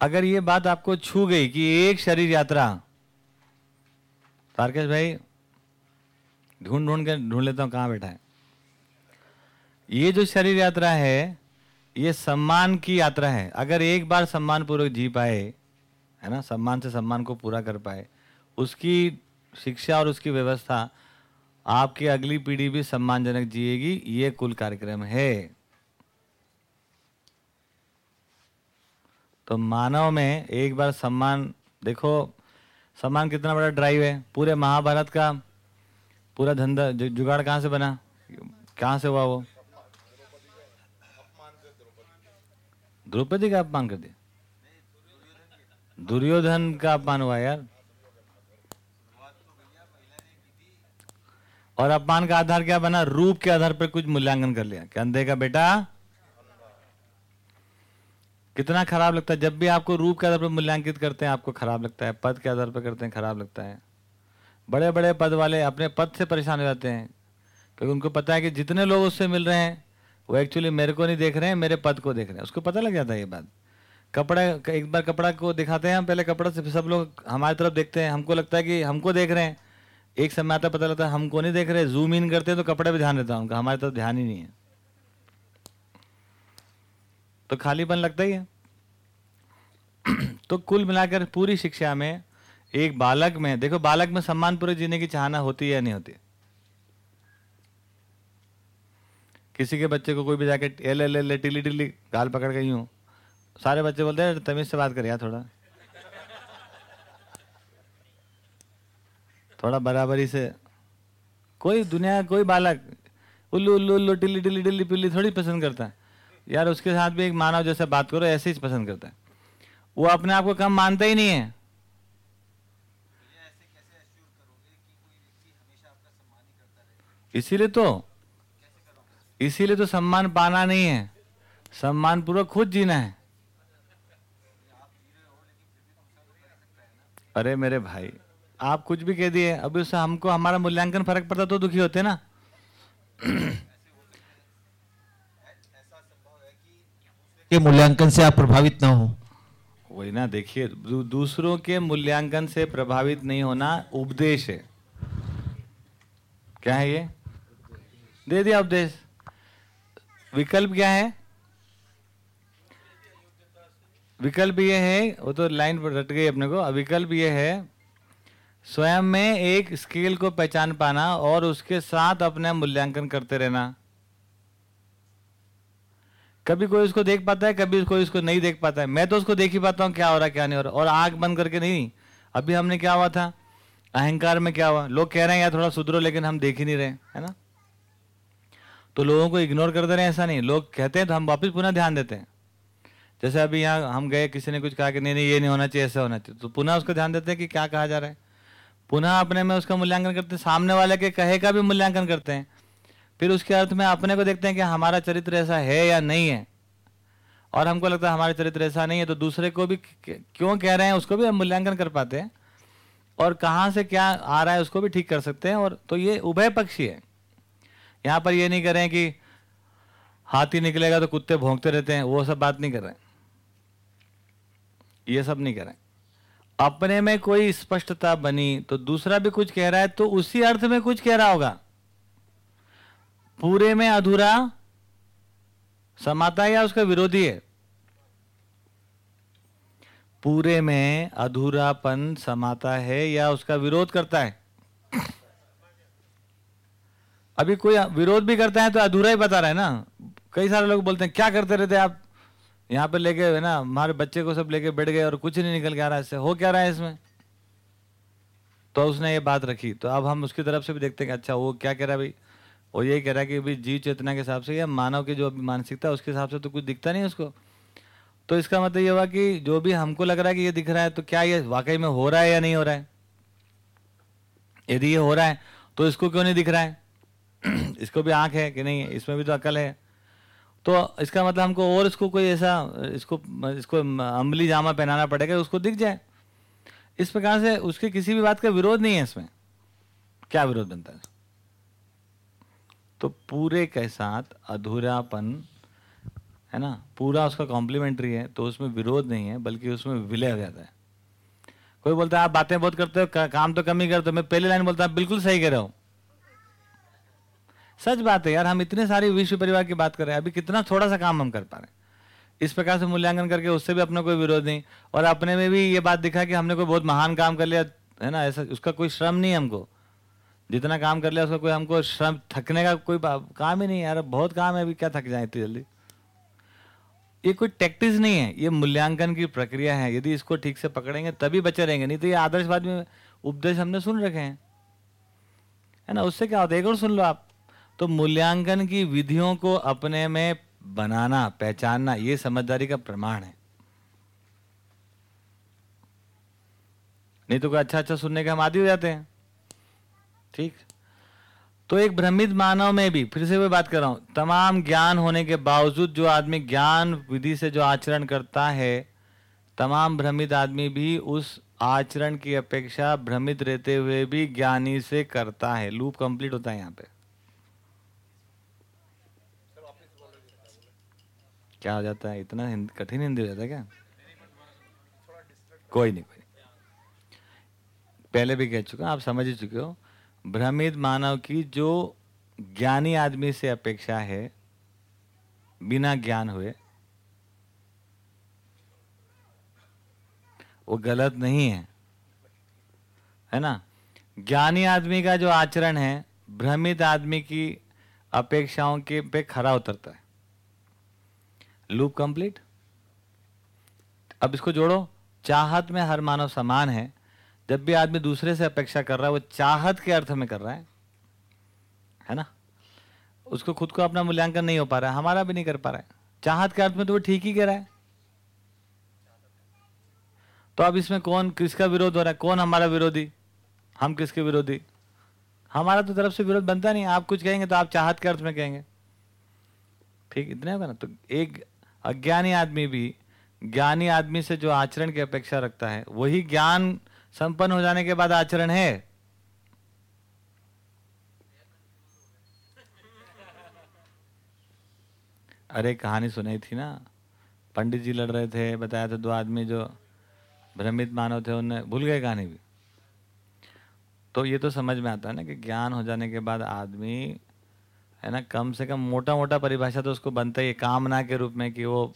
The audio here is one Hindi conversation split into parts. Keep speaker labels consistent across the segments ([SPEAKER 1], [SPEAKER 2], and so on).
[SPEAKER 1] अगर ये बात आपको छू गई कि एक शरीर यात्रा तारकेश भाई, ढूंढ ढूंढ के ढूंढ लेता हूँ कहाँ बैठा है। ये जो शरीर यात्रा है, ये सम्मान की यात्रा है। अगर एक बार सम्मान पूर्वक जी पाए, है ना, सम्मान से सम्मान को पूरा कर पाए, उसकी शिक्षा और उसकी व्यवस्था आपकी अगली पीढ़ी भी सम्मानजनक जिएगी। ये कुल कार्यक्रम है। तो मानव में एक बार सम्मान, देखो, सम्मान कितना बड़ा ड्राइव है। पूरे महाभारत का पूरा धंधा जुगाड़ कहाँ से बना? कहाँ से हुआ वो? द्रौपदी का अपमान कर दिया। दुर्योधन का अपमान हुआ यार। और अपमान का आधार क्या बना? रूप के आधार पर कुछ मूल्यांकन कर लिया। क्या अंधे का बेटा? कितना खराब लगता है। जब भी आपको रूप के आधार पर मूल्यांकित करते हैं, आपको खराब लगता है। पद के आधार पर करते हैं, खराब लगता है। बड़े बड़े पद वाले अपने पद से परेशान हो जाते हैं। क्योंकि उनको पता है कि जितने लोग उससे मिल रहे हैं, वो एक्चुअली मेरे को नहीं देख रहे हैं, मेरे पद को देख रहे हैं। उसको पता लग जाता है ये बात। कपड़ा, एक बार कपड़ा को दिखाते हैं हम, पहले कपड़ा से सब लोग हमारी तरफ़ देखते हैं। हमको लगता है कि हमको देख रहे हैं। एक समय आता पता लगता है, हमको नहीं देख रहे जूम इन करते हैं तो कपड़े पे ध्यान देता हूँ हमारे तरफ़ ध्यान ही नहीं है। तो खालीपन लगता ही है। तो कुल मिलाकर पूरी शिक्षा में एक बालक में, देखो बालक में सम्मान पूर्वक जीने की चाहना होती है या नहीं होती? किसी के बच्चे को कोई भी जाके एल एल एल टिली टिली, गाल पकड़ गई हूँ सारे बच्चे बोलते हैं, तमीज से बात कर यार थोड़ा। थोड़ा बराबरी से। कोई दुनिया, कोई बालक, उल्लू उल्लू उल्लू टिल्ली टिल्ली टिल्ली पिल्ली थोड़ी पसंद करता है। यार उसके साथ भी एक मानव जैसे बात करो, ऐसे ही पसंद करता है। वो अपने आप को कम मानता ही नहीं है। इसीलिए तो इसीलिए तो सम्मान पाना नहीं है। सम्मान पूर्वक खुद जीना है। अरे मेरे भाई, आप कुछ भी कह दिए, अभी उससे हमको, हमारा मूल्यांकन फ़र्क पड़ता तो दुखी होते ना।
[SPEAKER 2] के मूल्यांकन से आप प्रभावित ना हो।
[SPEAKER 1] वही ना देखिए दू, दूसरों के मूल्यांकन से प्रभावित नहीं होना उपदेश है। क्या है ये? दे दिया उपदेश। विकल्प क्या है? विकल्प ये है वो तो लाइन पर रट गई अपने को। विकल्प ये है स्वयं में एक स्केल को पहचान पाना और उसके साथ अपना मूल्यांकन करते रहना। कभी कोई उसको देख पाता है, कभी कोई उसको नहीं देख पाता है। मैं तो उसको देख ही पाता हूँ, क्या हो रहा है क्या नहीं हो रहा। और आग बंद करके नहीं अभी हमने क्या हुआ था? अहंकार में क्या हुआ? लोग कह रहे हैं, यार, थोड़ा सुधरो, लेकिन हम देख ही नहीं रहे है। ना? तो लोगों को इग्नोर कर दे रहे हैं ऐसा नहीं। लोग कहते हैं तो हम वापस पुनः ध्यान देते हैं। जैसे अभी यहाँ हम गए, किसी ने कुछ कहा कि, नहीं नहीं, ये नहीं होना चाहिए, ऐसा होना चाहिए। तो पुनः उसको ध्यान देते हैं कि क्या कहा जा रहा है। पुनः अपने में उसका मूल्यांकन करते हैं। सामने वाले के कहे का भी मूल्यांकन करते हैं। फिर उसके अर्थ में अपने को देखते हैं कि हमारा चरित्र ऐसा है या नहीं है। और हमको लगता है हमारा चरित्र ऐसा नहीं है तो दूसरे को भी क्यों कह रहे हैं, उसको भी हम मूल्यांकन कर पाते हैं। और कहाँ से क्या आ रहा है, उसको भी ठीक कर सकते हैं। और तो ये उभय पक्षी है। यहाँ पर ये नहीं कर रहे हैं कि हाथी निकलेगा तो कुत्ते भोंकते रहते हैं, वो सब बात नहीं कर रहे ये सब नहीं कर रहे अपने में कोई स्पष्टता बनी तो दूसरा भी कुछ कह रहा है तो उसी अर्थ में कुछ कह रहा होगा। पूरे में अधूरा समाता है या उसका विरोधी है? पूरे में अधूरापन समाता है या उसका विरोध करता है? अभी कोई विरोध भी करता है तो अधूरा ही बता रहा है ना? कई सारे लोग बोलते हैं, क्या करते रहते आप? यहाँ पे लेके है ना, हमारे बच्चे को सब लेके बैठ गए और कुछ नहीं निकल के आ रहा है इससे। हो क्या रहा है इसमें? तो उसने ये बात रखी। तो अब हम उसकी तरफ़ से भी देखते हैं कि अच्छा वो क्या कह रहा है भाई? वो यही कह रहा है कि अभी जीव चेतना के हिसाब से या मानव की जो मानसिकता है, उसके हिसाब से तो कुछ दिखता नहीं उसको। तो इसका मतलब ये हुआ कि जो भी हमको लग रहा है कि ये दिख रहा है तो क्या ये वाकई में हो रहा है या नहीं हो रहा है? यदि ये हो रहा है तो इसको क्यों नहीं दिख रहा है? इसको भी आँख है कि नहीं? है इसमें भी तो अकल है। तो इसका मतलब हमको और इसको कोई ऐसा, इसको इसको अम्बली जामा पहनाना पड़ेगा, उसको दिख जाए। इस प्रकार से उसके किसी भी बात का विरोध नहीं है इसमें। क्या विरोध बनता है? तो पूरे के साथ अधूरापन है ना? पूरा उसका कॉम्प्लीमेंट्री है तो उसमें विरोध नहीं है बल्कि उसमें विलय हो जाता है। कोई बोलता है आप बातें बहुत करते हो का, काम तो कम ही करते हो। मैं पहले लाइन बोलता हूँ बिल्कुल सही कह रहा हूँ। सच बात है यार हम इतने सारे विश्व परिवार की बात कर रहे हैं अभी कितना थोड़ा सा काम हम कर पा रहे हैं। इस प्रकार से मूल्यांकन करके उससे भी अपना कोई विरोध नहीं और अपने में भी ये बात दिखा कि हमने कोई बहुत महान काम कर लिया है ना? ऐसा उसका कोई श्रम नहीं हमको। जितना काम कर लिया उसका कोई हमको श्रम थकने का कोई काम ही नहीं यार, बहुत काम है, अभी क्या थक जाए इतनी जल्दी? ये कोई टैक्टिस नहीं है, ये मूल्यांकन की प्रक्रिया है। यदि इसको ठीक से पकड़ेंगे, तभी बचे रहेंगे। नहीं तो ये आदर्शवाद में उपदेश हमने सुन रखे हैं। है ना? उससे क्या होता है? और सुन लो आप। तो मूल्यांकन की विधियों को अपने में बनाना, पहचानना, ये समझदारी का प्रमाण है। नहीं तो कोई अच्छा अच्छा सुनने के हम आदि हो जाते हैं। ठीक? तो एक भ्रमित मानव में भी, फिर से वही बात कर रहा हूँ, तमाम ज्ञान होने के बावजूद जो आदमी ज्ञान विधि से जो आचरण करता है, तमाम भ्रमित आदमी भी उस आचरण की अपेक्षा भ्रमित रहते हुए भी ज्ञानी से करता है। लूप कंप्लीट होता है यहाँ पे। क्या हो जाता है? इतना कठिन हिंदी हो जाता है क्या? कोई नहीं कोई नहीं। पहले भी कह चुका आप समझ ही चुके हो। भ्रमित मानव की जो ज्ञानी आदमी से अपेक्षा है, बिना ज्ञान हुए, वो गलत नहीं है। है ना? ज्ञानी आदमी का जो आचरण है, भ्रमित आदमी की अपेक्षाओं के पे खरा उतरता है। Loop complete? अब इसको जोड़ो। चाहत में हर मानव समान है जब भी आदमी दूसरे से अपेक्षा कर रहा है, वो चाहत के अर्थ में कर रहा है है ना? उसको खुद को अपना मूल्यांकन नहीं हो पा रहा है, हमारा भी नहीं कर पा रहा है। चाहत के अर्थ में तो वो ठीक ही कह रहा है। तो अब इसमें कौन किसका विरोध हो रहा है? कौन हमारा विरोधी? हम किसके विरोधी? हमारा तो तरफ़ से विरोध बनता नहीं आप कुछ कहेंगे तो आप चाहत के अर्थ में कहेंगे। ठीक, इतने होगा ना? तो एक अज्ञानी आदमी भी, ज्ञानी आदमी से जो आचरण की अपेक्षा रखता है, वही ज्ञान संपन्न हो जाने के बाद आचरण है। अरे, कहानी सुनाई थी ना। पंडित जी लड़ रहे थे, बताया था दो आदमी जो भ्रमित मानव थे उन्हें भूल गए कहानी भी। तो ये तो समझ में आता है ना कि ज्ञान हो जाने के बाद आदमी, है ना, कम से कम मोटा मोटा परिभाषा तो उसको बनता ही, कामना के रूप में कि वो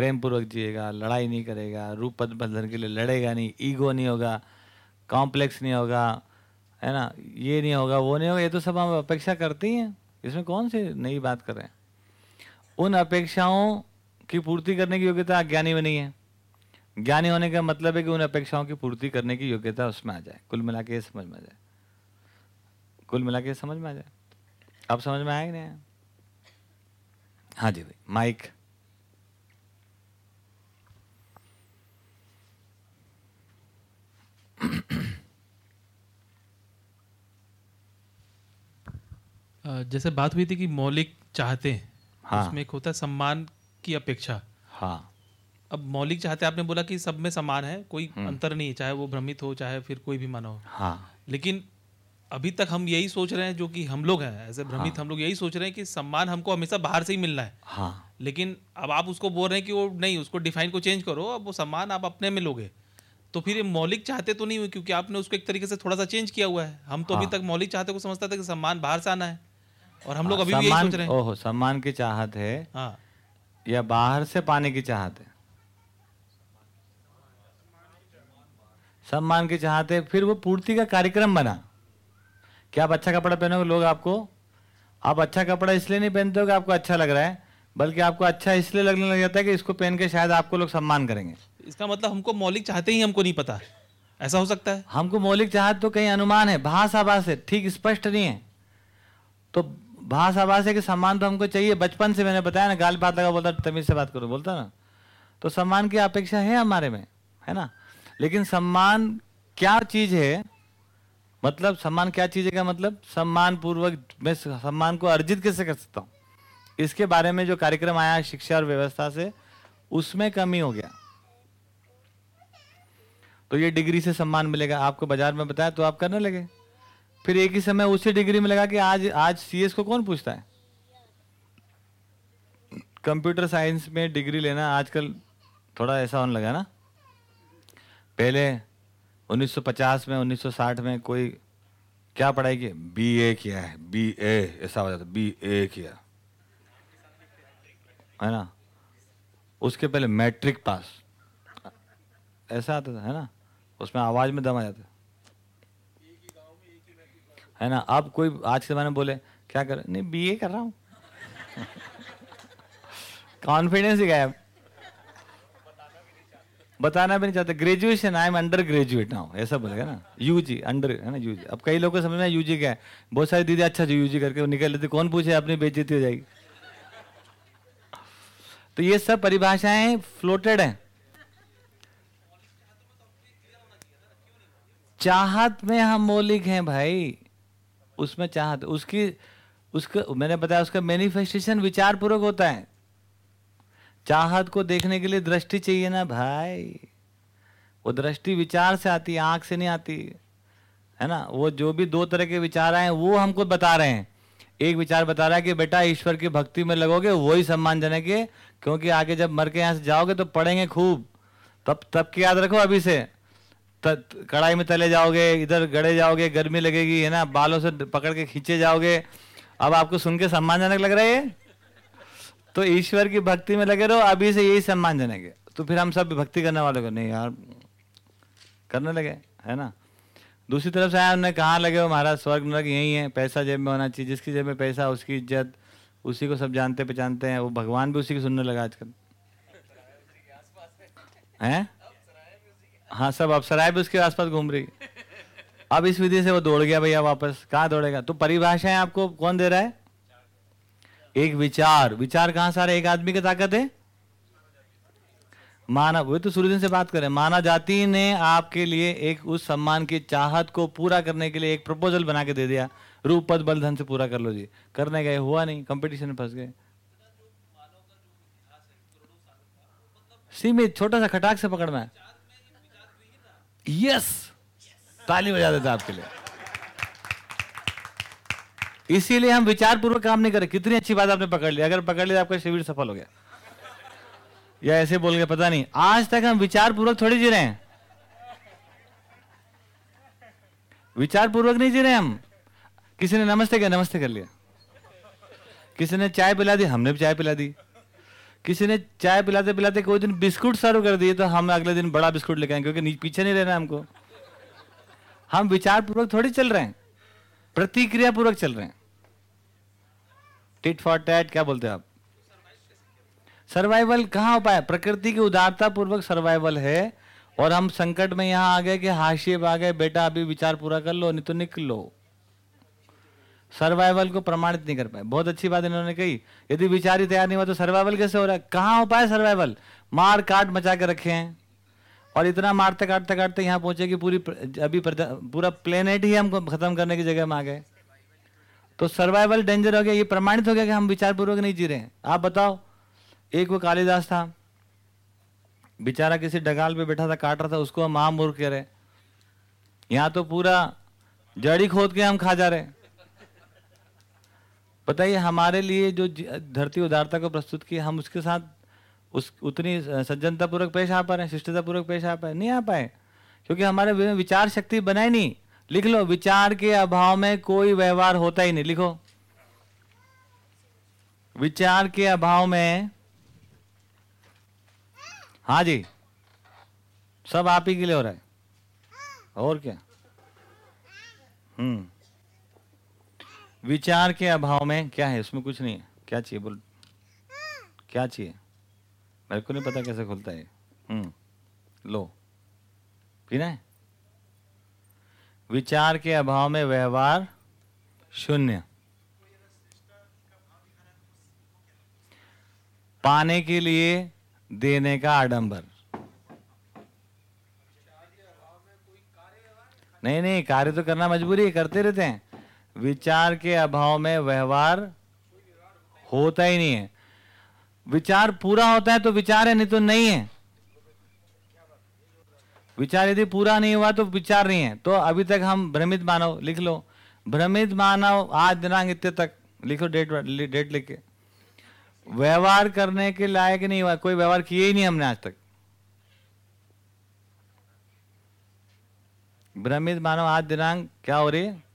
[SPEAKER 1] प्रेम पूर्वक जिएगा, लड़ाई नहीं करेगा, रूप पद बंधन के लिए लड़ेगा नहीं, ईगो नहीं होगा, कॉम्प्लेक्स नहीं होगा, है ना? ये नहीं होगा, वो नहीं होगा, ये तो सब हम अपेक्षा करते ही हैं। इसमें कौन सी नई बात कर रहे हैं? उन अपेक्षाओं की पूर्ति करने की योग्यता अज्ञानी में नहीं है। ज्ञानी होने का मतलब है कि उन अपेक्षाओं की पूर्ति करने की योग्यता उसमें आ जाए। कुल मिला के समझ में आ जाए। कुल मिला के समझ में आ जाए। अब समझ में आया कि नहीं हाँ जी भाई, माइक।
[SPEAKER 3] जैसे बात हुई थी कि मौलिक चाहते हैं
[SPEAKER 1] हाँ।
[SPEAKER 3] उसमें एक होता है सम्मान की अपेक्षा।
[SPEAKER 1] हाँ।
[SPEAKER 3] अब मौलिक चाहते आपने बोला कि सब में समान है कोई
[SPEAKER 1] हम्म।
[SPEAKER 3] अंतर नहीं है चाहे वो भ्रमित हो चाहे फिर कोई भी मानव हो।
[SPEAKER 1] हाँ।
[SPEAKER 3] लेकिन अभी तक हम यही सोच रहे हैं जो कि हम लोग हैं ऐसे भ्रमित
[SPEAKER 1] हाँ।
[SPEAKER 3] हम लोग यही सोच रहे हैं कि सम्मान हमको हमेशा बाहर से ही मिलना है।
[SPEAKER 1] हाँ।
[SPEAKER 3] लेकिन अब आप उसको बोल रहे हैं कि वो नहीं उसको डिफाइन को चेंज करो अब वो सम्मान आप अपने में लोगे। तो फिर ये मौलिक चाहते तो नहीं हुए क्योंकि आपने उसको एक तरीके से थोड़ा सा चेंज किया हुआ है। हम तो अभी
[SPEAKER 1] हाँ।
[SPEAKER 3] तक मौलिक चाहते को समझता था कि सम्मान बाहर से आना है और हम लोग अभी भी यही सोच रहे हैं।
[SPEAKER 1] ओहो सम्मान की चाहत है
[SPEAKER 3] हाँ।
[SPEAKER 1] या बाहर से पाने की चाहत है? सम्मान की चाहत है फिर वो पूर्ति का कार्यक्रम बना। क्या आप अच्छा कपड़ा पहनोगे लोग आपको आप अच्छा कपड़ा इसलिए नहीं पहनते हो कि आपको अच्छा लग रहा है बल्कि आपको अच्छा इसलिए लगने लग जाता है कि इसको पहन के शायद आपको लोग सम्मान करेंगे।
[SPEAKER 3] इसका मतलब हमको मौलिक चाहते ही हमको नहीं पता। ऐसा हो सकता है?
[SPEAKER 1] हमको मौलिक चाहत तो कहीं अनुमान है। आभास है ठीक स्पष्ट नहीं है। तो आभास है कि सम्मान तो हमको चाहिए। बचपन से मैंने बताया ना, गाल बात लगा बोलता, तमीज से बात करो, बोलता ना। तो सम्मान की अपेक्षा है हमारे में, है ना? लेकिन सम्मान क्या चीज़ है? मतलब सम्मान क्या चीज़ है का मतलब? सम्मान पूर्वक मैं सम्मान को अर्जित कैसे कर सकता हूँ? इसके बारे में जो कार्यक्रम आया शिक्षा और व्यवस्था से, उसमें कमी हो गया। तो ये डिग्री से सम्मान मिलेगा। आपको बाज़ार में बताया तो आप करने लगे। फिर एक ही समय उसी डिग्री में लगा कि आज आज सीएस को कौन पूछता है? कंप्यूटर साइंस में डिग्री लेना आजकल थोड़ा ऐसा होने लगा ना। पहले 1950 में 1960 में कोई क्या पढ़ाई की बीए किया है। बीए ऐसा हो जाता बीए किया। है ना? उसके पहले मैट्रिक पास। ऐसा आता था, है ना? उसमें आवाज़ में दम आ जाता है। ना? अब कोई आज के जमाने बोले, क्या कर नहीं बीए कर रहा हूँ। कॉन्फिडेंस ही गायब। बताना भी नहीं चाहते। Graduation I am undergraduate now ऐसा बोलेगा ना? यूजी अंडर है ना यूजी अब कई लोगों को समझ में यूजी क्या है। बहुत सारी दीदी अच्छा जो यूजी करके निकल लेते। कौन पूछे, अपनी बेइज्जती हो जाएगी। तो ये सब परिभाषाएँ फ्लोटेड हैं। चाहत में हम मौलिक हैं भाई। उसमें चाहत, उसकी, उसका, मैंने बताया उसका मैनिफेस्टेशन विचार पूर्वक होता है। चाहत को देखने के लिए दृष्टि चाहिए ना भाई। वो दृष्टि विचार से आती है, आँख से नहीं आती। है ना? वो जो भी दो तरह के विचार आए वो हमको बता रहे हैं। एक विचार बता रहा है कि बेटा, ईश्वर की भक्ति में लगोगे, वही सम्मानजनक है क्योंकि आगे जब मर के यहाँ से जाओगे तो पढ़ेंगे खूब। तब तब की याद रखो अभी से। कढ़ाई में तले जाओगे, इधर गड़े जाओगे, गर्मी लगेगी, है ना? बालों से पकड़ के खींचे जाओगे। अब आपको सुन के सम्मानजनक लग रहा है? तो ईश्वर की भक्ति में लगे रहो, अभी से यही सम्मानजनक है। तो फिर हम सब भक्ति करने वाले को, नहीं यार, करने लगे, है ना? दूसरी तरफ़ से आया उन्होंने कहाँ लगे हो महाराज? स्वर्ग नरक यही है, पैसा जेब में होना चाहिए, जिसकी जेब में पैसा, उसकी इज़्ज़त, उसी को सब जानते पहचानते हैं, वो भगवान भी उसी की सुनने लगा आजकल। हैं? हाँ सब अप्सराएँ भी उसके आसपास घूम रही अब इस विधि से वो दौड़ गया भैया वापस। कहाँ दौड़ेगा? तो परिभाषाएँ आपको कौन दे रहा है? एक विचार। विचार कहाँ से आ रहा है एक आदमी की ताकत है? मानव। वो तो सूर्यदन से बात करें मानव जाति ने आपके लिए एक उस सम्मान की चाहत को पूरा करने के लिए एक प्रपोजल बना के दे दिया। रूप, पद, बल, धन से पूरा कर लो जी। करने गए, हुआ नहीं। कंपटीशन में फंस गए। सीमित, छोटा सा खटाक से पकड़ना है यस ताली बजा देता आपके लिए। इसीलिए हम विचार पूर्वक काम नहीं करें। कितनी अच्छी बात आपने पकड़ लिया अगर पकड़ लिया आपका शिविर सफल हो गया। या ऐसे बोल गया पता नहीं। आज तक हम विचार पूर्वक थोड़ी जी रहे हैं। विचार पूर्वक नहीं जी रहे हम। किसी ने नमस्ते किया नमस्ते कर लिया। किसी ने चाय पिला दी हमने भी चाय पिला दी। किसी ने चाय पिलाते पिलाते कोई दिन बिस्कुट सर्व कर दिए तो हम अगले दिन बड़ा बिस्कुट लेके आए, क्योंकि पीछे नहीं रहना हमको। हम विचार पूर्वक थोड़ी चल रहे हैं। प्रतिक्रिया पूर्वक चल रहे हैं। टिट फॉर टैट क्या बोलते हैं आप? सर्वाइवल कहाँ हो पाया? प्रकृति की उदारता पूर्वक सर्वाइवल है, और हम संकट में यहाँ आ गए कि हाशिए आ गए, बेटा अभी विचार पूरा कर लो, नहीं तो निकल। लो सर्वाइवल को प्रमाणित नहीं कर पाए। बहुत अच्छी बात इन्होंने कही। यदि विचार ही तैयार नहीं हुआ तो सर्वाइवल कैसे हो रहा है? कहाँ हो पाए सर्वाइवल मार काट मचा के रखे हैं। और इतना मारते काटते काटते यहाँ पहुँचे कि पूरी अभी पूरा प्लेनेट ही हमको खत्म करने की जगह में आ गए। तो सर्वाइवल डेंजर हो गया। ये प्रमाणित हो गया कि हम विचार पूर्वक नहीं जी रहे हैं। आप बताओ। एक वो कालिदास था। बेचारा किसी डगाल पे बैठा था, काट रहा था, उसको हम महामूर्ख कह रहे यहाँ तो पूरा जड़ी खोद के हम खा जा रहे बताइए, हमारे लिए जो धरती उदारता को प्रस्तुत की हम उसके साथ उस, उतनी सज्जनता पूर्वक पेश आ पा रहे हैं शिष्टता पूर्वक पेश आ पाए नहीं आ पाए। क्योंकि हमारे विचार शक्ति बनाए नहीं। लिख लो, विचार के अभाव में कोई व्यवहार होता ही नहीं, लिखो। विचार के अभाव में हाँ जी, सब आप ही के लिए हो रहा है। और क्या? हम्म। विचार के अभाव में क्या है? उसमें कुछ नहीं है। क्या चाहिए? बोल। क्या चाहिए? मेरे को नहीं पता कैसे खुलता है। हम्म। लो। पीना है? विचार के अभाव में व्यवहार शून्य। पाने के लिए देने का आडंबर। नहीं नहीं, कार्य तो करना मजबूरी है, करते रहते हैं। विचार के अभाव में व्यवहार होता ही नहीं है। विचार पूरा होता है तो विचार है, नहीं तो नहीं है। विचार यदि पूरा नहीं हुआ तो विचार नहीं है। तो अभी तक हम भ्रमित मानव लिख लो। भ्रमित मानव आज दिनांक इतने तक लिखो डेट डेट लिख के। व्यवहार करने के लायक नहीं हुआ, कोई व्यवहार किए ही नहीं हमने आज तक। भ्रमित मानव आज दिनांक क्या हो रही है?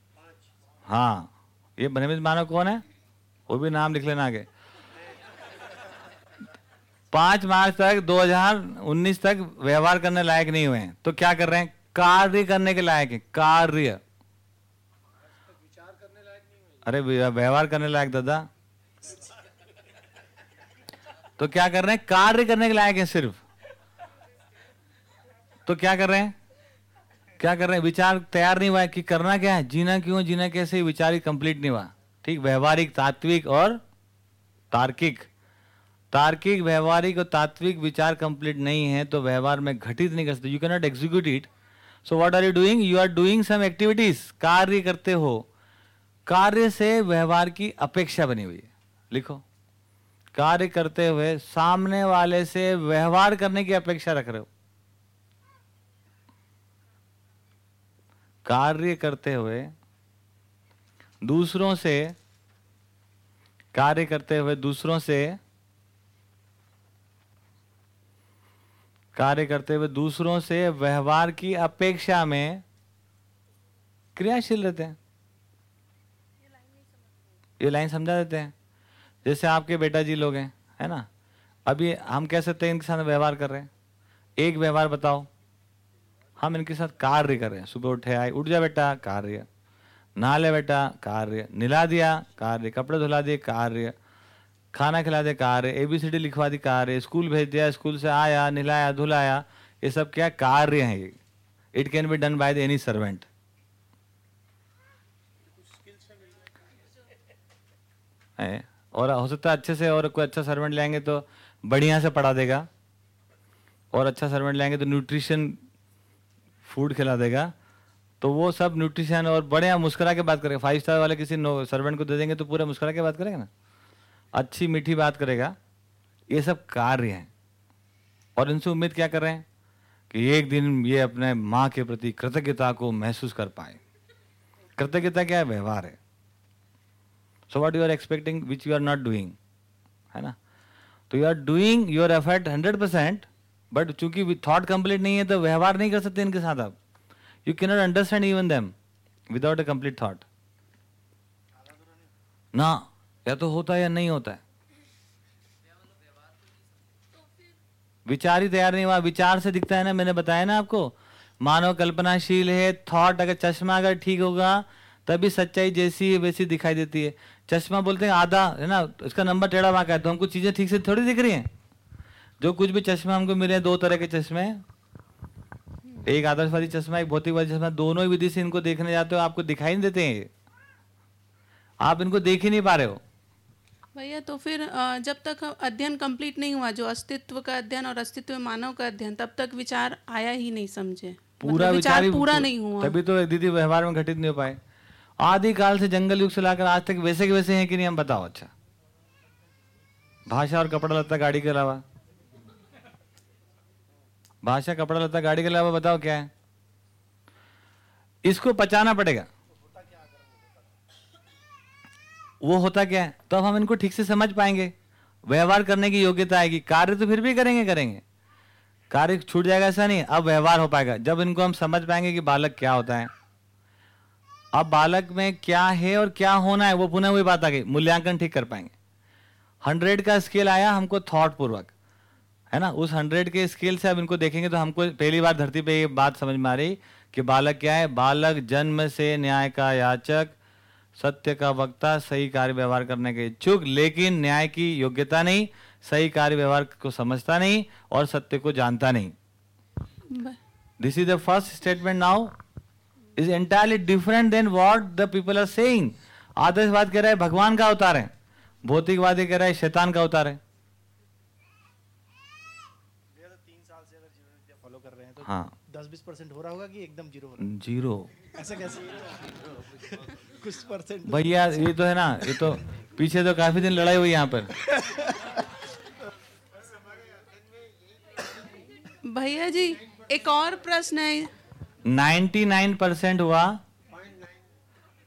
[SPEAKER 1] हाँ। ये भ्रमित मानव कौन है? वो भी नाम लिख लेना आगे। पाँच मार्च तक 2019 तक व्यवहार करने लायक नहीं हुए हैं। तो क्या कर रहे हैं? कार्य करने के लायक है। कार्य। अरे व्यवहार करने लायक, दादा। तो क्या कर रहे हैं? कार्य करने के लायक है सिर्फ़। तो क्या कर रहे हैं? क्या कर रहे हैं? विचार तैयार नहीं हुआ कि करना क्या है? जीना क्यों जीना कैसे? विचार ही कंप्लीट नहीं हुआ। ठीक? व्यवहारिक, तात्विक और तार्किक। तार्किक, व्यवहारिक और तात्विक विचार कंप्लीट नहीं है तो व्यवहार में घटित नहीं कर सकते। You can not execute it so what are you doing you are doing some activities कार्य करते हो। कार्य से व्यवहार की अपेक्षा बनी हुई है। लिखो। कार्य करते हुए सामने वाले से व्यवहार करने की अपेक्षा रख रहे हो। कार्य करते हुए, दूसरों से कार्य करते हुए, दूसरों से कार्य करते हुए, दूसरों से व्यवहार की अपेक्षा में क्रियाशील रहते हैं। ये लाइन समझा देते हैं। जैसे आपके बेटा जी लोग हैं, है ना? अभी हम कह सकते हैं इनके साथ व्यवहार कर रहे हैं। एक व्यवहार बताओ। हम इनके साथ कार्य कर रहे हैं। सुबह उठे, आए, उठ जा बेटा, कार्य। नहा ले बेटा, कार्य। निला दिया, कार्य। कपड़े धुला दिए, कार्य। खाना खिला दे कार्य। एबीसीडी लिखवा दी, कार्य। स्कूल भेज दिया, स्कूल से आया, निलाया, धुलाया। ये सब क्या कार्य है ये? It can be done by the any servant और हो सकता है अच्छे से और कोई अच्छा सर्वेंट लेंगे तो बढ़िया से पढ़ा देगा। और अच्छा सर्वेंट लेंगे तो न्यूट्रिशन फ़ूड खिला देगा। तो वो सब न्यूट्रिशन और बढ़िया मुस्करा के बात करेगा। फाइव स्टार वाले किसी नो सर्वेंट को दे देंगे तो पूरा मुस्करा के बात करेगा ना? अच्छी मीठी बात करेगा। ये सब कार्य हैं। और इनसे उम्मीद क्या कर रहे हैं? कि एक दिन ये अपने माँ के प्रति कृतज्ञता को महसूस कर पाए। कृतज्ञता क्या है? व्यवहार है। So what you are expecting which you are not doing है ना? तो you are doing your effort hundred percent but चूँकि थॉट कंप्लीट नहीं है तो व्यवहार नहीं कर सकते इनके साथ आप। You cannot understand even them without a complete thought ना, या तो होता है या नहीं होता है। विचार ही तैयार नहीं हुआ। विचार से दिखता है ना, मैंने बताया ना आपको। मानव कल्पनाशील है थॉट अगर चश्मा अगर ठीक होगा, तभी सच्चाई जैसी है, वैसी दिखाई देती है। चश्मा बोलते हैं आधा, है ना इसका नंबर टेढ़ा बाका है। तो हमको चीज़ें ठीक से थोड़ी दिख रही हैं? जो कुछ भी चश्मे हमको मिले हैं दो तरह के चश्मे। एक आदर्शवादी चश्मा एक भौतिकवादी चश्मा दोनों ही विधि से इनको देखने जाते हो आपको दिखाई नहीं देते हैं। आप इनको देख ही नहीं पा रहे हो।
[SPEAKER 4] भैया तो फिर जब तक अध्ययन कंप्लीट नहीं हुआ जो अस्तित्व का अध्ययन और अस्तित्व मानव का अध्ययन तब तक विचार आया ही नहीं समझे।
[SPEAKER 1] पूरा मतलब विचार पूरा नहीं हुआ। तभी तो दीदी व्यवहार में घटित नहीं हो पाए। आदि काल से जंगल युग से लाकर आज तक वैसे के वैसे हैं कि नहीं हम बताओ अच्छा। भाषा और कपड़ा लगता गाड़ी के अलावा। भाषा कपड़ा लगता गाड़ी के अलावा बताओ क्या है? इसको पचाना पड़ेगा। वो होता क्या है? तो अब हम इनको ठीक से समझ पाएँगे। व्यवहार करने की योग्यता आएगी। कार्य तो फिर भी करेंगे करेंगे। कार्य छूट जाएगा, ऐसा नहीं अब व्यवहार हो पाएगा। जब इनको हम समझ पाएँगे कि बालक क्या होता है। अब बालक में क्या है और क्या होना है, वो पुनः वही बात आ गई। मूल्यांकन ठीक कर पाएँगे। हंड्रेड का स्केल आया, हमको थॉट पूर्वक है ना? उस हंड्रेड के स्केल से अब इनको देखेंगे तो हमको पहली बार धरती पे ये बात समझ में आ रही कि बालक क्या है? बालक जन्म से न्याय का याचक सत्य का वक्ता सही कार्य व्यवहार करने के इच्छुक लेकिन न्याय की योग्यता नहीं सही कार्य व्यवहार को समझता नहीं और सत्य को जानता नहीं। This is the first statement now is entirely different than what the people are saying आदर्शवाद कह रहा है भगवान का अवतार है। भौतिकवादी कह रहा है शैतान का अवतार है
[SPEAKER 5] तो हाँ। दस बीस परसेंट हो रहा होगा कि एकदम ज़ीरो
[SPEAKER 1] ज़ीरो।
[SPEAKER 5] ऐसा कैसे? कुछ परसेंट।
[SPEAKER 1] भैया ये तो है ना ये तो पीछे तो काफ़ी दिन लड़ाई हुई यहाँ पर।
[SPEAKER 4] भैया जी एक और प्रश्न है।
[SPEAKER 1] 99 परसेंट हुआ।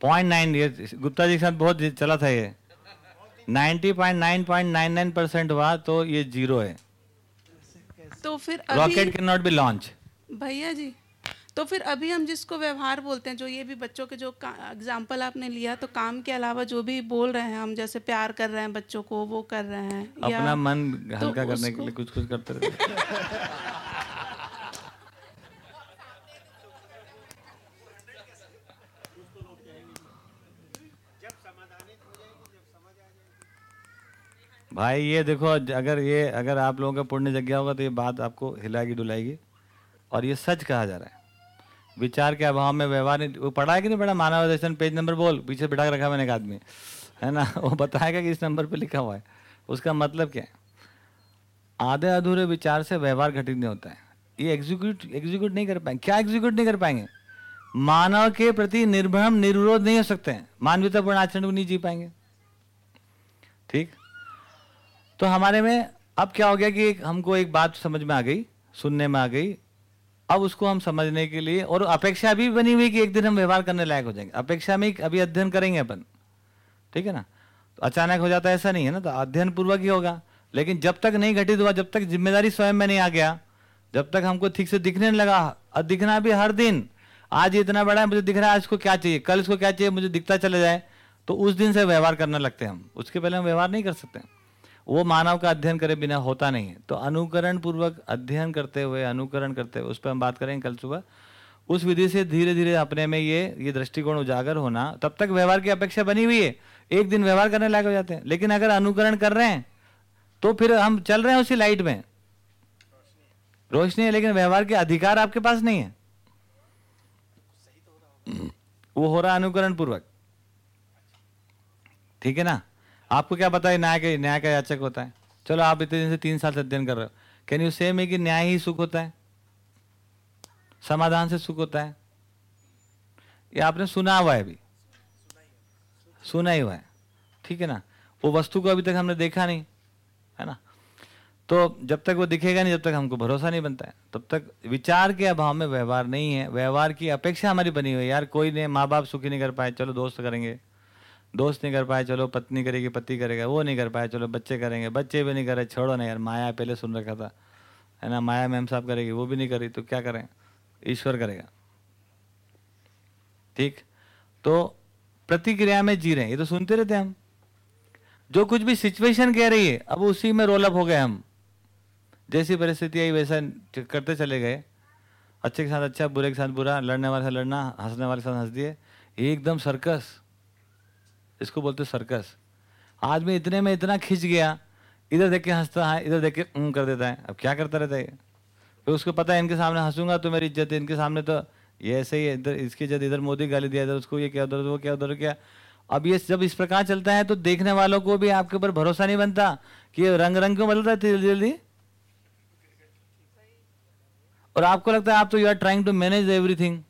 [SPEAKER 1] पॉइंट नाइन ये गुप्ता जी के साथ बहुत चला था ये। 90.9.99 परसेंट हुआ तो ये ज़ीरो है।
[SPEAKER 4] तो फिर
[SPEAKER 1] rocket can not be launch.
[SPEAKER 4] भैया जी तो फिर अभी हम जिसको व्यवहार बोलते हैं जो ये भी बच्चों के जो एग्ज़ाम्पल आपने लिया तो काम के अलावा जो भी बोल रहे हैं हम जैसे प्यार कर रहे हैं बच्चों को वो कर रहे हैं
[SPEAKER 1] अपना या मन हल्का
[SPEAKER 4] तो
[SPEAKER 1] हल्का करने के लिए कुछ कुछ करते रहते भाई ये देखो अगर ये अगर आप लोगों का पुण्य जग गया होगा तो ये बात आपको हिलाएगी डुलाएगी। और ये सच कहा जा रहा है। विचार के अभाव में व्यवहार नहीं, वो पढ़ा है कि नहीं पढ़ा? मानव दर्शन पेज नंबर बोल, पीछे बिठा रखा मैंने एक आदमी। है ना? वो बताएगा कि इस नंबर पे लिखा हुआ है। उसका मतलब क्या है? आधे अधूरे विचार से व्यवहार घटित नहीं होता है। ये एग्जीक्यूट एग्जीक्यूट नहीं कर पाएँगे। क्या एग्जीक्यूट नहीं कर पाएँगे? मानव के प्रति निर्भ्रम निर्विरोध नहीं हो सकते हैं। मानवीयतापूर्ण आचरण को नहीं जी पाएँगे। ठीक? तो हमारे में अब क्या हो गया कि हमको एक बात समझ में आ गई, सुनने में आ गई अब उसको हम समझने के लिए और अपेक्षा भी बनी हुई कि एक दिन हम व्यवहार करने लायक हो जाएँगे। अपेक्षा में अभी अध्ययन करेंगे अपन। ठीक है ना? तो अचानक हो जाता है, ऐसा नहीं है ना? तो अध्ययन पूर्वक ही होगा। लेकिन जब तक नहीं घटित हुआ, जब तक ज़िम्मेदारी स्वयं में नहीं आ गया, जब तक हमको ठीक से दिखने लगा, और दिखना भी हर दिन, आज इतना बड़ा है, मुझे दिख रहा है इसको क्या चाहिए? कल इसको क्या चाहिए? मुझे दिखता चला जाए। तो उस दिन से व्यवहार करने लगते हैं हम। उसके पहले हम व्यवहार नहीं कर सकते। वो मानव का अध्ययन करे बिना होता नहीं है। तो अनुकरण पूर्वक अध्ययन करते हुए, अनुकरण करते हुए, उस पर हम बात करेंगे कल सुबह, उस विधि से धीरे धीरे अपने में ये ये दृष्टिकोण उजागर होना, तब तक व्यवहार की अपेक्षा बनी हुई है। एक दिन व्यवहार करने लायक हो जाते हैं। लेकिन अगर अनुकरण कर रहे हैं तो फिर हम चल रहे हैं उसी लाइट में। रोशनी है, लेकिन व्यवहार के अधिकार आपके पास नहीं है। वो हो रहा अनुकरण पूर्वक ठीक है ना? आपको क्या पता है, न्याय का न्याय का याचक होता है। चलो, आप इतने दिन से तीन साल से अध्ययन कर रहे हो। कैन यू सेम है कि न्याय ही सुख होता है? समाधान से सुख होता है। ये आपने सुना हुआ है अभी। सुना ही हुआ है। ठीक है ना? वो वस्तु को अभी तक हमने देखा नहीं, है ना? तो जब तक वो दिखेगा नहीं, जब तक हमको भरोसा नहीं बनता है। तब तक विचार के अभाव में व्यवहार नहीं है। व्यवहार की अपेक्षा हमारी बनी हुई है। यार, कोई नहीं, माँ बाप सुखी नहीं कर पाए। चलो, दोस्त करेंगे। दोस्त नहीं कर पाए, चलो पत्नी करेगी, पति करेगा, वो नहीं कर पाए, चलो बच्चे करेंगे। बच्चे भी नहीं करे छोड़ो ना यार, माया पहले सुन रखा था। है ना, माया मैम साहब करेगी, वो भी नहीं करी तो क्या करें? ईश्वर करेगा। ठीक? तो प्रतिक्रिया में जी रहे हैं, ये तो सुनते रहते हम। जो कुछ भी सिचुएशन कह रही है, अब उसी में रोल अप हो गए हम। जैसी परिस्थिति आई, वैसा करते चले गए। अच्छे के साथ अच्छा बुरे के साथ बुरा, लड़ने वाले से लड़ना, हंसने वाले के साथ हंस दिए। एकदम सर्कस इसको बोलते सर्कस। आदमी इतने में इतना खिंच गया इधर देख के हंसता है इधर देख के "उम" कर देता है। अब क्या करता रहता है फिर उसको पता है इनके सामने हंसूँगा तो मेरी इज़्ज़त है इनके सामने तो ये ऐसे ही है, इधर इसकी इज़्ज़त इधर मोदी गाली दिया इधर उसको ये क्या उधर वो क्या उधर क्या। अब ये जब इस प्रकार चलता है तो देखने वालों को भी आपके ऊपर भरोसा नहीं बनता कि ये रंग रंग क्यों बदलता है जल्दी जल्दी? और आपको लगता है आप तो you are trying to manage everything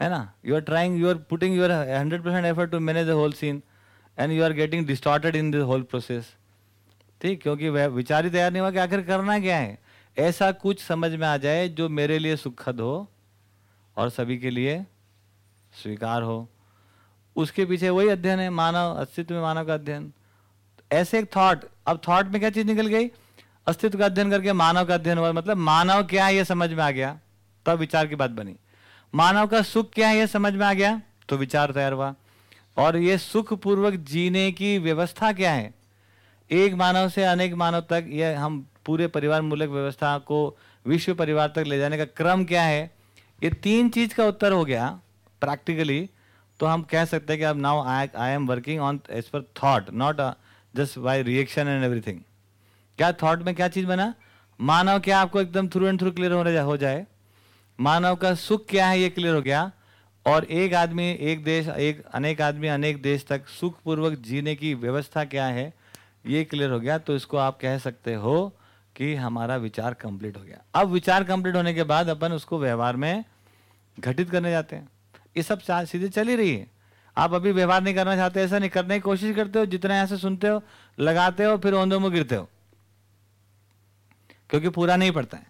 [SPEAKER 1] है ना? You are trying you are putting your hundred percent effort to manage the whole scene and you are getting distorted in the whole process ठीक? क्योंकि वह विचार ही तैयार नहीं हुआ कि आखिर करना क्या है। ऐसा कुछ समझ में आ जाए जो मेरे लिए सुखद हो और सभी के लिए स्वीकार हो। उसके पीछे वही अध्ययन है, मानव, अस्तित्व में मानव का अध्ययन। ऐसे एक थॉट अब थॉट में क्या चीज़ निकल गई? अस्तित्व का अध्ययन करके मानव का अध्ययन हुआ। मतलब मानव क्या है ये समझ में आ गया। तब विचार की बात बनी। मानव का सुख क्या है, यह समझ में आ गया? तो विचार तैयार हुआ। और ये सुख पूर्वक जीने की व्यवस्था क्या है? एक मानव से अनेक मानव तक यह हम पूरे परिवार मूलक व्यवस्था को विश्व परिवार तक ले जाने का क्रम क्या है? ये तीन चीज़ का उत्तर हो गया प्रैक्टिकली तो हम कह सकते हैं कि अब now I I am working on as per thought not just by reaction and everything क्या थॉट में क्या चीज़ बना? मानव क्या आपको एकदम थ्रू एंड थ्रू क्लियर हो जाए? मानव का सुख क्या है ये क्लियर हो गया? और एक आदमी, एक देश, एक, अनेक आदमी, अनेक देश तक सुखपूर्वक जीने की व्यवस्था क्या है, ये क्लियर हो गया। तो इसको आप कह सकते हो कि हमारा विचार कंप्लीट हो गया। अब विचार कंप्लीट होने के बाद अपन उसको व्यवहार में घटित करने जाते हैं। ये सब सीधे चल ही रही है। आप अभी व्यवहार नहीं करना चाहते, ऐसा नहीं, करने की कोशिश करते हो, जितना ऐसे सुनते हो, लगाते हो, फिर ओंधों में गिरते हो। क्योंकि पूरा नहीं पड़ता है।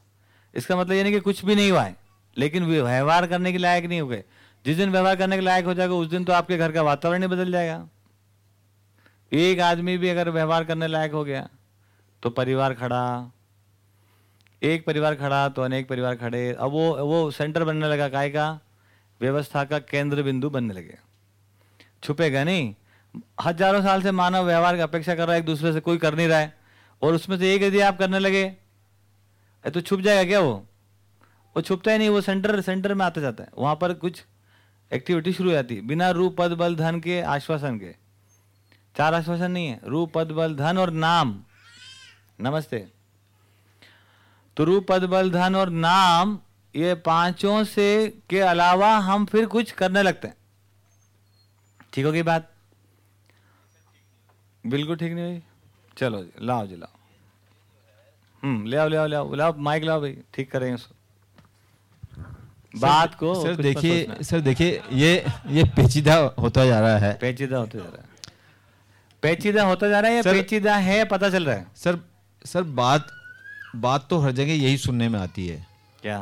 [SPEAKER 1] इसका मतलब ये नहीं कि कुछ भी नहीं हुआ है। लेकिन व्यवहार करने के लायक नहीं हो गए। जिस दिन व्यवहार करने के लायक हो जाएगा, उस दिन तो आपके घर का वातावरण ही बदल जाएगा। एक आदमी भी अगर व्यवहार करने लायक हो गया तो परिवार खड़ा। एक परिवार खड़ा तो अनेक परिवार खड़े। अब वो वो सेंटर बनने लगा, काय का? व्यवस्था का केंद्र बिंदु बनने लगे। छुपेगा नहीं। हज़ारों साल से मानव व्यवहार की अपेक्षा कर रहा है, एक दूसरे से कोई कर नहीं रहा है। और उसमें से एक यदि आप करने लगे तो छुप जाएगा क्या वो? वो छुपता ही नहीं, वो सेंटर सेंटर में आता जाता है। वहाँ पर कुछ एक्टिविटी शुरू हो जाती है। बिना रूप पद, बल, धन के आश्वासन के। चार आश्वासन नहीं है। रूप पद, बल, धन और नाम। नमस्ते। तो रूप पद, बल, धन और नाम, ये पाँचों से के अलावा हम फिर कुछ करने लगते हैं। ठीक होगी बात? बिल्कुल ठीक नहीं भाई चलो जी, लाओ जी, लाओ। हम्म ले आओ ले आओ ले आओ। लाओ, माइक लाओ भाई। ठीक करेंगे उसको। बात को
[SPEAKER 2] सर देखिए सर देखिए ये ये पेचीदा होता जा रहा है।
[SPEAKER 1] पेचीदा होता जा रहा है। पेचीदा होता जा रहा है या पेचीदा है पता चल रहा है?
[SPEAKER 2] सर सर बात बात तो हर जगह यही सुनने में आती है।
[SPEAKER 1] क्या?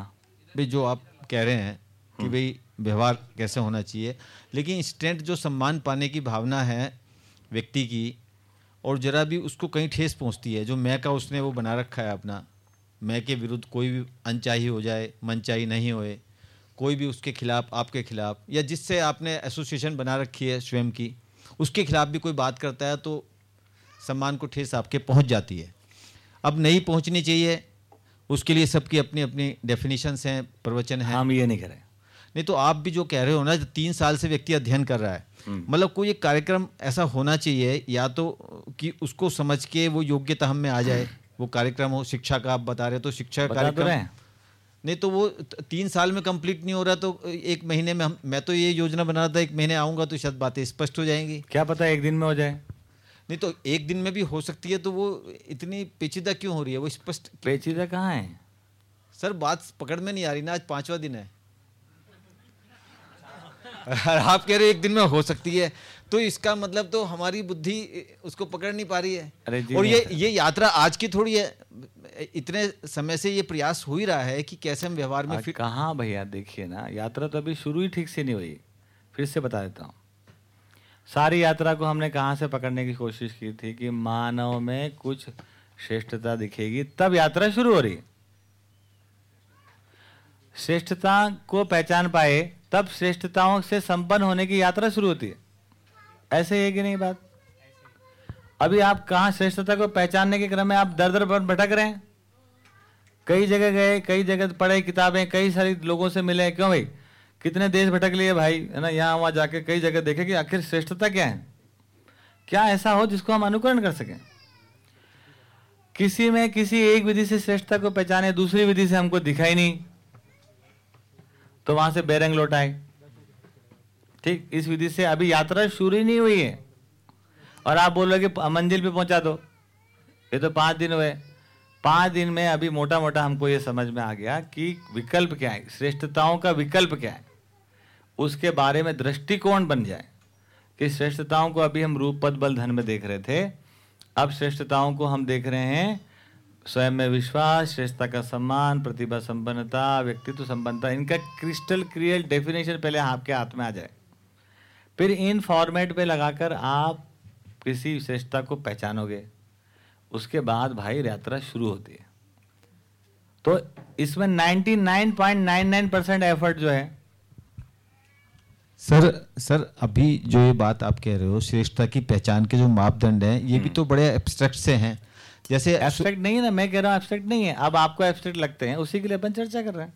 [SPEAKER 2] भाई जो आप कह रहे हैं कि भाई व्यवहार कैसे होना चाहिए लेकिन इंस्टेंट जो सम्मान पाने की भावना है व्यक्ति की और जरा भी उसको कहीं ठेस पहुँचती है जो मैं का उसने वो बना रखा है अपना मैं के विरुद्ध कोई भी अनचाही हो जाए मनचाही नहीं होए कोई भी उसके खिलाफ आपके खिलाफ या जिससे आपने एसोसिएशन बना रखी है स्वयं की उसके खिलाफ भी कोई बात करता है तो सम्मान को ठेस आपके पहुँच जाती है। अब नहीं पहुंचनी चाहिए उसके लिए सबकी अपनी अपनी डेफिनेशंस हैं प्रवचन हैं।
[SPEAKER 1] हम ये नहीं करें।
[SPEAKER 2] नहीं तो आप भी जो कह रहे हो ना जो तीन साल से व्यक्ति अध्ययन कर रहा है मतलब कोई एक कार्यक्रम ऐसा होना चाहिए या तो कि उसको समझ के वो योग्यता हम में आ जाए वो कार्यक्रम हो शिक्षा का आप बता रहे हो तो शिक्षा
[SPEAKER 1] तो
[SPEAKER 2] कार्यक्रम। नहीं तो वो तीन साल में कंप्लीट नहीं हो रहा तो एक महीने में हम मैं तो ये योजना बना रहा था एक महीने आऊँगा तो शायद बातें स्पष्ट हो जाएँगी।
[SPEAKER 1] क्या पता एक दिन में हो जाए?
[SPEAKER 2] नहीं तो एक दिन में भी हो सकती है तो वो इतनी पेचीदा क्यों हो रही है? वो स्पष्ट
[SPEAKER 1] पेचीदा कहाँ है?
[SPEAKER 2] सर बात पकड़ में नहीं आ रही ना आज पांचवा दिन है। आप कह रहे हो एक दिन में हो सकती है। तो इसका मतलब तो हमारी बुद्धि उसको पकड़ नहीं पा रही है।
[SPEAKER 1] जी
[SPEAKER 2] और ये ये यात्रा आज की थोड़ी है। इतने समय से ये प्रयास हो ही रहा है कि कैसे हम व्यवहार में फिर
[SPEAKER 1] कहाँ भैया देखिए ना यात्रा तो अभी शुरू ही ठीक से नहीं हुई। फिर से बता देता हूँ। सारी यात्रा को हमने कहाँ से पकड़ने की कोशिश की थी कि मानव में कुछ श्रेष्ठता दिखेगी तब यात्रा शुरू हो रही। श्रेष्ठता को पहचान पाए तब श्रेष्ठताओं से संपन्न होने की यात्रा शुरू होती है। ऐसे है कि नहीं बात? अभी आप कहाँ श्रेष्ठता को पहचानने के क्रम में आप दर दर पर भटक रहे हैं? कई जगह गए, कई जगह पढ़े किताबें, कई सारी लोगों से मिले। क्यों भाई? कितने देश भटक लिए भाई, है ना? यहाँ वहाँ जाके कई जगह देखे कि आखिर श्रेष्ठता क्या है? क्या ऐसा हो जिसको हम अनुकरण कर सकें? किसी में किसी एक विधि से श्रेष्ठता को पहचाने, दूसरी विधि से हमको दिखाई नहीं। तो वहाँ से बेरंग लौटाए ठीक, इस विधि से अभी यात्रा शुरू ही नहीं हुई है। और आप बोल रहे कि मंजिल पे पहुँचा दो। ये तो पाँच दिन हुए। पाँच दिन में अभी मोटा मोटा हमको ये समझ में आ गया कि विकल्प क्या है, श्रेष्ठताओं का विकल्प क्या है। उसके बारे में दृष्टिकोण बन जाए कि श्रेष्ठताओं को अभी हम रूप, पद, बल, धन में देख रहे थे। अब श्रेष्ठताओं को हम देख रहे हैं स्वयं में विश्वास, श्रेष्ठता का सम्मान, प्रतिभा, संपन्नता, व्यक्तित्व, संपन्नता, इनका क्रिस्टल क्लियर डेफिनेशन पहले आपके हाथ में आ जाए। फिर इन फॉर्मेट पे लगाकर आप किसी श्रेष्ठता को पहचानोगे। उसके बाद भाई यात्रा शुरू होती है। तो इसमें 99.99 परसेंट एफर्ट जो है।
[SPEAKER 2] सर सर अभी जो ये बात आप कह रहे हो श्रेष्ठता की पहचान के जो मापदंड हैं ये भी तो बड़े एब्स्ट्रैक्ट से हैं। जैसे
[SPEAKER 1] एब्स्ट्रैक्ट नहीं है ना मैं कह रहा हूँ एब्स्ट्रैक्ट नहीं है। अब आपको एब्स्ट्रैक्ट लगते हैं उसी के लिए अपन चर्चा कर रहे हैं।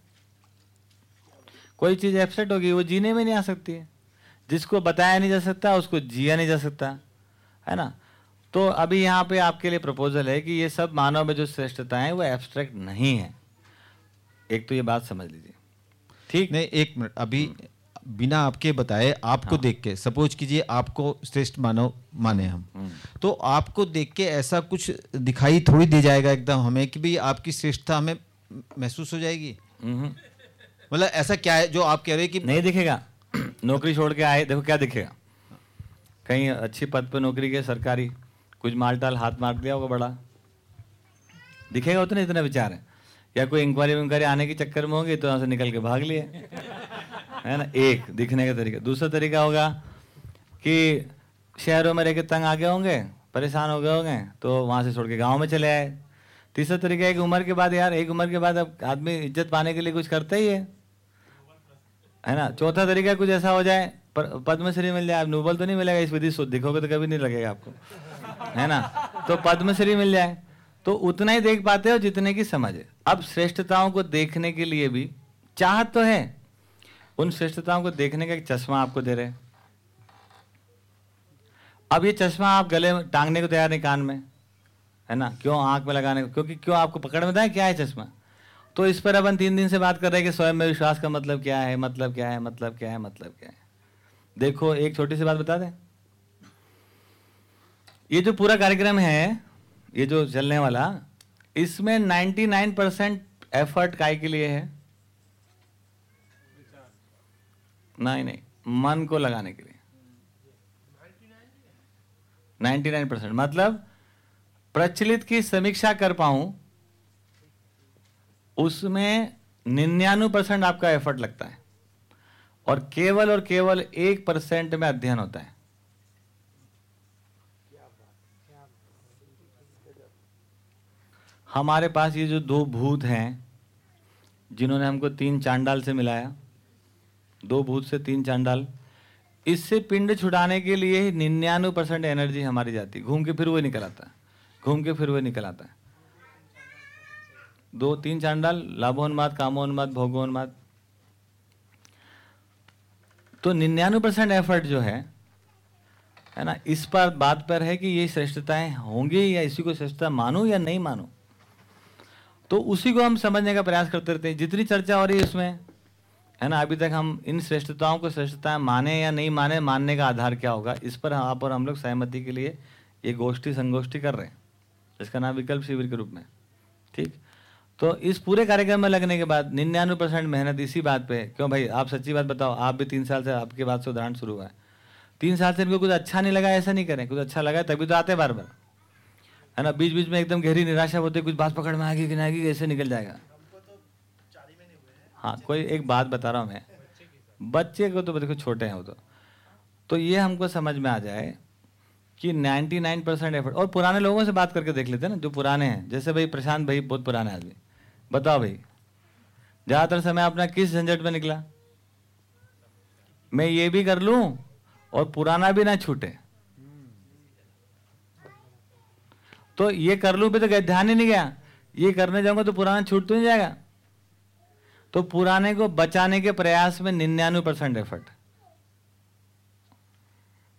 [SPEAKER 1] कोई चीज़ एब्स्ट्रैक्ट होगी वो जीने में नहीं आ सकती है। जिसको बताया नहीं जा सकता उसको जिया नहीं जा सकता है ना? तो अभी यहाँ पे आपके लिए प्रपोजल है कि ये सब मानव में जो श्रेष्ठता है वो एब्स्ट्रैक्ट नहीं है। एक तो ये बात समझ लीजिए। ठीक?
[SPEAKER 2] नहीं एक मिनट अभी बिना आपके बताए आपको हाँ। देख के सपोज़ कीजिए आपको श्रेष्ठ मानव माने हम। तो आपको देख के ऐसा कुछ दिखाई थोड़ी दे जाएगा एकदम हमें कि भाई आपकी श्रेष्ठता हमें महसूस हो जाएगी।
[SPEAKER 1] हम्म।
[SPEAKER 2] मतलब ऐसा क्या है जो आप कह रहे हैं कि
[SPEAKER 1] नहीं दिखेगा। नौकरी छोड़ के आए, देखो क्या दिखेगा। कहीं अच्छी पद पे नौकरी के, सरकारी, कुछ माल टाल हाथ मार दिया होगा बड़ा। दिखेगा उतने, इतने विचार है। या कोई इंक्वायरी विंक्वायरी आने के चक्कर में होंगे तो यहाँ से निकल के भाग लिए। है ना? एक, दिखने का तरीका। दूसरा तरीका होगा कि शहरों में रह के तंग आ गए होंगे, परेशान हो गए होंगे तो वहाँ से छोड़ के गाँव में चले आए। तीसरा तरीका एक उम्र के बाद, यार, एक उम्र के बाद अब आदमी इज़्ज़त पाने के लिए कुछ करता ही है। है ना? चौथा तरीका कुछ ऐसा हो जाए, पर पद्मश्री मिल जाए नोबल तो नहीं मिलेगा इस विधि दिखोगे तो कभी नहीं लगेगा आपको। है ना? तो पद्मश्री मिल जाए। तो उतना ही देख पाते हो जितने की समझ है। अब श्रेष्ठताओं को देखने के लिए भी चाहत तो है। उन श्रेष्ठताओं को देखने का एक चश्मा आपको दे रहे अब ये चश्मा आप गले में टांगने को तैयार नहीं, कान में। है ना? क्यों? आँख में लगाने को क्योंकि क्यों आपको पकड़ में था क्या है चश्मा? तो इस पर अपन तीन दिन से बात कर रहे हैं कि स्वयं में विश्वास का मतलब क्या है मतलब क्या है मतलब क्या है मतलब क्या है। देखो, एक छोटी सी बात बता दें। ये जो पूरा कार्यक्रम है, ये जो चलने वाला, इसमें 99 परसेंट एफर्ट काय के लिए है? नहीं नहीं, मन को लगाने के लिए। 99 परसेंट। मतलब प्रचलित की समीक्षा कर पाऊँ उसमें निन्यानवे परसेंट आपका एफर्ट लगता है। और केवल और केवल एक परसेंट में अध्ययन होता है। हमारे पास ये जो दो भूत हैं, जिन्होंने हमको तीन चांडाल से मिलाया, दो भूत से तीन चांडाल, इससे पिंड छुड़ाने के लिए निन्यानवे परसेंट एनर्जी हमारी जाती घूम के फिर वो निकल आता है। घूम के फिर वो निकल आता है। दो, तीन चांडाल, लाभोन्माद, कामोन्माद, भोगोन्माद। तो निन्यानवे परसेंट एफर्ट जो है है ना, इस पर बात पर है कि ये श्रेष्ठताएँ होंगी या इसी को श्रेष्ठता मानो या नहीं मानो। तो उसी को हम समझने का प्रयास करते रहते हैं। जितनी चर्चा हो रही है उसमें, है ना, अभी तक हम इन श्रेष्ठताओं को श्रेष्ठताएँ माने या नहीं माने, मानने का आधार क्या होगा, इस पर आप और हम लोग सहमति के लिए ये गोष्ठी संगोष्ठी कर रहे हैं। इसका नाम विकल्प शिविर के रूप में, ठीक? तो इस पूरे कार्यक्रम में लगने के बाद निन्यानवे परसेंट मेहनत इसी बात पे क्यों भाई? आप सच्ची बात बताओ, आप भी तीन साल से आपके बाद से उदाहरण शुरू हुआ है। तीन साल से इनको कुछ अच्छा नहीं लगा, ऐसा नहीं करें। कुछ अच्छा लगा तभी तो आते बार बार है ना? बीच बीच में एकदम गहरी निराशा होती है, कुछ बात पकड़ में आएगी कि नहीं आएगी कैसे निकल जाएगा। हाँ कोई एक बात बता रहा हूँ मैं। बच्चे को तो देखो, छोटे हैं वो तो। तो ये हमको समझ में आ जाए कि 99 परसेंट एफर्ट और पुराने लोगों से बात करके देख लेते हैं ना, जो पुराने हैं। जैसे भाई प्रशांत भाई, बहुत पुराने आदमी। बताओ भाई। ज़्यादातर समय अपना किस झंझट में निकला? मैं ये भी कर लूँ और पुराना भी ना छूटे। तो ये कर लूँ पे तो ध्यान ही नहीं गया। ये करने जाऊँगा तो पुराना छूट तो नहीं जाएगा। तो पुराने को बचाने के प्रयास में निन्यानवे परसेंट एफर्ट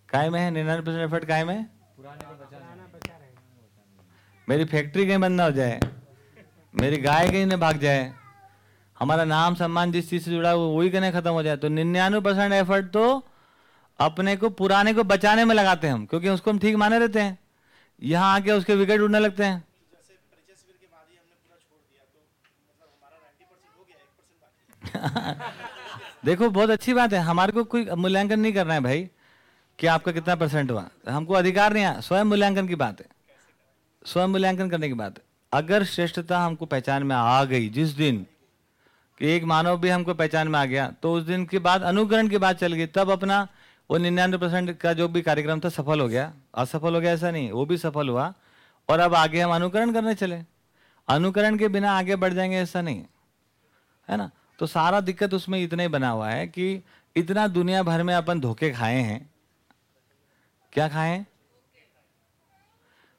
[SPEAKER 1] कायम है? निन्यानवे परसेंट एफर्ट कायम है? मेरी फैक्ट्री कहीं बंद ना हो जाए। मेरी गाय कहीं ना भाग जाए। हमारा नाम सम्मान जिस चीज़ से जुड़ा हुआ, वही कहीं खत्म हो जाए। तो निन्यानवे परसेंट एफर्ट तो अपने को, पुराने को बचाने में लगाते हैं हम, क्योंकि उसको हम ठीक माने रहते हैं। यहाँ आके उसके विकेट उड़ने लगते हैं। देखो, बहुत अच्छी बात है। हमारे को कोई मूल्यांकन नहीं करना है भाई, कि आपका कितना परसेंट हुआ। हमको अधिकार नहीं है। स्वयं मूल्यांकन की बात है। स्वयं मूल्यांकन करने की बात है। अगर श्रेष्ठता हमको पहचान में आ गई, जिस दिन कि एक मानव भी हमको पहचान में आ गया तो उस दिन के बाद, अनुकरण की बात चल गई, तब अपना वो निन्यानवे परसेंट का जो भी कार्यक्रम था सफल हो गया। असफल हो गया ऐसा नहीं, वो भी सफल हुआ, और अब आगे हम अनुकरण करने चले। अनुकरण के बिना आगे बढ़ जाएँगे ऐसा नहीं, है ना? तो सारा दिक्कत उसमें इतना ही बना हुआ है कि इतना दुनिया भर में अपन धोखे खाए हैं। क्या खाए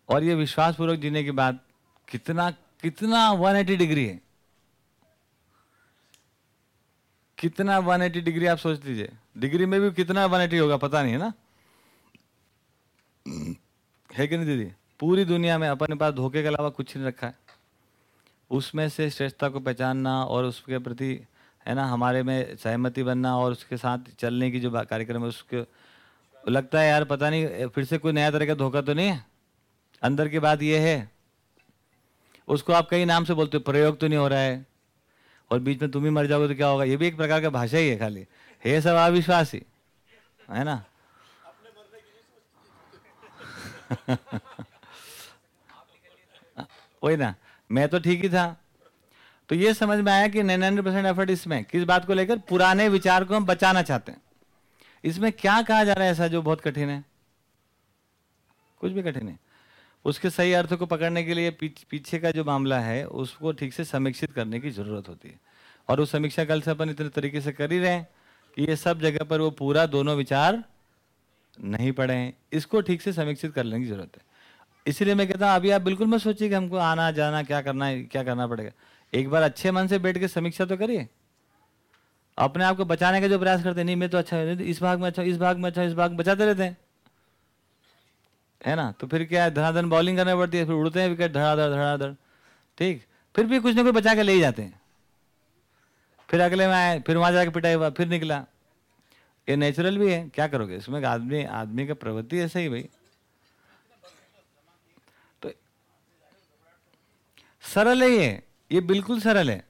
[SPEAKER 1] और ये विश्वासपूर्वक जीने के बाद कितना कितना 180 डिग्री है। कितना 180 डिग्री आप सोच लीजिए। डिग्री में भी कितना 180 होगा, पता नहीं है ना? है कि नहीं दीदी? पूरी दुनिया में अपने पास धोखे के अलावा कुछ नहीं रखा है। उसमें से श्रेष्ठता को पहचानना और उसके प्रति, है ना, हमारे में सहमति बनना और उसके साथ चलने की जो कार्यक्रम है, उसके, लगता है यार, पता नहीं, फिर से कोई नया तरह का धोखा तो नहीं है? अंदर की बात यह है। उसको आप कई नाम से बोलते हो, प्रयोग तो नहीं हो रहा है। और बीच में तुम ही मर जाओगे तो क्या होगा? ये भी एक प्रकार का भाषा ही है खाली। हे सब अविश्वास, ही है ना? वही ना, मैं तो ठीक ही था। तो ये समझ में आया कि निन्यानवे परसेंट एफर्ट इसमें, किस बात को लेकर? पुराने विचार को हम बचाना चाहते हैं। इसमें क्या कहा जा रहा है ऐसा जो बहुत कठिन है? कुछ भी कठिन नहीं उसके सही अर्थ को पकड़ने के लिए पीछ, पीछे का जो मामला है उसको ठीक से समीक्षित करने की ज़रूरत होती है। और उस समीक्षा कल से अपन इतने तरीके से कर ही रहे हैं कि ये सब जगह पर वो पूरा दोनों विचार नहीं पड़े हैं। इसको ठीक से समीक्षित करने की ज़रूरत है। इसलिए मैं कहता हूँ अभी आप बिल्कुल मत सोचिए कि हमको आना जाना क्या करना है क्या करना पड़ेगा। एक बार अच्छे मन से बैठ के समीक्षा तो करिए। अपने आप को बचाने का जो प्रयास करते हैं नहीं मैं तो अच्छा इस भाग में अच्छा इस भाग में अच्छा इस भाग में बचाते रहते हैं। है ना? तो फिर क्या है? धनाधन बॉलिंग करनी पड़ती है, फिर उड़ते हैं विकेट धड़ाधड़ धड़ाधड़। ठीक? फिर भी कुछ ना कुछ बचा के ले ही जाते हैं। फिर अगले में आए, फिर वहाँ जाके पिटाई हुआ, फिर निकला। ये नेचुरल भी है, क्या करोगे? इसमें आदमी आदमी का प्रवृत्ति ऐसा ही भाई। तो सरल है ये। ये बिल्कुल सरल है।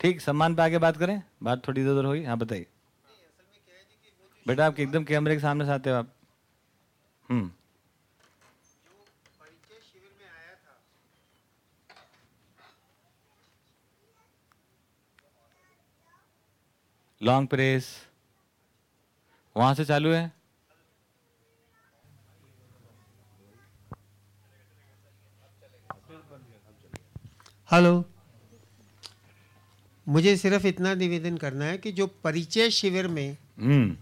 [SPEAKER 1] ठीक, सम्मान पे आगे बात करें? बात थोड़ी इधर उधर होगी। हाँ बताइए। बेटा, आप एकदम कैमरे के सामने से आते हो आप। लॉन्ग प्रेस वहाँ से चालू है?
[SPEAKER 6] हेलो मुझे सिर्फ़ इतना निवेदन करना है कि जो परिचय शिविर में
[SPEAKER 1] हम्म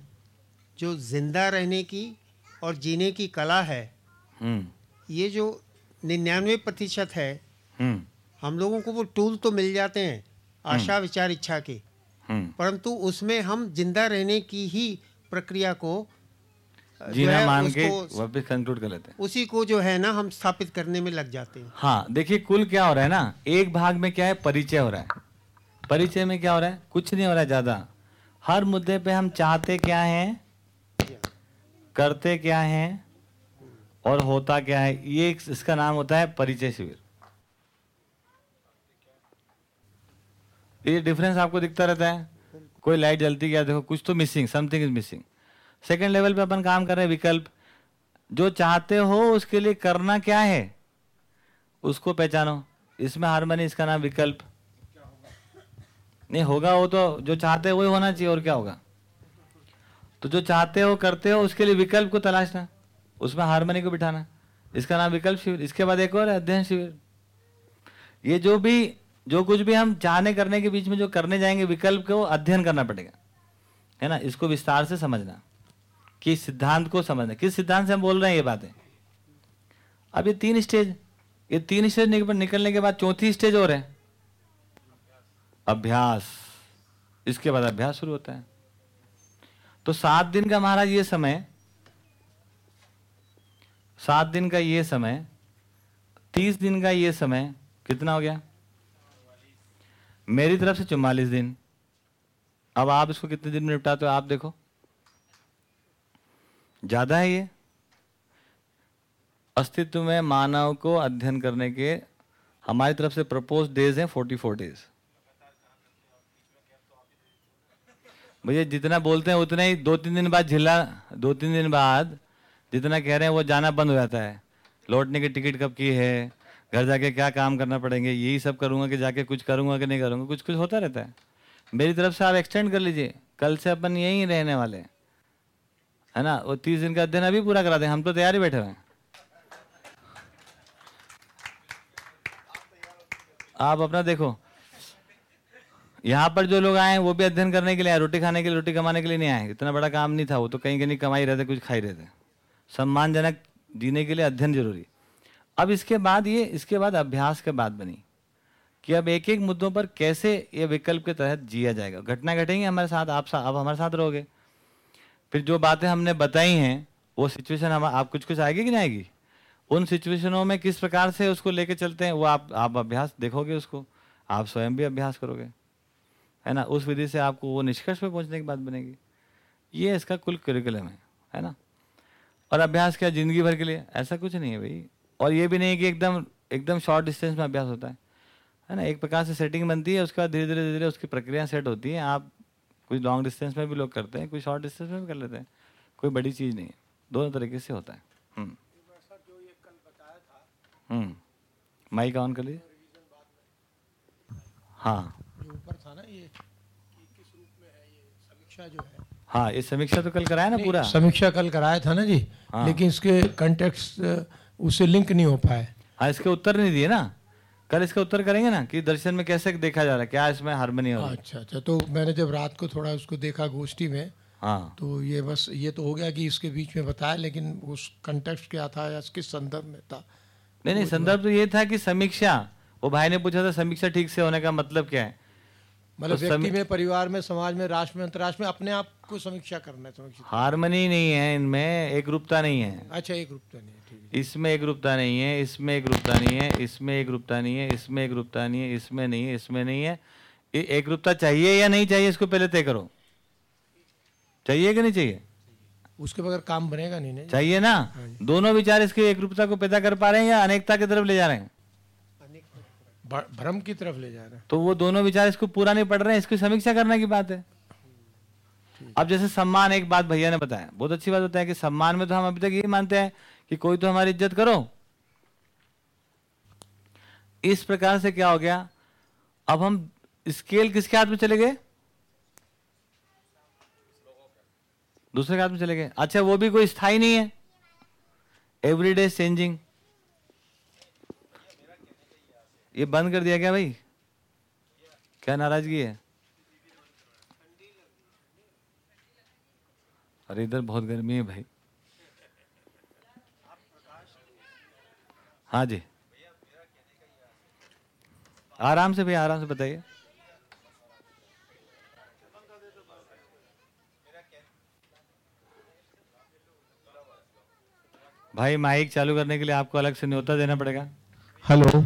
[SPEAKER 6] जो ज़िंदा रहने की और जीने की कला है
[SPEAKER 1] हम्म।
[SPEAKER 6] ये जो निन्यानवे प्रतिशत है
[SPEAKER 1] हम्म।
[SPEAKER 6] हम लोगों को वो टूल तो मिल जाते हैं आशा विचार इच्छा के।
[SPEAKER 1] हम्म।
[SPEAKER 6] परंतु उसमें हम ज़िंदा रहने की ही प्रक्रिया को
[SPEAKER 1] जीना मान के वापस कंक्लूड कर लेते हैं।
[SPEAKER 6] उसी को जो है ना हम स्थापित करने में लग जाते हैं।
[SPEAKER 1] हाँ देखिए कुल क्या हो रहा है ना एक भाग में क्या है परिचय हो रहा है। परिचय में क्या हो रहा है? कुछ नहीं हो रहा है ज़्यादा। हर मुद्दे पे हम चाहते क्या हैं करते क्या हैं और होता क्या है? ये इसका नाम होता है परिचय शिविर। ये डिफरेंस आपको दिखता रहता है। कोई लाइट जलती क्या देखो, कुछ तो missing something is missing second level पे अपन काम कर रहे हैं विकल्प। जो चाहते हो, उसके लिए करना क्या है? उसको पहचानो। इसमें हारमोनी इसका नाम विकल्प। नहीं, होगा वो तो जो चाहते हो, वही होना चाहिए, और क्या होगा? तो जो चाहते हो, करते हो, उसके लिए विकल्प को तलाशना, उसमें हारमोनी को बिठाना। इसका नाम विकल्प शिविर, इसके बाद एक और है, अध्ययन शिविर। ये जो भी, जो कुछ भी हम चाहने करने के बीच में जो करने जाएँगे, विकल्प को अध्ययन करना पड़ेगा, है ना? इसको विस्तार से समझना कि सिद्धांत को समझना। किस सिद्धांत से हम बोल रहे हैं ये बातें? अब ये तीन स्टेज, ये तीन स्टेज निकल- निकलने के बाद चौथी स्टेज और है। अभ्यास। इसके बाद अभ्यास शुरू होता है। तो सात दिन का महाराज ये समय, सात दिन का ये समय, तीस दिन का ये समय कितना हो गया? मेरी तरफ़ से चुम्बालीस दिन। अब आप इसको कितने दिन में निपटाते हो आप देखो। ज़्यादा है ये। अस्तित्व में मानव को अध्ययन करने के हमारी तरफ़ से प्रपोज डेज़ हैं फोर्टी फोर डेज़ भैया, जितना बोलते हैं उतना ही दो तीन दिन बाद झिल्ला दो तीन दिन बाद जितना कह रहे हैं वो जाना बंद हो जाता है। लौटने की टिकट कब की है? घर जाके क्या काम करना पड़ेंगे? यही सब करूँगा कि जाके कुछ करूँगा कि नहीं करूँगा? कुछ कुछ होता रहता है। मेरी तरफ़ से आप एक्सटेंड कर लीजिए। कल से अपन यहीं रहने वाले हैं। है ना? वो तीस दिन का अध्ययन अभी पूरा करा दें हम तो तैयार ही बैठे हुए हैं। आप अपना देखो। यहाँ पर जो लोग आए हैं वो भी अध्ययन करने के लिए आए रोटी खाने के लिए रोटी कमाने के लिए नहीं आए इतना बड़ा काम नहीं था वो तो कहीं कहीं कमाई रहते कुछ खाई रहते। सम्मानजनक जीने के लिए अध्ययन ज़रूरी। अब इसके बाद ये इसके बाद अभ्यास के बाद बनी कि अब एक एक मुद्दों पर कैसे ये विकल्प के तहत जिया जाएगा। घटना घटेंगी हमारे साथ आप सा, आप हमारे साथ रहोगे। फिर जो बातें हमने बताई हैं वो सिचुएशन हम आप कुछ कुछ आएगी कि नहीं आएगी? उन सिचुएशनों में किस प्रकार से उसको लेके चलते हैं वो आप आप अभ्यास देखोगे उसको। आप स्वयं भी अभ्यास करोगे। है ना? उस विधि से आपको वो निष्कर्ष पे पहुँचने की बात बनेगी। ये इसका कुल करिकुलम है है ना? और अभ्यास क्या ज़िंदगी भर के लिए? ऐसा कुछ नहीं है भाई। और ये भी नहीं कि एकदम एकदम शॉर्ट डिस्टेंस में अभ्यास होता है। है ना? एक प्रकार से सेटिंग बनती है, उसके बाद धीरे धीरे धीरे उसकी प्रक्रिया सेट होती है। आप कुछ लॉन्ग डिस्टेंस में भी लोग करते हैं, कुछ शॉर्ट डिस्टेंस में भी कर लेते हैं। कोई बड़ी चीज़ नहीं है। दोनों तरीके से होता है। माइक ऑन कर लीजिए हाँ
[SPEAKER 5] जो ऊपर था ना ये कि किस रूप में है ये समीक्षा जो है।
[SPEAKER 1] हाँ ये समीक्षा तो कल कराया ना पूरा?
[SPEAKER 7] समीक्षा कल कराया था ना जी
[SPEAKER 1] हाँ।
[SPEAKER 7] लेकिन इसके कंटेक्ट उससे लिंक नहीं हो पाए।
[SPEAKER 1] हाँ इसके उत्तर नहीं दिए ना? कल इसका उत्तर करेंगे ना कि दर्शन में कैसे देखा जा रहा है? क्या इसमें हारमोनी हो
[SPEAKER 7] अच्छा अच्छा तो मैंने जब रात को थोड़ा उसको देखा गोष्ठी में
[SPEAKER 1] हाँ।
[SPEAKER 7] तो ये बस ये तो हो गया कि इसके बीच में बताया लेकिन उस कंटेक्स्ट क्या था या किस संदर्भ में था?
[SPEAKER 1] नहीं नहीं संदर्भ तो ये था कि समीक्षा वो भाई ने पूछा था समीक्षा ठीक से होने का मतलब क्या है?
[SPEAKER 7] मतलब
[SPEAKER 1] तो
[SPEAKER 7] व्यक्ति में परिवार में समाज में राष्ट्र में अंतर्राष्ट्र में अपने आप को समीक्षा करना है समीक्षा
[SPEAKER 1] हारमोनी नहीं है इनमें एक रूपता नहीं है।
[SPEAKER 7] अच्छा एक रूपता नहीं है,
[SPEAKER 1] इसमें एक रूपता नहीं है इसमें एक रूपता नहीं है इसमें एक रूपता नहीं है इसमें एक रूपता नहीं है इसमें नहीं है इसमें नहीं है। एक रूपता चाहिए या नहीं चाहिए इसको पहले तय करो। चाहिए कि नहीं चाहिए?
[SPEAKER 7] उसके बगैर काम बनेगा नहीं
[SPEAKER 1] चाहिए ना? दोनों विचार इसके एक रूपता को पैदा कर पा रहे हैं या अनेकता की तरफ़ ले जा रहे हैं?
[SPEAKER 7] भ्रम की तरफ़ ले जा रहा है।
[SPEAKER 1] तो वो दोनों विचार इसको पूरा नहीं पढ़ रहे हैं इसकी समीक्षा करने की बात है। अब जैसे सम्मान एक बात भैया ने बताया। बहुत अच्छी बात बताया कि सम्मान में तो हम अभी तक यही मानते हैं कि कोई तो हमारी इज़्ज़त करो। इस प्रकार से क्या हो गया? अब हम स्केल किसके हाथ में चले गए? दूसरे के हाथ में चले गए। अच्छा वो भी कोई स्थायी नहीं है। एवरी डे चेंजिंग ये बंद कर दिया क्या भाई? क्या नाराज़गी है? अरे इधर बहुत गर्मी है भाई। हाँ जी। आराम से भैया, आराम से बताइए। भाई, माइक चालू करने के लिए आपको अलग से न्योता देना पड़ेगा।
[SPEAKER 2] हेलो।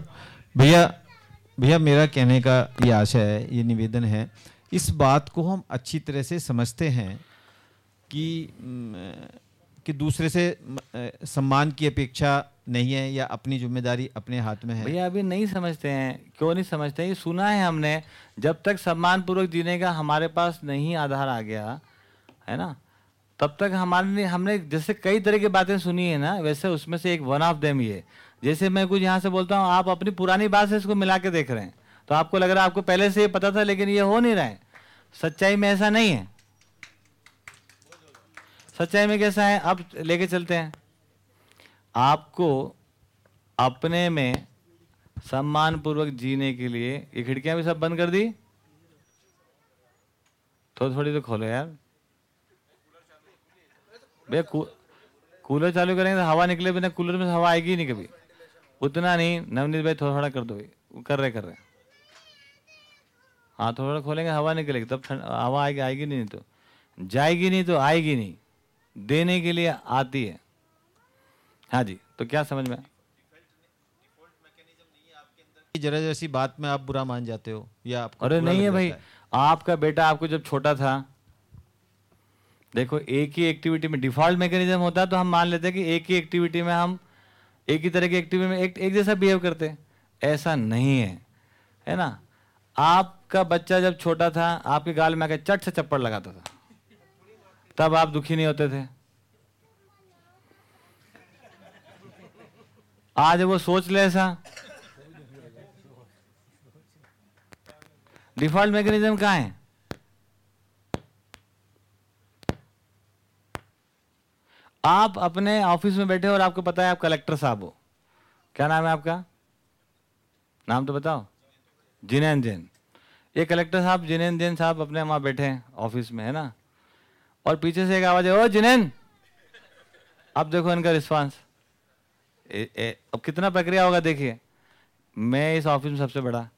[SPEAKER 2] भैया भैया मेरा कहने का ये आशा है, ये निवेदन है, इस बात को हम अच्छी तरह से समझते हैं कि कि दूसरे से सम्मान की अपेक्षा नहीं है या अपनी ज़िम्मेदारी अपने हाथ में है।
[SPEAKER 1] भैया, अभी नहीं समझते हैं। क्यों नहीं समझते हैं? ये सुना है हमने, जब तक सम्मान पूर्वक जीने का हमारे पास नहीं आधार आ गया, है ना? तब तक हमारे हमने जैसे कई तरह की बातें सुनी है ना, वैसे उसमें से एक वन ऑफ़ देम ये। जैसे मैं कुछ यहाँ से बोलता हूँ, आप अपनी पुरानी बात से इसको मिला के देख रहे हैं। तो आपको लग रहा है आपको पहले से ये पता था, लेकिन ये हो नहीं रहा है। सच्चाई में ऐसा नहीं है। सच्चाई में कैसा है? अब लेके चलते हैं। आपको अपने में सम्मान पूर्वक जीने के लिए ये खिड़कियाँ भी सब बंद कर दी? थोड़ी थोड़ी तो खोलो यार। भैया कूलर चालू करेंगे तो हवा निकले बिना कूलर में हवा आएगी नहीं कभी। उतना नहीं नवनीत भाई थोड़ा थोड़ा कर दो कर रहे कर रहे। हाँ थोड़ा थोड़ा खोलेंगे हवा निकलेगी तब ठंड हवा आएगी आएगी नहीं तो। जाएगी नहीं तो आएगी नहीं। देने के लिए आती है। हाँ जी तो क्या समझ में
[SPEAKER 2] जरा जैसी बात में आप बुरा मान जाते हो या आपको
[SPEAKER 1] अरे नहीं है भाई
[SPEAKER 2] जाता
[SPEAKER 1] आपका बेटा आपको जब छोटा था देखो एक ही एक्टिविटी में डिफ़ॉल्ट मैकेनिज्म होता है तो हम मान लेते हैं कि एक ही एक्टिविटी में हम एक ही तरह की एक्टिविटी में एक, एक जैसा बिहेव करते हैं। ऐसा नहीं है है ना? आपका बच्चा जब छोटा था आपके गाल में आके चट से चप्पड़ लगाता था। तब आप दुखी नहीं होते थे। आज वो सोच ले ऐसा। डिफ़ॉल्ट मैकेनिज्म कहाँ है? आप अपने ऑफ़िस में बैठे हो और आपको पता है आप कलेक्टर साहब हो। क्या नाम है आपका? नाम तो बताओ। जिनेन जैन। ये कलेक्टर साहब, जिनेन जैन साहब अपने वहाँ बैठे हैं ऑफ़िस में, है ना? और पीछे से एक आवाज़ है, ओ, जिनेन! अब देखो इनका रिस्पांस अब कितना प्रक्रिया होगा देखिए। मैं इस ऑफ़िस में सबसे बड़ा।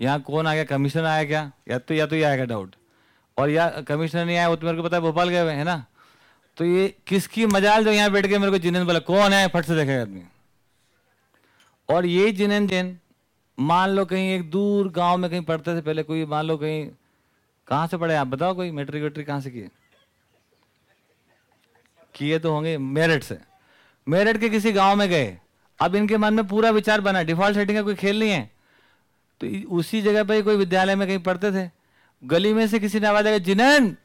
[SPEAKER 1] यहाँ कौन आ गया? कमिश्नर आया क्या? या तो या तो ये आएगा डाउट और या कमिश्नर नहीं आया, वो तो मेरे को पता है, भोपाल गए हुए हैं ना? तो ये किसकी मजाल जो यहाँ बैठ के मेरे को जिनेन बोला, कौन है? फट से देखेगा आदमी। और ये जिनेन जैन, मान लो कहीं एक दूर गाँव में कहीं पढ़ते थे पहले, कोई मान लो कहीं, कहाँ से पढ़े आप बताओ कोई, मेट्रिक वेट्रिक कहाँ से किए? किए तो होंगे मेरठ से। मेरठ के किसी गाँव में गए। अब इनके मन में पूरा विचार बना, डिफ़ॉल्ट सेटिंग का कोई खेल नहीं है। तो उसी जगह पर कोई विद्यालय में कहीं पढ़ते थे। गली में से किसी ने आवाज़ आया जिनेन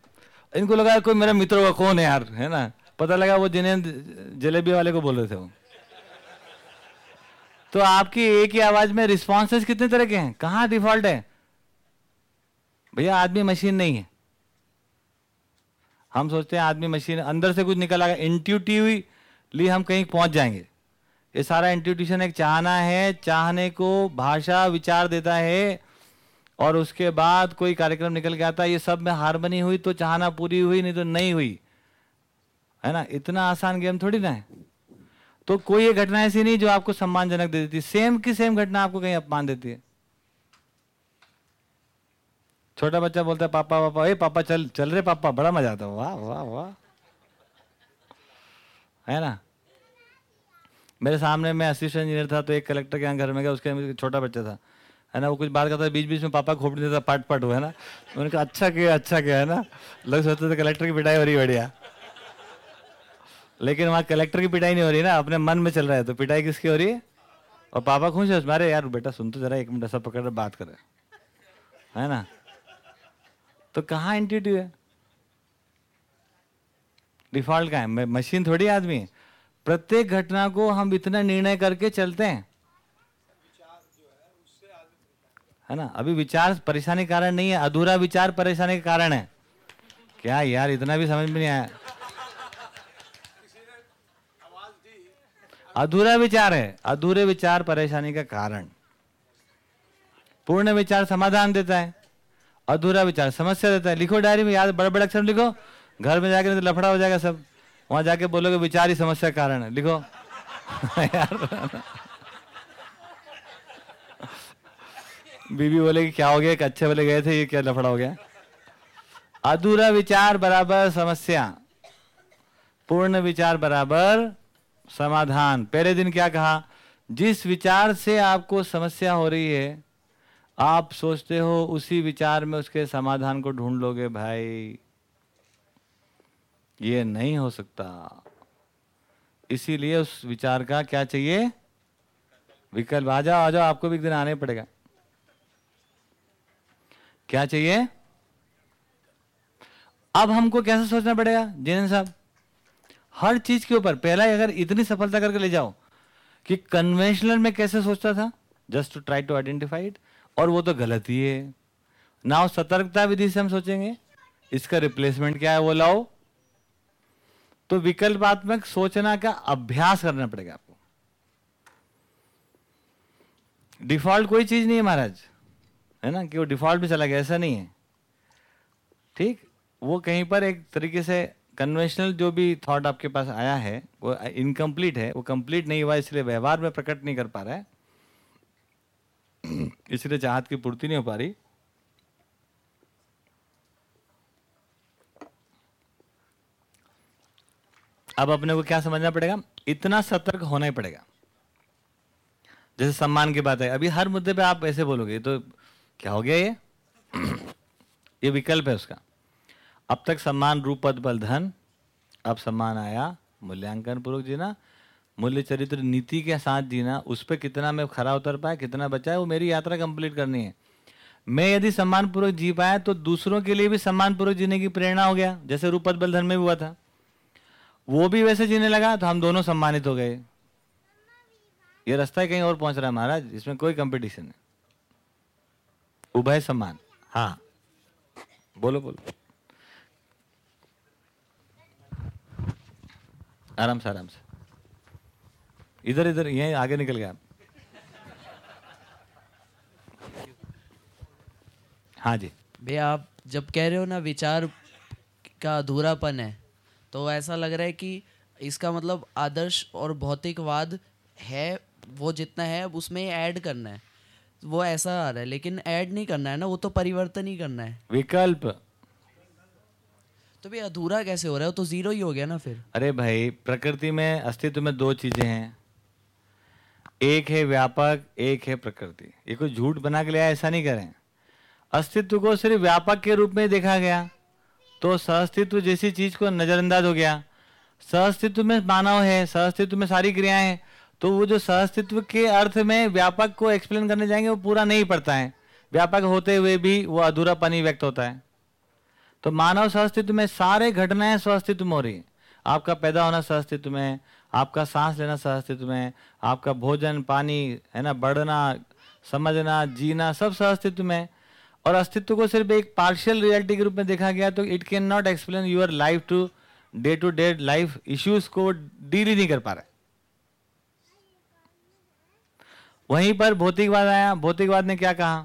[SPEAKER 1] इनको लगा कोई मेरा मित्र होगा कौन है यार, है ना? पता लगा वो जिन्हें जलेबी वाले को बोल रहे थे वो। तो आपकी एक ही आवाज़ में रिस्पॉन्सेस कितने तरह के हैं? कहाँ डिफ़ॉल्ट है? भैया, आदमी मशीन नहीं है। हम सोचते हैं आदमी मशीन अंदर से कुछ निकल आएगा इंट्यूटिवली हम कहीं पहुँच जाएँगे। ये सारा इंट्यूटिशन एक चाहना है, चाहने को भाषा विचार देता है और उसके बाद कोई कार्यक्रम निकल आता है, ये सब में हारमोनी हुई तो चाहना पूरी हुई, नहीं तो नहीं हुई। है ना? इतना आसान गेम थोड़ी ना है। तो कोई ये घटना ऐसी नहीं जो आपको सम्मानजनक दे देती। सेम की सेम घटना आपको कहीं अपमान देती है। छोटा बच्चा बोलता है, पापा पापा, ए, पापा, चल चल रहे पापा, बड़ा मज़ा आता वाह वाह वाह। है ना? मेरे सामने मैं असिस्टेंट इंजीनियर था तो एक कलेक्टर के यहाँ घर में गया, उसके छोटा बच्चा था। है ना, वो कुछ बात करता है बीच बीच में पापा खोपड़ी देता पाट पाट हुआ है ना? मैंने कहा अच्छा किया अच्छा किया, है ना? लोग सोचते थे, कलेक्टर की पिटाई हो रही बढ़िया। लेकिन वहाँ कलेक्टर की पिटाई नहीं हो रही ना, अपने मन में चल रहा है तो पिटाई किसकी हो रही है? और पापा खुश है, अरे यार, बेटा, सुन तो जरा, एक मिनट ऐसा पकड़, बात करे। है ना? तो कहाँ इंट्यूटिव है? डिफ़ॉल्ट का है? मशीन थोड़ी आदमी? प्रत्येक घटना को हम इतना निर्णय करके चलते हैं। है ना? अभी विचार परेशानी कारण नहीं है, अधूरा विचार परेशानी का कारण है। क्या यार, इतना भी समझ में नहीं आया। अधूरा विचार है, अधूरे विचार परेशानी का कारण। पूर्ण विचार समाधान देता है, अधूरा विचार समस्या देता है। लिखो डायरी में, याद बड़े बड़े अक्षर लिखो। घर में जाके तो लफड़ा हो जाएगा सब। वहाँ जाके बोलोगे, विचार ही समस्या कारण है। लिखो। यार बीबी बोले कि क्या हो गया? अच्छे वाले गए थे, ये क्या लफड़ा हो गया? अधूरा विचार बराबर समस्या। पूर्ण विचार बराबर समाधान। पहले दिन क्या कहा? जिस विचार से आपको समस्या हो रही है, आप सोचते हो उसी विचार में उसके समाधान को ढूंढ लोगे, भाई। ये नहीं हो सकता। इसीलिए उस विचार का क्या चाहिए? विकल्प। आ जाओ आ जाओ, आपको भी एक दिन आने पड़ेगा। क्या चाहिए? अब हमको कैसे सोचना पड़ेगा जिन साहब? हर चीज़ के ऊपर, पहला अगर इतनी सफलता करके ले जाओ, कि कन्वेंशनल में कैसे सोचता था? Just to try to identify it और वो तो गलत ही है। ना सतर्कता विधि से हम सोचेंगे, इसका रिप्लेसमेंट क्या है वो लाओ। तो विकल्पात्मक सोचना का अभ्यास करना पड़ेगा आपको। डिफ़ॉल्ट कोई चीज़ नहीं है, महाराज। है ना, कि वो डिफ़ॉल्ट में चला गया, ऐसा नहीं है। ठीक? वो कहीं पर एक तरीके से कन्वेंशनल जो भी थॉट आपके पास आया है, वो इनकम्प्लीट है, वो कंप्लीट नहीं हुआ, इसलिए व्यवहार में प्रकट नहीं कर पा रहा है। इसलिए चाहत की पूर्ति नहीं हो पा रही। अब अपने को क्या समझना पड़ेगा? इतना सतर्क होना ही पड़ेगा। जैसे सम्मान की बात है, अभी हर मुद्दे पे आप ऐसे बोलोगे तो क्या हो गया ये? ये विकल्प है उसका। अब तक सम्मान रूप पद बल धन, अब सम्मान आया मूल्यांकन पूर्वक जीना, मूल्य चरित्र नीति के साथ जीना, उस पर कितना मैं खरा उतर पाया, कितना बचा है, वो मेरी यात्रा कंप्लीट करनी है। मैं यदि सम्मान पूर्वक जी पाया तो दूसरों के लिए भी सम्मान पूर्वक जीने की प्रेरणा हो गया, जैसे रूप पद बल धन में हुआ था। वो भी वैसे जीने लगा तो हम दोनों सम्मानित हो गए। ये रास्ता कहीं और पहुँच रहा है महाराज, इसमें कोई कंपटीशन है उभय सम्मान हाँ। बोलो बोलो। आराम से आराम से। इधर इधर यहीं आगे निकल गया हाँ जी।
[SPEAKER 8] भैया आप जब कह रहे हो ना विचार का अधूरापन है तो ऐसा लग रहा है कि इसका मतलब आदर्श और भौतिकवाद है वो जितना है उसमें ऐड करना है। वो ऐसा आ रहा है लेकिन ऐड नहीं करना है ना वो तो परिवर्तन ही करना है।
[SPEAKER 1] विकल्प।
[SPEAKER 8] तो भाई अधूरा कैसे हो रहा है? वो तो ज़ीरो ही हो गया ना फिर।
[SPEAKER 1] अरे भाई प्रकृति में अस्तित्व में दो चीज़ें हैं। एक है व्यापक एक है प्रकृति। ये कोई झूठ बना के लिया ऐसा नहीं करें अस्तित्व को सिर्फ़ व्यापक के रूप में देखा गया। तो सहअस्तित्व जैसी चीज़ को नजरअंदाज हो गया। सहअस्तित्व में मानव है सहअस्तित्व में सारी क्रियाएँ हैं। तो वो जो सहअस्तित्व के अर्थ में व्यापक को एक्सप्लेन करने जाएँगे, वो पूरा नहीं पड़ता है। व्यापक होते हुए भी वो अधूरा पानी व्यक्त होता है। तो मानव सहअस्तित्व में सारे घटनाएँ सहअस्तित्व में हो रही है। आपका पैदा होना सहअस्तित्व में, आपका सांस लेना सहअस्तित्व में, आपका भोजन, पानी, है ना, बढ़ना, समझना, जीना, सब सहअस्तित्व में। और अस्तित्व को सिर्फ़ एक पार्शियल रियलिटी के रूप में देखा गया तो it can not explain your life to day to day life issues को डील ही नहीं कर पा रहा वहीं पर भौतिकवाद आया। भौतिकवाद ने क्या कहा?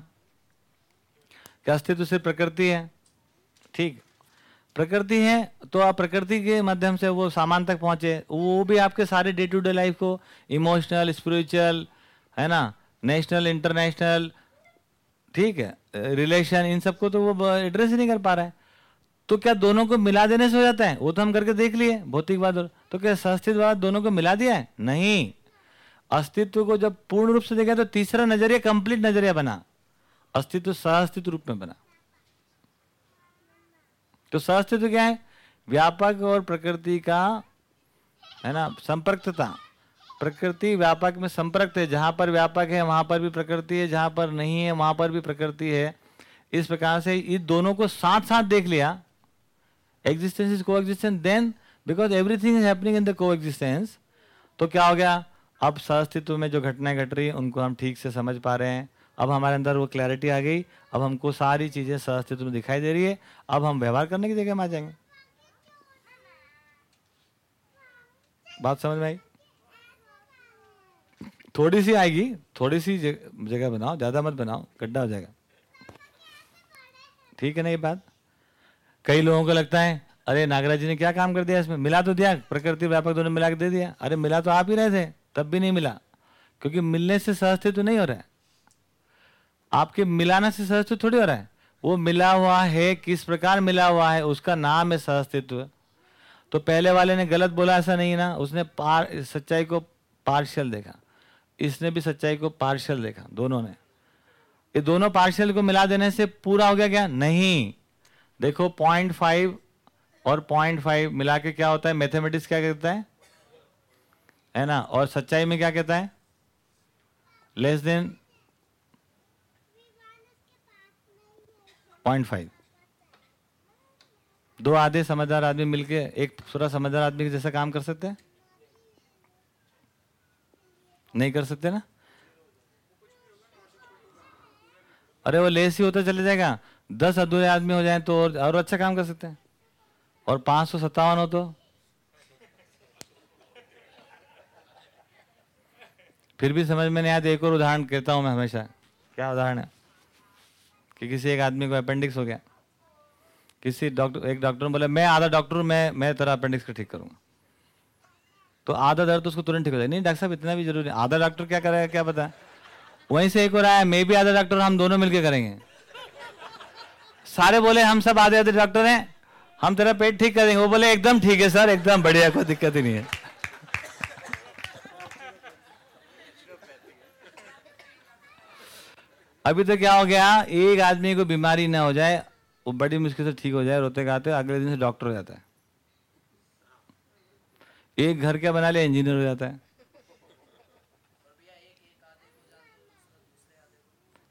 [SPEAKER 1] कि अस्तित्व सिर्फ़ प्रकृति है? ठीक। प्रकृति है तो आप प्रकृति के माध्यम से वो सामान तक पहुँचे। वो भी आपके सारे डे टू डे लाइफ को इमोशनल स्पिरिचुअल है ना? नेशनल इंटरनेशनल ठीक है? रिलेशन इन सबको तो वो एड्रेस ही नहीं कर पा रहा है। तो क्या दोनों को मिला देने से हो जाता है? वो तो हम करके देख लिए। भौतिकवाद तो क्या सहस्तित्ववाद दोनों को मिला दिया है? नहीं। अस्तित्व को जब पूर्ण रूप से देखा तो तीसरा नज़रिया कंप्लीट नज़रिया बना। अस्तित्व सहअस्तित्व रूप में बना। तो सहअस्तित्व क्या है? व्यापक और प्रकृति का, है ना, संपर्कता। प्रकृति व्यापक में संपर्क है। जहाँ पर व्यापक है, वहाँ पर भी प्रकृति है। जहाँ पर नहीं है, वहाँ पर भी प्रकृति है। इस प्रकार से इस दोनों को साथ साथ देख लिया। Existence is coexistence then because everything is happening in the coexistence तो क्या हो गया? अब सहअस्तित्व में जो घटनाएँ घट रही हैं, उनको हम ठीक से समझ पा रहे हैं। अब हमारे अंदर वो क्लैरिटी आ गई। अब हमको सारी चीज़ें सहअस्तित्व में दिखाई दे रही है। अब हम व्यवहार करने की जगह में आ जाएँगे। बात समझ में आई? थोड़ी सी आएगी। थोड़ी सी जगह बनाओ। ज़्यादा मत बनाओ। गड्ढा हो जाएगा। ठीक है ना ये बात? कई लोगों को लगता है, अरे नागराज जी ने क्या काम कर दिया इसमें? मिला तो दिया। प्रकृति व्यापक दोनों मिला के दे दिया। अरे मिला तो आप ही रहे थे। तब भी नहीं मिला, क्योंकि मिलने से सहस्तित्व तो नहीं हो रहा है। आपके मिलाना से सहस्तित्व थोड़ी हो रहा है। वो मिला हुआ है, किस प्रकार मिला हुआ है, उसका नाम है सहस्तित्व तो पहले वाले ने गलत बोला, ऐसा नहीं ना? उसने पार, सच्चाई को पार्शियल देखा। इसने भी सच्चाई को पार्शियल देखा, दोनों ने। ये दोनों पार्शियल को मिला देने से पूरा हो गया क्या? नहीं। देखो, पॉइंट फाइव और पॉइंट फाइव मिला के क्या होता है? मैथमेटिक्स क्या कहता है? है ना? और सच्चाई में क्या कहता है? लेस देन पॉइंट फाइव दो आधे समझदार आदमी मिलके एक पूरा समझदार आदमी के जैसा काम कर सकते हैं? नहीं कर सकते ना? अरे वो लेस ही होता चले जाएगा। दस अधूरे आदमी हो जाए तो और, और अच्छा काम कर सकते हैं। और पाँच सौ सत्तावन हो तो? फिर भी समझ में नहीं आया तो एक और उदाहरण कहता हूँ मैं हमेशा। क्या उदाहरण है? कि किसी एक आदमी को अपेंडिक्स हो गया। किसी डॉक्टर एक डॉक्टर ने बोला, मैं आधा डॉक्टर मैं मैं तेरा अपेंडिक्स का ठीक करूँगा। तो आधा दर्द तो उसको तुरंत ठीक हो जाए। नहीं, डॉक्टर साहब, इतना भी ज़रूरी है। आधा डॉक्टर क्या करेगा, क्या पता? वहीं से एक और आया, मैं भी आधा डॉक्टर हम दोनों मिलकर करेंगे। सारे बोले, हम सब आधे आधे डॉक्टर हैं, हम तेरा पेट ठीक करेंगे। वो बोले, एकदम ठीक है सर, एकदम बढ़िया, कोई दिक्कत ही नहीं है। अभी तो क्या हो गया, एक आदमी को बीमारी ना हो जाए, वो बड़ी मुश्किल से ठीक हो जाए, रोते गाते, अगले दिन से डॉक्टर हो जाता है। एक घर क्या बना लिया, इंजीनियर हो जाता है।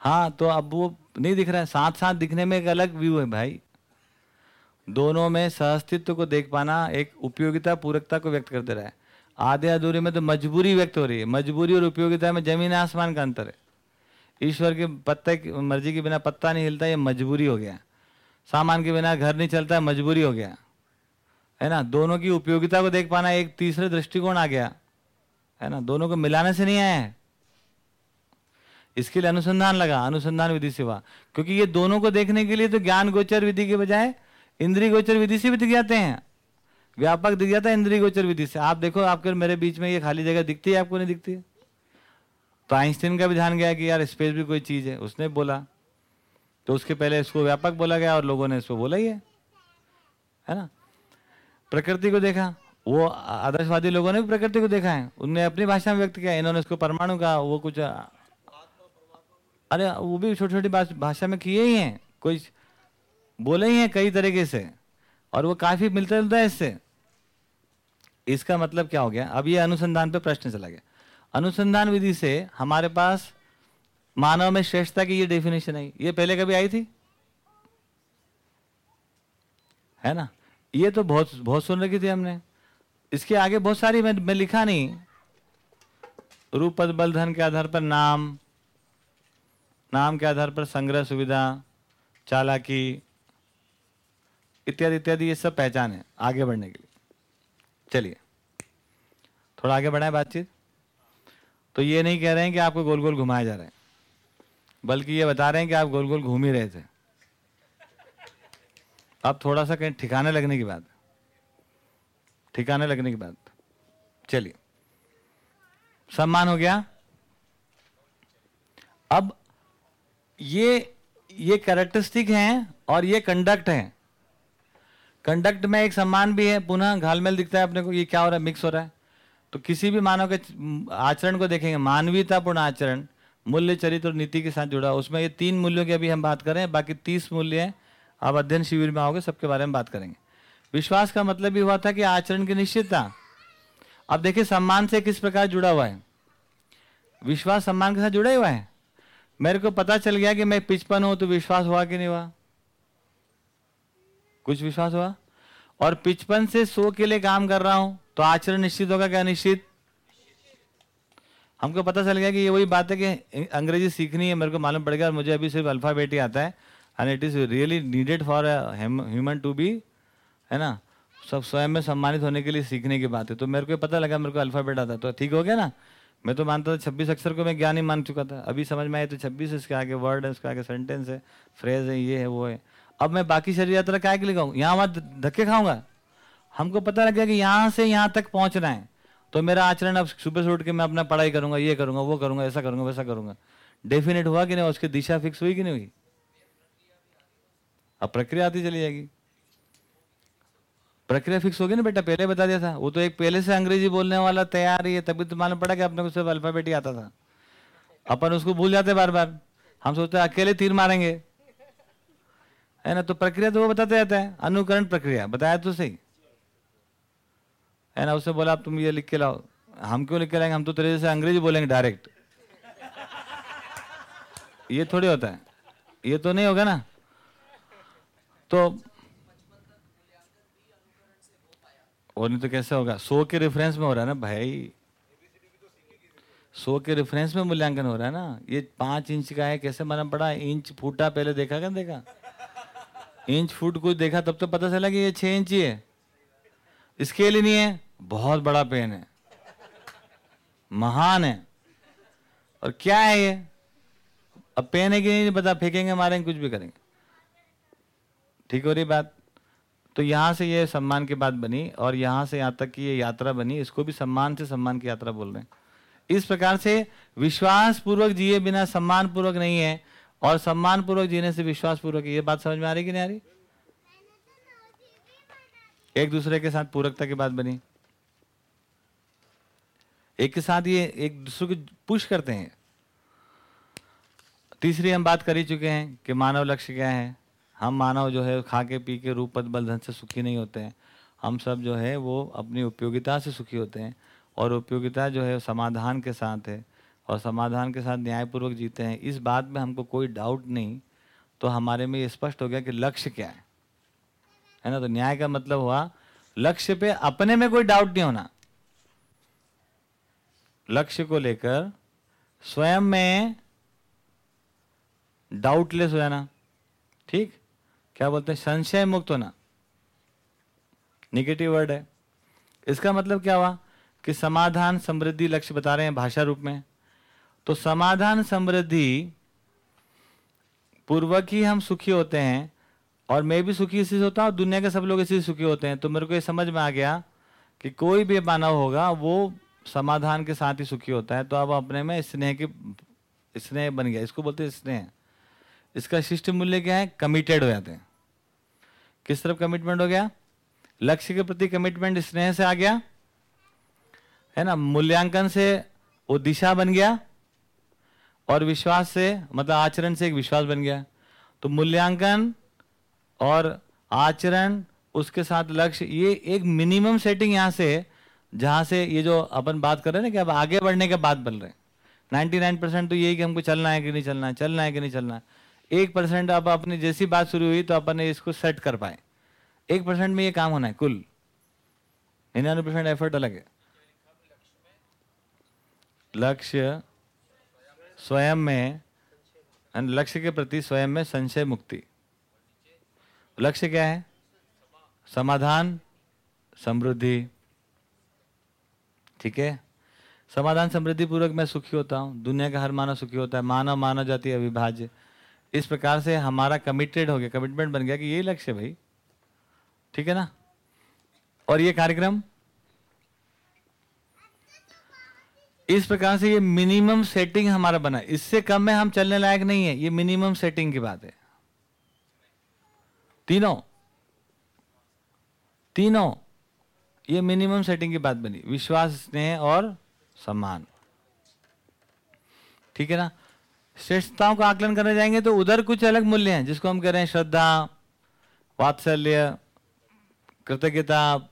[SPEAKER 1] हाँ तो अब वो नहीं दिख रहा है साथ साथ दिखने में एक अलग व्यू है भाई। दोनों में सहअस्तित्व को देख पाना एक उपयोगिता पूरकता को व्यक्त करते रहा। है आधे अधूरे में तो मजबूरी व्यक्त हो रही है, मजबूरी और उपयोगिता में ज़मीन आसमान का अंतर है। ईश्वर के पत्ते की, मर्ज़ी के बिना पत्ता नहीं हिलता, ये मजबूरी हो गया। सामान के बिना घर नहीं चलता है मजबूरी हो गया। है ना? दोनों की उपयोगिता को देख पाना एक तीसरे दृष्टिकोण आ गया। है ना? दोनों को मिलाने से नहीं आया है। इसके लिए अनुसंधान लगा, अनुसंधान विधि सेवा। क्योंकि ये दोनों को देखने के लिए तो ज्ञान गोचर विधि के बजाय इंद्रिय गोचर विधि से भी दिख जाते हैं। व्यापक दिख जाता है इंद्रिय गोचर विधि से। आप देखो, आपके मेरे बीच में ये खाली जगह दिखती है आपको नहीं दिखती है? तो आइंस्टीन का भी ध्यान गया कि यार स्पेस भी कोई चीज़ है, उसने बोला। तो उसके पहले इसको व्यापक बोला गया और लोगों ने इसको बोला ही है। है ना? प्रकृति को देखा, वो आदर्शवादी लोगों ने भी प्रकृति को देखा है। उनने अपनी भाषा में व्यक्त किया, इन्होंने उसको परमाणु कहा, वो कुछ, अरे वो भी छोटी छोटी भाषा में किए ही हैं। कोई बोले ही हैं कई तरीके से, और वो काफ़ी मिलता जुलता है इससे। इसका मतलब क्या हो गया? अब ये अनुसंधान पे प्रश्न चला गया। अनुसंधान विधि से हमारे पास मानव में श्रेष्ठता की ये डेफिनेशन आई ये पहले कभी आई थी? है ना? ये तो बहुत बहुत सुन रखी थी हमने। इसके आगे बहुत सारी मैं, मैं लिखा नहीं। रूप पद बल धन के आधार पर नाम नाम के आधार पर संग्रह सुविधा चालाकी इत्यादि इत्यादि ये सब पहचान है आगे बढ़ने के लिए। चलिए थोड़ा आगे बढ़ाएँ बातचीत। तो ये नहीं कह रहे हैं कि आपको गोल गोल घुमाया जा रहा है, बल्कि ये बता रहे हैं कि आप गोल गोल घूम ही रहे थे। अब थोड़ा सा कहीं ठिकाने लगने की बात, ठिकाने लगने की बात। चलिए, सम्मान हो गया। अब ये ये कैरेक्टरिस्टिक हैं और ये कंडक्ट हैं। कंडक्ट में एक सम्मान भी है, पुनः घालमेल दिखता है अपने को, ये क्या हो रहा है मिक्स हो रहा है। तो किसी भी मानव के आचरण को देखेंगे, मानवीयतापूर्ण आचरण, मूल्य, चरित्र और नीति के साथ जुड़ा, उसमें ये तीन मूल्यों की अभी हम बात करें, बाकी तीस मूल्य हैं, आप अध्ययन शिविर में आओगे, सबके बारे में बात करेंगे। विश्वास का मतलब भी हुआ था कि आचरण की निश्चितता। अब देखिए, सम्मान से किस प्रकार जुड़ा हुआ है? विश्वास सम्मान के साथ जुड़ा हुआ है। मेरे को पता चल गया कि मैं पिचपन हूँ तो विश्वास हुआ कि नहीं हुआ? कुछ विश्वास हुआ? और पिचपन से सो के लिए काम कर रहा हूँ तो आचरण निश्चित होगा क्या निश्चित? हमको पता चल गया कि ये वही बात है कि अंग्रेज़ी सीखनी है, मेरे को मालूम पड़ गया और मुझे अभी सिर्फ़ अल्फ़ाबेट ही आता है। And it is really needed for human to be है ना? सब स्वयं में सम्मानित होने के लिए सीखने की बात है। तो मेरे को पता लगा, मेरे को अल्फ़ाबेट आता तो ठीक हो गया ना? मैं तो मानता था छब्बीस अक्षर को मैं ज्ञान ही मान चुका था। अभी समझ में आया तो छब्बीस इसके आगे वर्ड है उसके आगे सेंटेंस है फ्रेज है, ये है, वो है। अब मैं बाकी शरीर यात्रा क्या के लिए यहाँ वहाँ धक्के खाऊँगा? हमको पता लग गया कि यहाँ से यहाँ तक पहुँचना है। तो मेरा आचरण अब सुबह से उठ के मैं अपना पढ़ाई करूँगा, ये करूँगा, वो करूँगा, ऐसा करूँगा, वैसा करूँगा। डेफिनेट हुआ कि नहीं? उसकी दिशा फिक्स हुई कि नहीं हुई? अब प्रक्रिया आती चली जाएगी। प्रक्रिया फिक्स होगी ना बेटा? पहले बता दिया था। वो तो एक पहले से अंग्रेज़ी बोलने वाला तैयार ही है, तभी तो मालूम पड़ा कि अपने को सिर्फ़ अल्फ़ाबेट ही आता था। अपन उसको भूल जाते बार बार हम सोचते अकेले तीर मारेंगे। है ना? तो प्रक्रिया तो वो बताते रहता है। अनुकरण प्रक्रिया, बताया तो सही। है ना उसने बोला आप तुम ये लिख के लाओ. हम क्यों लिख के लाएँगे? हम तो तेरे जैसे अंग्रेज़ी बोलेंगे डायरेक्ट ये थोड़ी होता है। ये तो नहीं होगा ना? तो और नहीं तो कैसे होगा? सो के रेफरेंस में हो रहा है ना, भाई? सो के रेफरेंस में मूल्यांकन हो रहा है ना? ये पाँच इंच का है, कैसे मालूम पड़ा? इंच फूटा, पहले देखा क्या देखा? इंच फुट कुछ देखा, तब तो पता चला कि ये छह इंच ही है। स्केल ही नहीं है। बहुत बड़ा पेन है। महान है। और क्या है ये? अब पेन है कि नहीं, पता, फेंकेंगे, मारेंगे, कुछ भी करेंगे। ठीक हो रही बात? तो यहाँ से ये सम्मान की बात बनी और यहाँ से यहाँ तक की ये यात्रा बनी, इसको भी सम्मान से सम्मान की यात्रा बोल रहे हैं। इस प्रकार से विश्वास पूर्वक जिए बिना सम्मान पूर्वक नहीं है और सम्मान पूर्वक जीने से विश्वास पूर्वक ये बात समझ में आ रही कि नहीं आ रही? एक दूसरे के साथ पूरकता की बात बनी। एक के साथ ये एक दूसरे को पुश करते हैं। तीसरी हम बात कर ही चुके हैं कि मानव लक्ष्य क्या है। हम मानव जो है खा के पी के रूप, पद, बल, धन से सुखी नहीं होते हैं। हम सब जो है वो अपनी उपयोगिता से सुखी होते हैं और उपयोगिता जो है समाधान के साथ है और समाधान के साथ न्यायपूर्वक जीते हैं। इस बात में हमको कोई डाउट नहीं। तो हमारे में ये स्पष्ट हो गया कि लक्ष्य क्या है। है ना? तो न्याय का मतलब हुआ, लक्ष्य पे अपने में कोई डाउट नहीं होना। लक्ष्य को लेकर स्वयं में डाउटलेस हो जाना। ठीक? क्या बोलते हैं? संशय मुक्त होना। निगेटिव वर्ड है। इसका मतलब क्या हुआ? कि समाधान समृद्धि लक्ष्य बता रहे हैं भाषा रूप में। तो समाधान समृद्धि पूर्वक ही हम सुखी होते हैं और मैं भी सुखी इसी से होता हूँ, दुनिया के सब लोग इसी से सुखी होते हैं। तो मेरे को ये समझ में आ गया कि कोई भी मानव होगा, वो समाधान के साथ ही सुखी होता है तो अब अपने में स्नेह की, स्नेह बन गया। इसको बोलते हैं स्नेह। इसका शिष्ट मूल्य क्या है? कमिटेड हो जाते हैं। किस तरफ़ कमिटमेंट हो गया? लक्ष्य के प्रति कमिटमेंट स्नेह से आ गया। है ना? मूल्यांकन से वो दिशा बन गया। और विश्वास से मतलब आचरण से एक विश्वास बन गया। तो मूल्यांकन और आचरण, उसके साथ लक्ष्य, ये एक मिनिमम सेटिंग यहाँ से जहाँ से ये जो अपन बात कर रहे हैं ना कि अब आगे बढ़ने के बाद बन रहे हैं। नाइन्टी नाइन परसेंट तो यही कि हमको चलना है कि नहीं चलना है चलना है कि नहीं चलना है। एक परसेंट अब अपनी जैसी बात शुरू हुई तो अपन इसको सेट कर पाए। एक परसेंट में ये काम होना है, कुल। निन्यानवे परसेंट एफर्ट अलग है। लक्ष्य स्वयं में लक्ष्य के प्रति स्वयं में संशय मुक्ति। लक्ष्य क्या है? समाधान, समृद्धि। ठीक है? समाधान समृद्धि पूर्वक मैं सुखी होता हूँ। दुनिया का हर मानव सुखी होता है। मानव मानव जाति अविभाज्य। इस प्रकार से हमारा कमिटेड हो गया। कमिटमेंट बन गया कि यही लक्ष्य भाई। ठीक है ना? और ये कार्यक्रम? इस प्रकार से ये मिनिमम सेटिंग हमारा बना। इससे कम में हम चलने लायक नहीं है। ये मिनिमम सेटिंग की बात है। तीनों। तीनों। ये मिनिमम सेटिंग की बात बनी। विश्वास, स्नेह और सम्मान। ठीक है ना? श्रेष्ठताओं का आकलन करने जाएँगे तो उधर कुछ अलग मूल्य हैं, जिसको हम कह रहे हैं श्रद्धा, वात्सल्य, कृतज्ञता,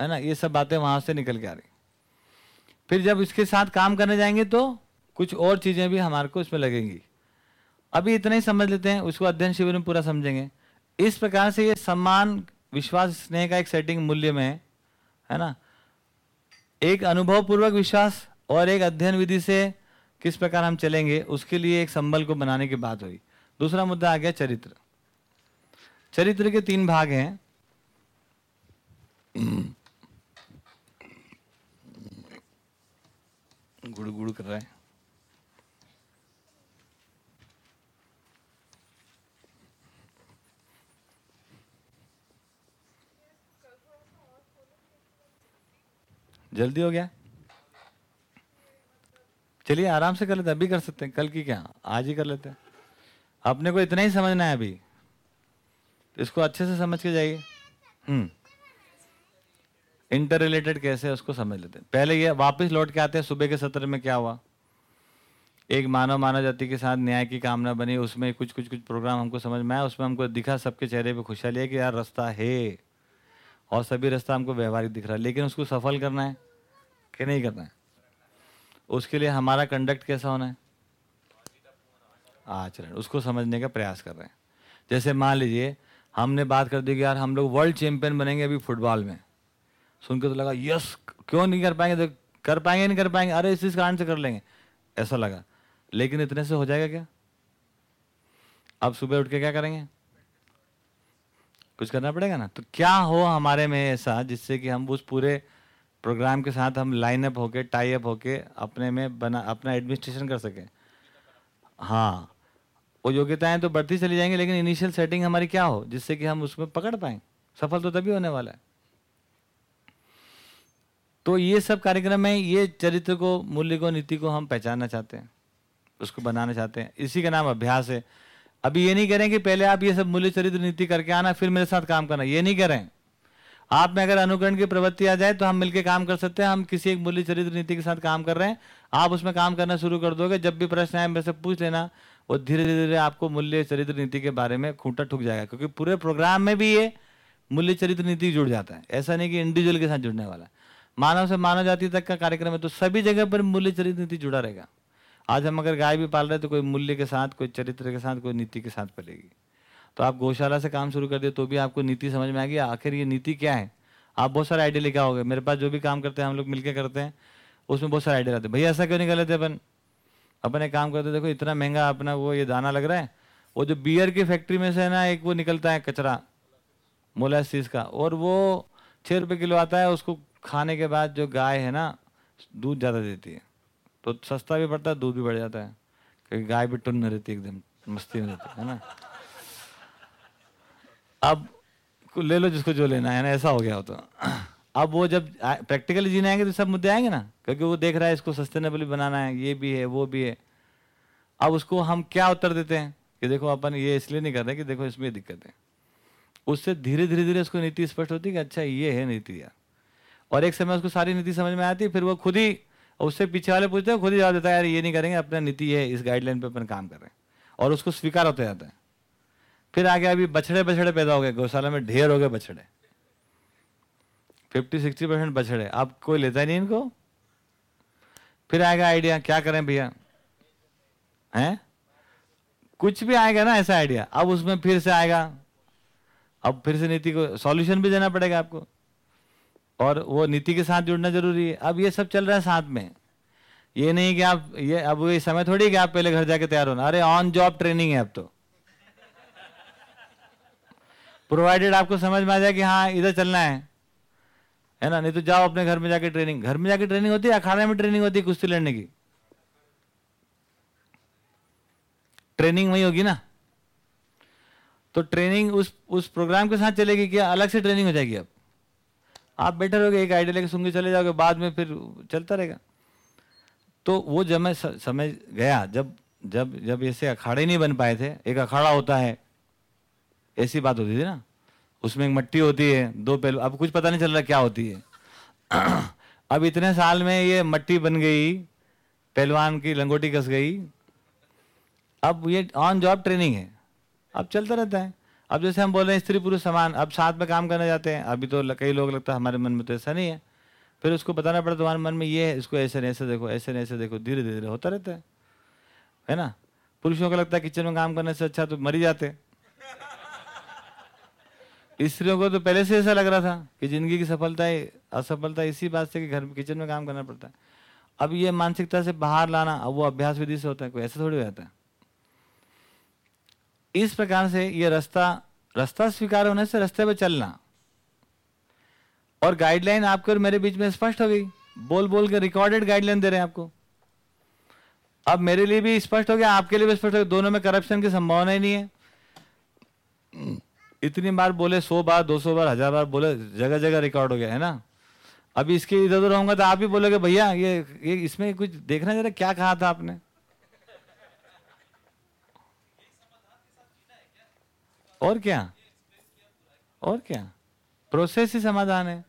[SPEAKER 1] है ना? ये सब बातें वहाँ से निकल के आ रही। फिर जब इसके साथ काम करने जाएँगे तो कुछ और चीज़ें भी हमारे को इसमें लगेंगी। अभी इतना ही समझ लेते हैं, उसको अध्ययन शिविर में पूरा समझेंगे। इस प्रकार से ये सम्मान, विश्वास, स्नेह का एक सेटिंग मूल्य में है है ना? एक अनुभव पूर्वक विश्वास और एक अध्ययन विधि से किस प्रकार हम चलेंगे, उसके लिए एक संबल को बनाने की बात हुई। दूसरा मुद्दा आ गया चरित्र। चरित्र के तीन भाग हैं। गुड़ गुड़ कर रहे है। जल्दी हो गया? चलिए, आराम से कर लेते अभी कर सकते हैं। कल की क्या? आज ही कर लेते हैं। अपने को इतना ही समझना है अभी। इसको अच्छे से समझ के जाइए। हम्म। इंटर रिलेटेड कैसे है, उसको समझ लेते हैं। पहले ये वापस लौट के आते हैं, सुबह के सत्र में क्या हुआ? एक मानव मानव जाति के साथ न्याय की कामना बनी। उसमें कुछ कुछ कुछ प्रोग्राम हमको समझ में आया। उसमें हमको दिखा, सबके चेहरे पे खुशहाली है कि यार, रास्ता है। और सभी रास्ता हमको व्यवहारिक दिख रहा है। लेकिन उसको सफल करना है। कि नहीं करना है। उसके लिए हमारा कंडक्ट कैसा होना है? आचरण उसको समझने का प्रयास कर रहे हैं। जैसे मान लीजिए, हमने बात कर दी कि यार हम लोग वर्ल्ड चैंपियन बनेंगे अभी फुटबॉल में। सुन के तो लगा, यस, क्यों नहीं कर पाएँगे? तो कर पाएँगे नहीं कर पाएँगे? अरे, इस इस कारण से कर लेंगे। ऐसा लगा। लेकिन इतने से हो जाएगा क्या? अब सुबह उठ के क्या करेंगे? कुछ करना पड़ेगा ना? तो क्या हो हमारे में ऐसा जिससे कि हम उस पूरे प्रोग्राम के साथ हम लाइन अप होके टाई अप होके अपने में बना, अपना एडमिनिस्ट्रेशन कर सकें। हाँ वो योग्यताएँ तो बढ़ती चली जाएँगी, लेकिन इनिशियल सेटिंग हमारी क्या हो, जिससे कि हम उसमें पकड़ पाए? सफल तो तभी होने वाला है। तो ये सब कार्यक्रम में ये चरित्र को, मूल्य को, नीति को हम पहचानना चाहते हैं, उसको बनाना चाहते हैं। इसी का नाम अभ्यास है। अभी ये नहीं करें कि पहले आप ये सब मूल्य, चरित्र, नीति करके आना, फिर मेरे साथ काम करना। ये नहीं करें आप में अगर अनुकरण की प्रवृत्ति आ जाए तो हम मिलकर काम कर सकते हैं। हम किसी एक मूल्य चरित्र नीति के साथ काम कर रहे हैं। आप उसमें काम करना शुरू कर दोगे। जब भी प्रश्न आए, मेरे से पूछ लेना। और धीरे धीरे आपको मूल्य चरित्र नीति के बारे में खूंटा ठुक जाएगा। क्योंकि पूरे प्रोग्राम में भी ये मूल्य चरित्र नीति जुड़ जाता है। ऐसा नहीं कि इंडिविजुअल के साथ जुड़ने वाला। मानव से मानव जाति तक का कार्यक्रम है तो सभी जगह पर मूल्य चरित्र नीति जुड़ा रहेगा। आज हम अगर गाय भी पाल रहे हैं तो कोई मूल्य के साथ, कोई चरित्र के साथ, कोई नीति के साथ पलेगी। तो आप गौशाला से काम शुरू कर दिए तो भी आपको नीति समझ में आएगी आखिर ये नीति क्या है? आप बहुत सारे आइडिया लेके आओगे। मेरे पास जो भी काम करते हैं, हम लोग मिलकर करते हैं, उसमें बहुत सारे आइडिया रहते हैं। भैया, ऐसा क्यों नहीं कर लेते अपन? अपन एक काम करते देखो, इतना महँगा अपना वो ये दाना लग रहा है, वो जो बियर की फैक्ट्री में से ना, एक वो निकलता है कचरा मोलासिस का, और वो छः रुपये किलो आता है, उसको खाने के बाद जो गाय है ना, दूध ज़्यादा देती है। तो सस्ता भी पड़ता है, दूध भी बढ़ जाता है, क्योंकि गाय भी टुन रहती है, एकदम मस्ती में रहती है ना? अब ले लो जिसको जो लेना है ना, ऐसा हो गया हो तो। अब वो जब प्रैक्टिकली जीने आएँगे तो सब मुद्दे आएँगे ना, क्योंकि वो देख रहा है इसको सस्टेनेबल बनाना है, ये भी है, वो भी है। अब उसको हम क्या उत्तर देते हैं? कि देखो अपन ये इसलिए नहीं कर रहे कि देखो इसमें दिक्कत है। उससे धीरे धीरे धीरे उसको नीति स्पष्ट होती है कि अच्छा ये है नीति यार। और एक समय उसको सारी नीति समझ में आती फिर वो खुद ही, उससे पीछे वाले पूछते हैं खुद ही जवाब देता है, यार, ये नहीं करेंगे, अपना नीति है, इस गाइडलाइन पर अपन काम कर रहे हैं। और उसको स्वीकार होते जाता है। फिर आगे अभी बछड़े बछड़े पैदा हो गए, गौशाला में ढेर हो गए बछड़े। फिफ्टी, सिक्सटी परसेंट बछड़े। अब कोई लेता ही नहीं इनको। फिर आएगा आइडिया, क्या करें भैया? हैं? कुछ भी आएगा ना ऐसा आइडिया। अब उसमें फिर से आएगा। अब फिर से नीति को, सॉल्यूशन भी देना पड़ेगा आपको। और वो नीति के साथ जुड़ना ज़रूरी है। अब ये सब चल रहा है साथ में। ये नहीं कि आप, ये, अब ये समय थोड़ी कि आप पहले घर जाके तैयार होना। अरे ऑन जॉब ट्रेनिंग है अब तो। प्रोवाइडेड आपको समझ में आ जाए कि हाँ इधर चलना है। है ना? नहीं तो जाओ अपने घर में जाके ट्रेनिंग घर में जाके ट्रेनिंग होती है अखाड़े में ट्रेनिंग होती है कुश्ती लड़ने की? ट्रेनिंग वही होगी ना? तो ट्रेनिंग उस उस प्रोग्राम के साथ चलेगी क्या अलग से ट्रेनिंग हो जाएगी अब? आप बैठे रहोगे, एक आइडिया लेके सुन के चले जाओगे, बाद में फिर चलता रहेगा। तो वो जब मैं स- समय गया, जब जब जब ऐसे अखाड़े नहीं बन पाए थे, एक अखाड़ा होता है ऐसी बात होती थी ना, उसमें एक मट्टी होती है, दो पहलू, अब कुछ पता नहीं चल रहा क्या होती है। अब इतने साल में ये मट्टी बन गई, पहलवान की लंगोटी कस गई, अब ये ऑन जॉब ट्रेनिंग है। अब चलता रहता है। अब जैसे हम बोल रहे हैं, स्त्री पुरुष समान, अब साथ में काम करने जाते हैं, अभी तो कई लोग लगता है हमारे मन में तो ऐसा नहीं है। फिर उसको बताना पड़ता तुम्हारे मन में ये है, इसको ऐसे नहीं, ऐसे देखो, ऐसे नहीं, ऐसे देखो धीरे धीरे होता रहता है। है ना? पुरुषों को लगता है किचन में काम करने से अच्छा तो मर ही जाते स्त्रियों को तो पहले से ऐसा लग रहा था कि ज़िंदगी की सफलता है, असफलता इसी बात से कि घर किचन में काम करना पड़ता है। अब ये मानसिकता से बाहर लाना, अब वो अभ्यास विधि से होता है, कोई ऐसे थोड़ी हो जाता है। इस प्रकार से ये रास्ता रास्ता स्वीकार होने से रास्ते पर चलना। और गाइडलाइन आपके और मेरे बीच में स्पष्ट हो गई। बोल बोल के रिकॉर्डेड गाइडलाइन दे रहे हैं आपको। अब मेरे लिए भी स्पष्ट हो गया, आपके लिए भी स्पष्ट हो गया, दोनों में करप्शन की संभावना ही नहीं है। इतनी बार बोले, सौ बार, दो सौ बार, हज़ार बार बोले, जगह जगह रिकॉर्ड हो गया, है ना? अभी इसके इधर उधर होंगे तो आप ही बोलोगे, भैया, ये ये इसमें कुछ देखना जरा, क्या कहा था आपने? और क्या? और क्या? प्रोसेस ही समाधान है।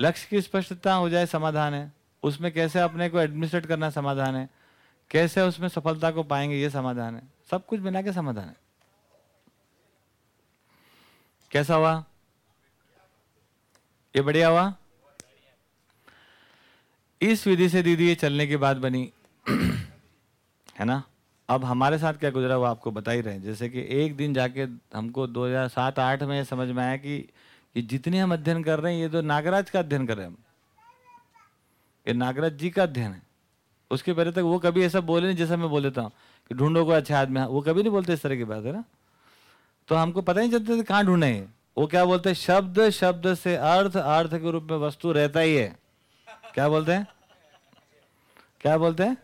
[SPEAKER 1] लक्ष्य की स्पष्टता हो जाए, समाधान है। उसमें कैसे अपने को एडमिनिस्ट्रेट करना समाधान है? कैसे उसमें सफलता को पाएँगे, ये समाधान है। सब कुछ मिला के समाधान है। कैसा हुआ? ये बढ़िया हुआ? इस विधि से दीदी ये चलने की बात बनी। है ना? अब हमारे साथ क्या गुजरा वो आपको बता ही रहे हैं। जैसे कि एक दिन जाके हमको 2007-8 में समझ में आया कि ये जितने हम अध्ययन कर रहे हैं, ये तो नागराज का अध्ययन कर रहे हैं हम। ये नागराज जी का अध्ययन है। उसके पहले तक वो कभी ऐसा बोले नहीं जैसा मैं बोल देता हूँ कि ढूंढो को अच्छा आदमी। वो कभी नहीं बोलते इस तरह की बात, है ना? तो हमको पता नहीं चलता था कहाँ ढूंढे हैं। वो क्या बोलते हैं? शब्द शब्द से अर्थ अर्थ के रूप में वस्तु रहता ही है। क्या बोलते हैं? क्या बोलते हैं?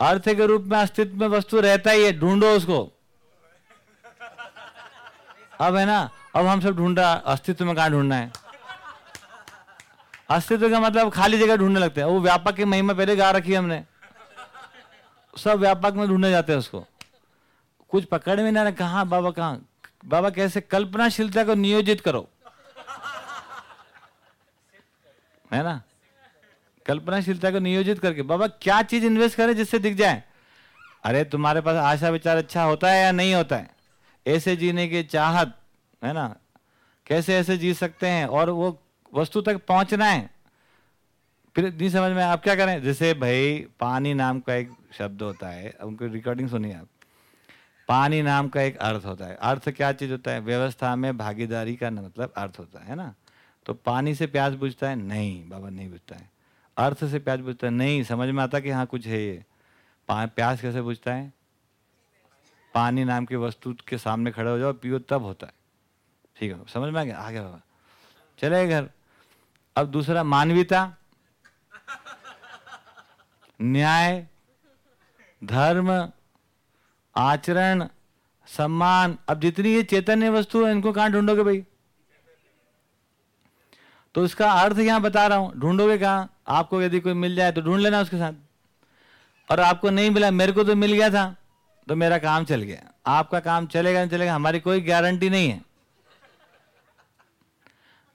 [SPEAKER 1] अर्थ के रूप में अस्तित्व में वस्तु रहता ही है। ढूंढो उसको। अब है ना? अब हम सब ढूंढ, अस्तित्व में कहा ढूंढना है? अस्तित्व का मतलब खाली जगह ढूँढने लगते हैं। वो व्यापक की महिमा पहले गा रखी है हमने। सब व्यापक में ढूँढने जाते हैं उसको। कुछ पकड़ में ना कहा बाबा, कहाँ? बाबा कैसे कल्पनाशीलता को नियोजित करो। है ना? कल्पनाशीलता को नियोजित करके, बाबा क्या चीज़ इन्वेस्ट करें जिससे दिख जाए? अरे, तुम्हारे पास आशा विचार अच्छा होता है या नहीं होता है? ऐसे जीने की चाहत, है ना? कैसे ऐसे जी सकते हैं? और वो वस्तु तक पहुँचना है। फिर नहीं समझ में आप क्या करें? जैसे भाई, पानी नाम का एक शब्द होता है, उनको रिकॉर्डिंग सुनिए आप। पानी नाम का एक अर्थ होता है। अर्थ क्या चीज़ होता है? व्यवस्था में भागीदारी का मतलब अर्थ होता है ना? तो पानी से प्यास बुझता है? नहीं, बाबा नहीं बुझता है। अर्थ से प्याज बुझता है? नहीं, समझ में आता कि हाँ कुछ है ये। पा- प्यास कैसे बुझता है? पानी नाम की वस्तु के सामने खड़े हो जाओ, पियो, तब होता है। ठीक है, समझ में आ गया? आ गया बाबा। चले घर। अब दूसरा, मानवीयता। न्याय, धर्म आचरण, सम्मान, अब जितनी ये चैतन्य वस्तु है, इनको कहाँ ढूंढोगे भाई? तो इसका अर्थ यहाँ बता रहा हूँ, ढूंढोगे कहाँ? आपको यदि कोई मिल जाए तो ढूंढ लेना उसके साथ। और आपको नहीं मिला, मेरे को तो मिल गया था तो मेरा काम चल गया। आपका काम चलेगा, नहीं चलेगा, हमारी कोई गारंटी नहीं है।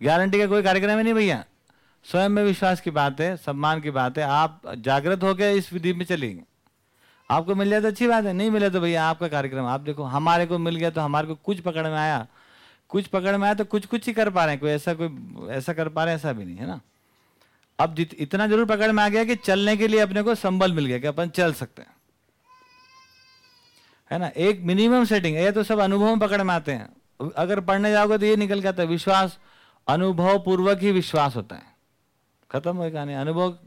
[SPEAKER 1] गारंटी का कोई कार्यक्रम ही नहीं भैया। स्वयं में विश्वास की बात है, सम्मान की बात है। आप जागृत होकर इस विधि में चलेंगे। आपको मिल जाए तो अच्छी बात है, नहीं मिले तो भैया आपका कार्यक्रम, आप देखो, हमारे को मिल गया तो हमारे को कुछ पकड़ में आया, कुछ पकड़ में आया तो कुछ कुछ ही कर पा रहे हैं, कोई ऐसा कोई, ऐसा कर पा रहे हैं, ऐसा भी नहीं, है ना? अब इतना ज़रूर पकड़ में आ गया कि चलने के लिए अपने को संबल मिल गया कि अपन चल सकते हैं। है ना? एक मिनिमम सेटिंग ये तो सब अनुभव में पकड़ में आते हैं। अगर पढ़ने जाओगे तो ये निकल के आता है, विश्वास अनुभव पूर्वक ही विश्वास होता है। खत्म हो कहानी, अनुभव,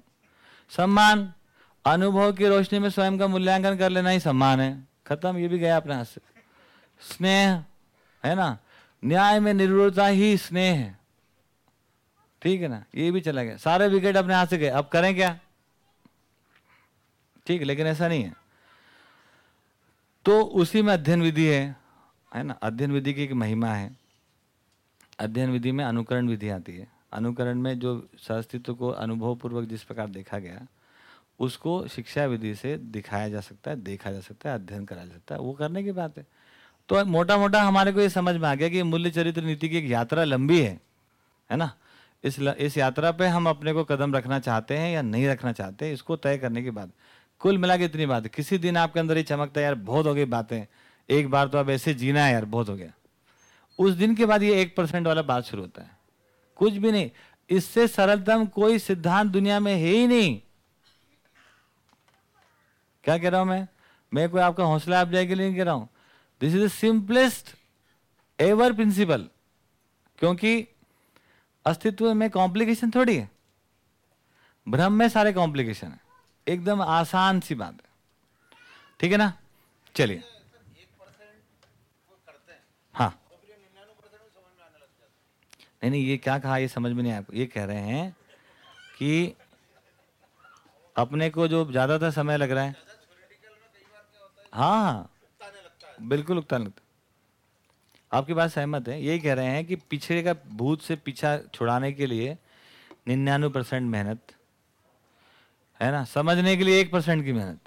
[SPEAKER 1] सम्मान अनुभव की रोशनी में स्वयं का मूल्यांकन कर लेना ही सम्मान है। खत्म, ये भी गया अपने हाथ से। स्नेह, है ना? न्याय में निर्भरता ही स्नेह है। ठीक है ना? ये भी चला गया। सारे विकेट अपने हाथ से गए। अब करें क्या? ठीक, लेकिन ऐसा नहीं है। तो उसी में अध्ययन विधि है है ना? अध्ययन विधि की एक महिमा है। अध्ययन विधि में अनुकरण विधि आती है। अनुकरण में जो सहअस्तित्व को अनुभव पूर्वक जिस प्रकार देखा गया उसको शिक्षा विधि से दिखाया जा सकता है देखा जा सकता है अध्ययन करा जा सकता है। वो करने की बात है। तो मोटा मोटा हमारे को ये समझ में आ गया कि मूल्य चरित्र नीति की एक यात्रा लंबी है है ना? इस ल, इस यात्रा पे हम अपने को कदम रखना चाहते हैं या नहीं रखना चाहते हैं इसको तय करने की बात। कुल मिला के इतनी बात। किसी दिन आपके अंदर ही चमकता है यार बहुत हो गई बातें। एक बार तो अब ऐसे जीना है यार बहुत हो गया। उस दिन के बाद ये एक परसेंट वाला बात शुरू होता है। कुछ भी नहीं। इससे सरलतम कोई सिद्धांत दुनिया में है ही नहीं। क्या कह रहा हूँ मैं? मैं कोई आपका हौसला अफजाई के लिए नहीं कह रहा हूँ। This is the simplest ever principle क्योंकि अस्तित्व में कॉम्प्लिकेशन थोड़ी है। भ्रम में सारे कॉम्प्लिकेशन है। एकदम आसान सी बात है। ठीक है ना? चलिए। हाँ। नहीं नहीं, ये क्या कहा? ये समझ में नहीं आया। ये कह रहे हैं कि अपने को जो ज़्यादातर समय लग रहा है। हाँ हाँ। बिल्कुल उगतान लगता आपकी बात सहमत है। यही कह रहे हैं कि पीछे का भूत से पीछा छुड़ाने के लिए निन्यानवे परसेंट मेहनत है ना? समझने के लिए एक परसेंट की मेहनत।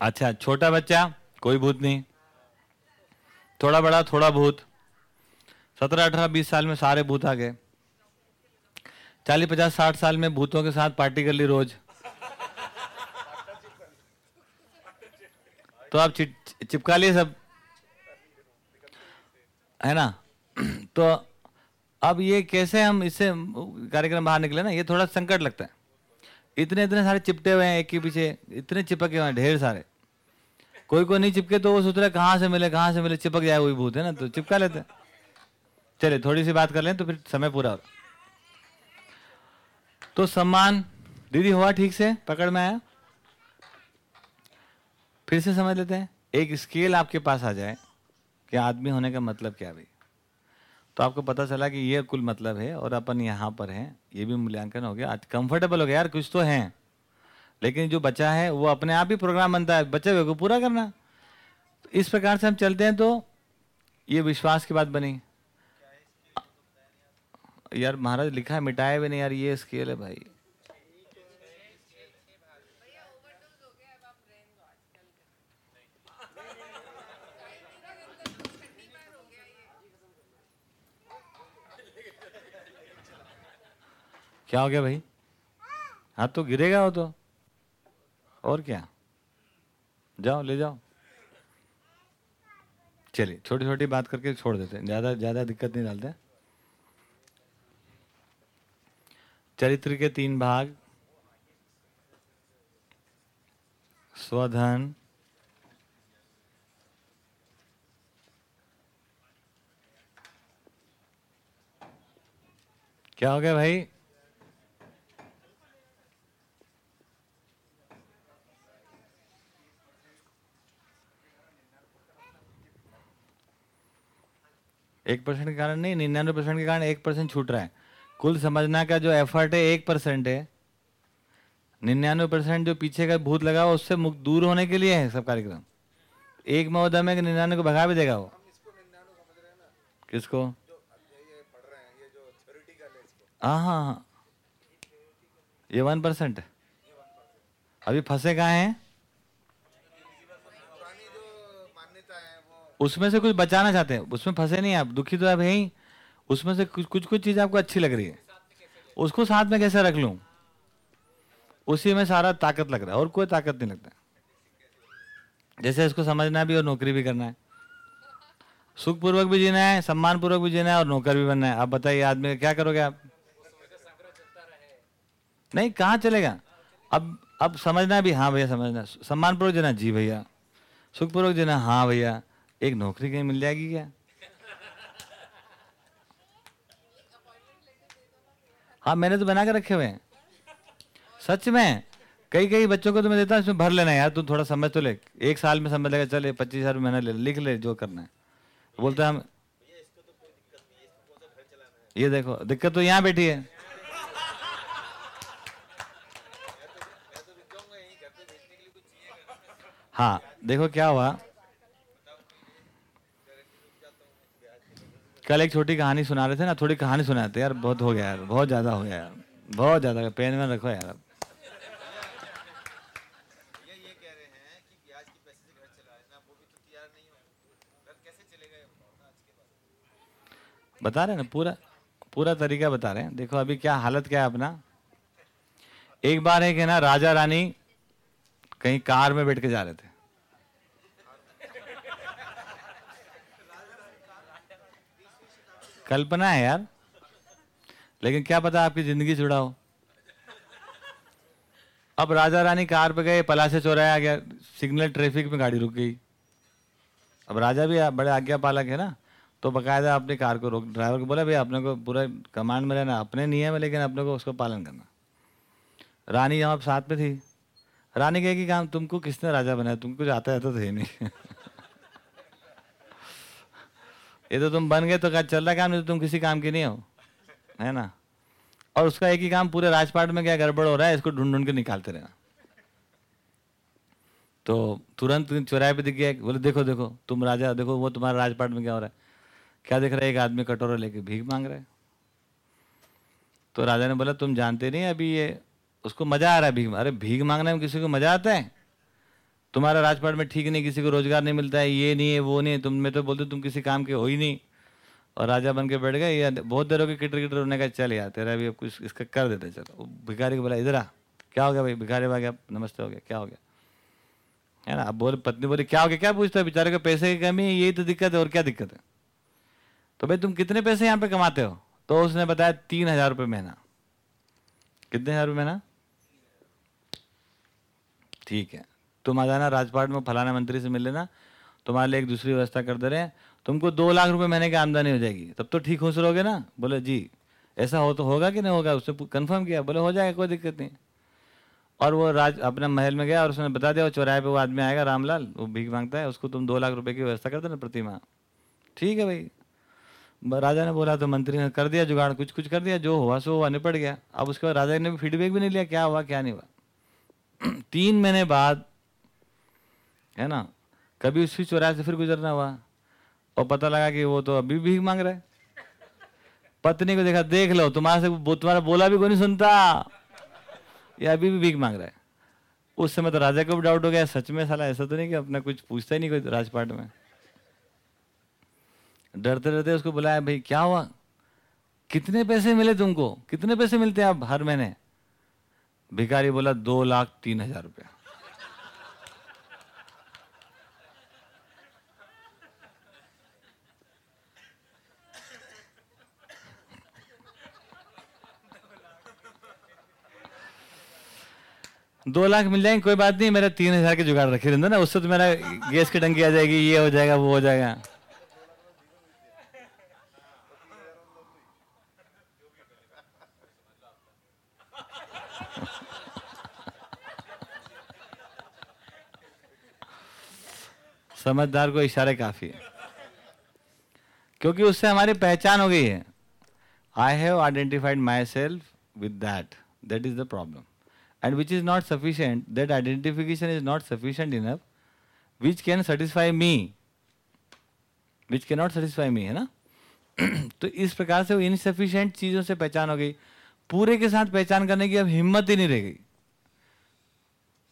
[SPEAKER 1] अच्छा छोटा बच्चा कोई भूत नहीं। थोड़ा बड़ा थोड़ा भूत। सत्रह, अठारह, बीस साल में सारे भूत आ गए। चालीस, पचास, साठ साल में भूतों के साथ पार्टी कर ली रोज। तो आप चिपका लिए सब। है ना? तो अब ये कैसे हम इससे कार्यक्रम बाहर निकले ना, ये थोड़ा संकट लगता है। इतने इतने सारे चिपटे हुए हैं एक के पीछे, इतने चिपके हुए हैं, ढेर सारे। कोई कोई नहीं चिपके तो वो सोच रहा कहाँ से मिले, कहाँ से मिले, चिपक जाए वही भूत, है ना? तो चिपका लेते चलिए, थोड़ी सी बात कर लें तो फिर समय पूरा हो तो सम्मान, दीदी हुआ ठीक से? पकड़ में आया? फिर से समझ लेते हैं। एक स्केल आपके पास आ जाए कि आदमी होने का मतलब क्या भाई तो आपको पता चला कि ये कुल मतलब है और अपन यहाँ पर हैं। ये भी मूल्यांकन हो गया। आज कंफर्टेबल हो गया यार, कुछ तो है। लेकिन जो बचा है, वो अपने आप ही प्रोग्राम बनता है। बचे हुए को पूरा करना। तो इस प्रकार से हम चलते हैं तो ये विश्वास की बात बनी। यार महाराज लिखा है मिटाए भी नहीं यार, ये स्केल है भाई। क्या हो गया भाई? हाथ तो गिरेगा वो तो। और क्या? जाओ, ले जाओ। चलिए छोटी छोटी बात करके छोड़ देते हैं। ज़्यादा ज़्यादा दिक्कत नहीं डालते। चरित्र के तीन भाग। स्वधन। क्या हो गया भाई? एक परसेंट के कारण नहीं, निन्यानवे परसेंट के कारण एक परसेंट छूट रहा है। कुल समझना का जो एफर्ट है, एक परसेंट है। निन्यानवे परसेंट जो पीछे का भूत लगा हुआ, उससे मुक्त दूर होने के लिए है सब कार्यक्रम। एक महोदय में निन्यानवे को भगा भी देगा वो। किसको? हाँ हाँ हाँ। ये वन परसेंट अभी फंसे कहाँ हैं? उसमें से कुछ बचाना चाहते हैं। उसमें फंसे नहीं आप, दुखी तो आप ही। उसमें से कुछ कुछ कुछ चीज़ आपको अच्छी लग रही है। उसको साथ में कैसे रख लूँ? उसी में सारा ताकत लग रहा है, और कोई ताकत नहीं लगता। जैसे इसको समझना भी और नौकरी भी करना है। सुखपूर्वक भी जीना है सम्मान पूर्वक भी जीना है, और नौकर भी बनना है। आप बताइए आदमी क्या करोगे आप? नहीं, कहाँ चलेगा? अब अब समझना भी हाँ भैया, समझना। सम्मान पूर्वक जीना, जी भैया। सुखपूर्वक जीना हाँ भैया। एक नौकरी कहीं मिल जाएगी क्या? हाँ मैंने तो बना के रखे हुए हैं। सच में कई कई बच्चों को तो मैं देता हूँ, इसमें भर लेना यार, तू थोड़ा समझ तो ले। एक साल में समझ लेगा, चले पच्चीस हज़ार महीना ले, लिख ले जो करना है। बोलते हैं हम, ये देखो, दिक्कत तो यहाँ बैठी है। हाँ देखो क्या हुआ। कल एक छोटी कहानी सुना रहे थे ना, थोड़ी कहानी सुनाते यार, बहुत हो गया यार, बहुत ज़्यादा हो गया यार, बहुत ज़्यादा, पेन में रखो यार बता रहे ना, पूरा पूरा तरीका बता रहे हैं। देखो अभी क्या हालत, क्या है अपना। एक बार है ना, राजा रानी कहीं कार में बैठ के जा रहे थे। कल्पना है यार। लेकिन क्या पता आपकी ज़िंदगी जुड़ा हो। अब राजा रानी कार पे गए पलासे चौराया गया, सिग्नल ट्रैफ़िक में गाड़ी रुक गई। अब राजा भी बड़े आज्ञा पालक है ना तो बकायदा अपनी कार को रोक, ड्राइवर को बोला, भैया, अपने को पूरा कमांड में रहना, अपने नियम है, लेकिन अपने को उसको पालन करना। रानी यहाँ साथ में थी। रानी कहे कि काम तुमको किसने राजा बनाया? तुमको कुछ आता है तो थे नहीं। ये तो तुम बन गए तो क्या चल रहा काम? नहीं तो तुम किसी काम के नहीं हो। है ना? और उसका एक ही काम, पूरे राजपाट में क्या गड़बड़ हो रहा है? इसको ढूंढ ढूंढ के निकालते रहना। तो तुरंत चौराहे पे दिख गया बोले, देखो देखो, तुम राजा, देखो, वो तुम्हारा राजपाट में क्या हो रहा है? क्या देख रहा है? एक आदमी कटोरा लेके भीख मांग रहा है। तो राजा ने बोला, तुम जानते नहीं अभी ये, उसको मज़ा आ रहा है भीख अरे, भीख मांगने में किसी को मज़ा आता है? तुम्हारा राजपाट में ठीक नहीं, किसी को रोज़गार नहीं मिलता है, ये नहीं है, वो नहीं है। तुम, मैं तो बोलते तुम किसी काम के हो ही नहीं। और राजा बन के बैठ गए, या बहुत देर हो गई, किटर किटर होने का, चल यार, तेरा अभी कुछ इसका कर देते चलो। भिखारी को बोला, इधर आ, क्या हो गया भाई? भिखारी आ गया, नमस्ते, हो गया, क्या हो गया? है ना, अब बोले, पत्नी बोले, क्या हो गया? क्या पूछता है? बेचारे को पैसे की कमी है, यही तो दिक्कत है, और क्या दिक्कत है? तो भाई, तुम कितने पैसे यहाँ पे कमाते हो? तो उसने बताया, तीन हज़ार रुपये महीना। कितने हज़ार रुपये महीना? ठीक है। तुम आ जाना राजपाट में फलाना मंत्री से मिल लेना। तुम्हारे लिए एक दूसरी व्यवस्था कर दे रहे हैं। तुमको दो लाख रुपए महीने की आमदनी हो जाएगी। तब तो ठीक खुश रहोगे ना? बोले, जी, ऐसा हो तो होगा कि नहीं होगा? उससे कन्फर्म किया। बोले, हो जाएगा, कोई दिक्कत नहीं। और वो राज, अपने महल में गया और उसने बता दिया वो चौराहे पे वो आदमी आएगा, रामलाल, वो भीख माँगता है, उसको तुम दो लाख रुपए की व्यवस्था कर देना प्रतिमा। ठीक है भाई। राजा ने बोला तो मंत्री ने कर दिया जुगाड़, कुछ कुछ कर दिया, जो हुआ सो हुआ, निपट गया। अब उसके बाद राजा ने भी फीडबैक भी नहीं लिया, क्या हुआ, क्या नहीं हुआ। तीन महीने बाद है ना? कभी उसी चौराहे से फिर गुजरना हुआ। और पता लगा कि वो तो अभी भीख मांग रहा है। पत्नी को देखा, देख लो, तुम्हारे से तुम्हारा बोला भी कोई नहीं सुनता। ये अभी भी भीख मांग रहा है। उस समय तो राजा को भी डाउट हो गया। सच में साला ऐसा तो नहीं कि अपना कुछ पूछता ही नहीं कोई राजपाट में। डरते डरते उसको बुलाया, भाई, क्या हुआ? कितने पैसे मिले तुमको? कितने पैसे मिलते हैं आप हर महीने? भिखारी बोला, दो लाख तीन हज़ार रुपया। दो लाख मिल जाएँगे, कोई बात नहीं, मेरा तीन हज़ार के जुगाड़ रखे रहते ना, उससे तो मेरा गैस की टंकी आ जाएगी, ये हो जाएगा, वो हो जाएगा। समझदार को इशारे काफ़ी है। क्योंकि उससे हमारी पहचान हो गई है। I have identified myself with that that is the problem and which is not sufficient, that identification is not sufficient enough, which can satisfy me, which cannot satisfy me, है ना? तो इस प्रकार से वो इनसफिशियंट चीज़ों से पहचान हो गई। पूरे के साथ पहचान करने की अब हिम्मत ही नहीं रह गई।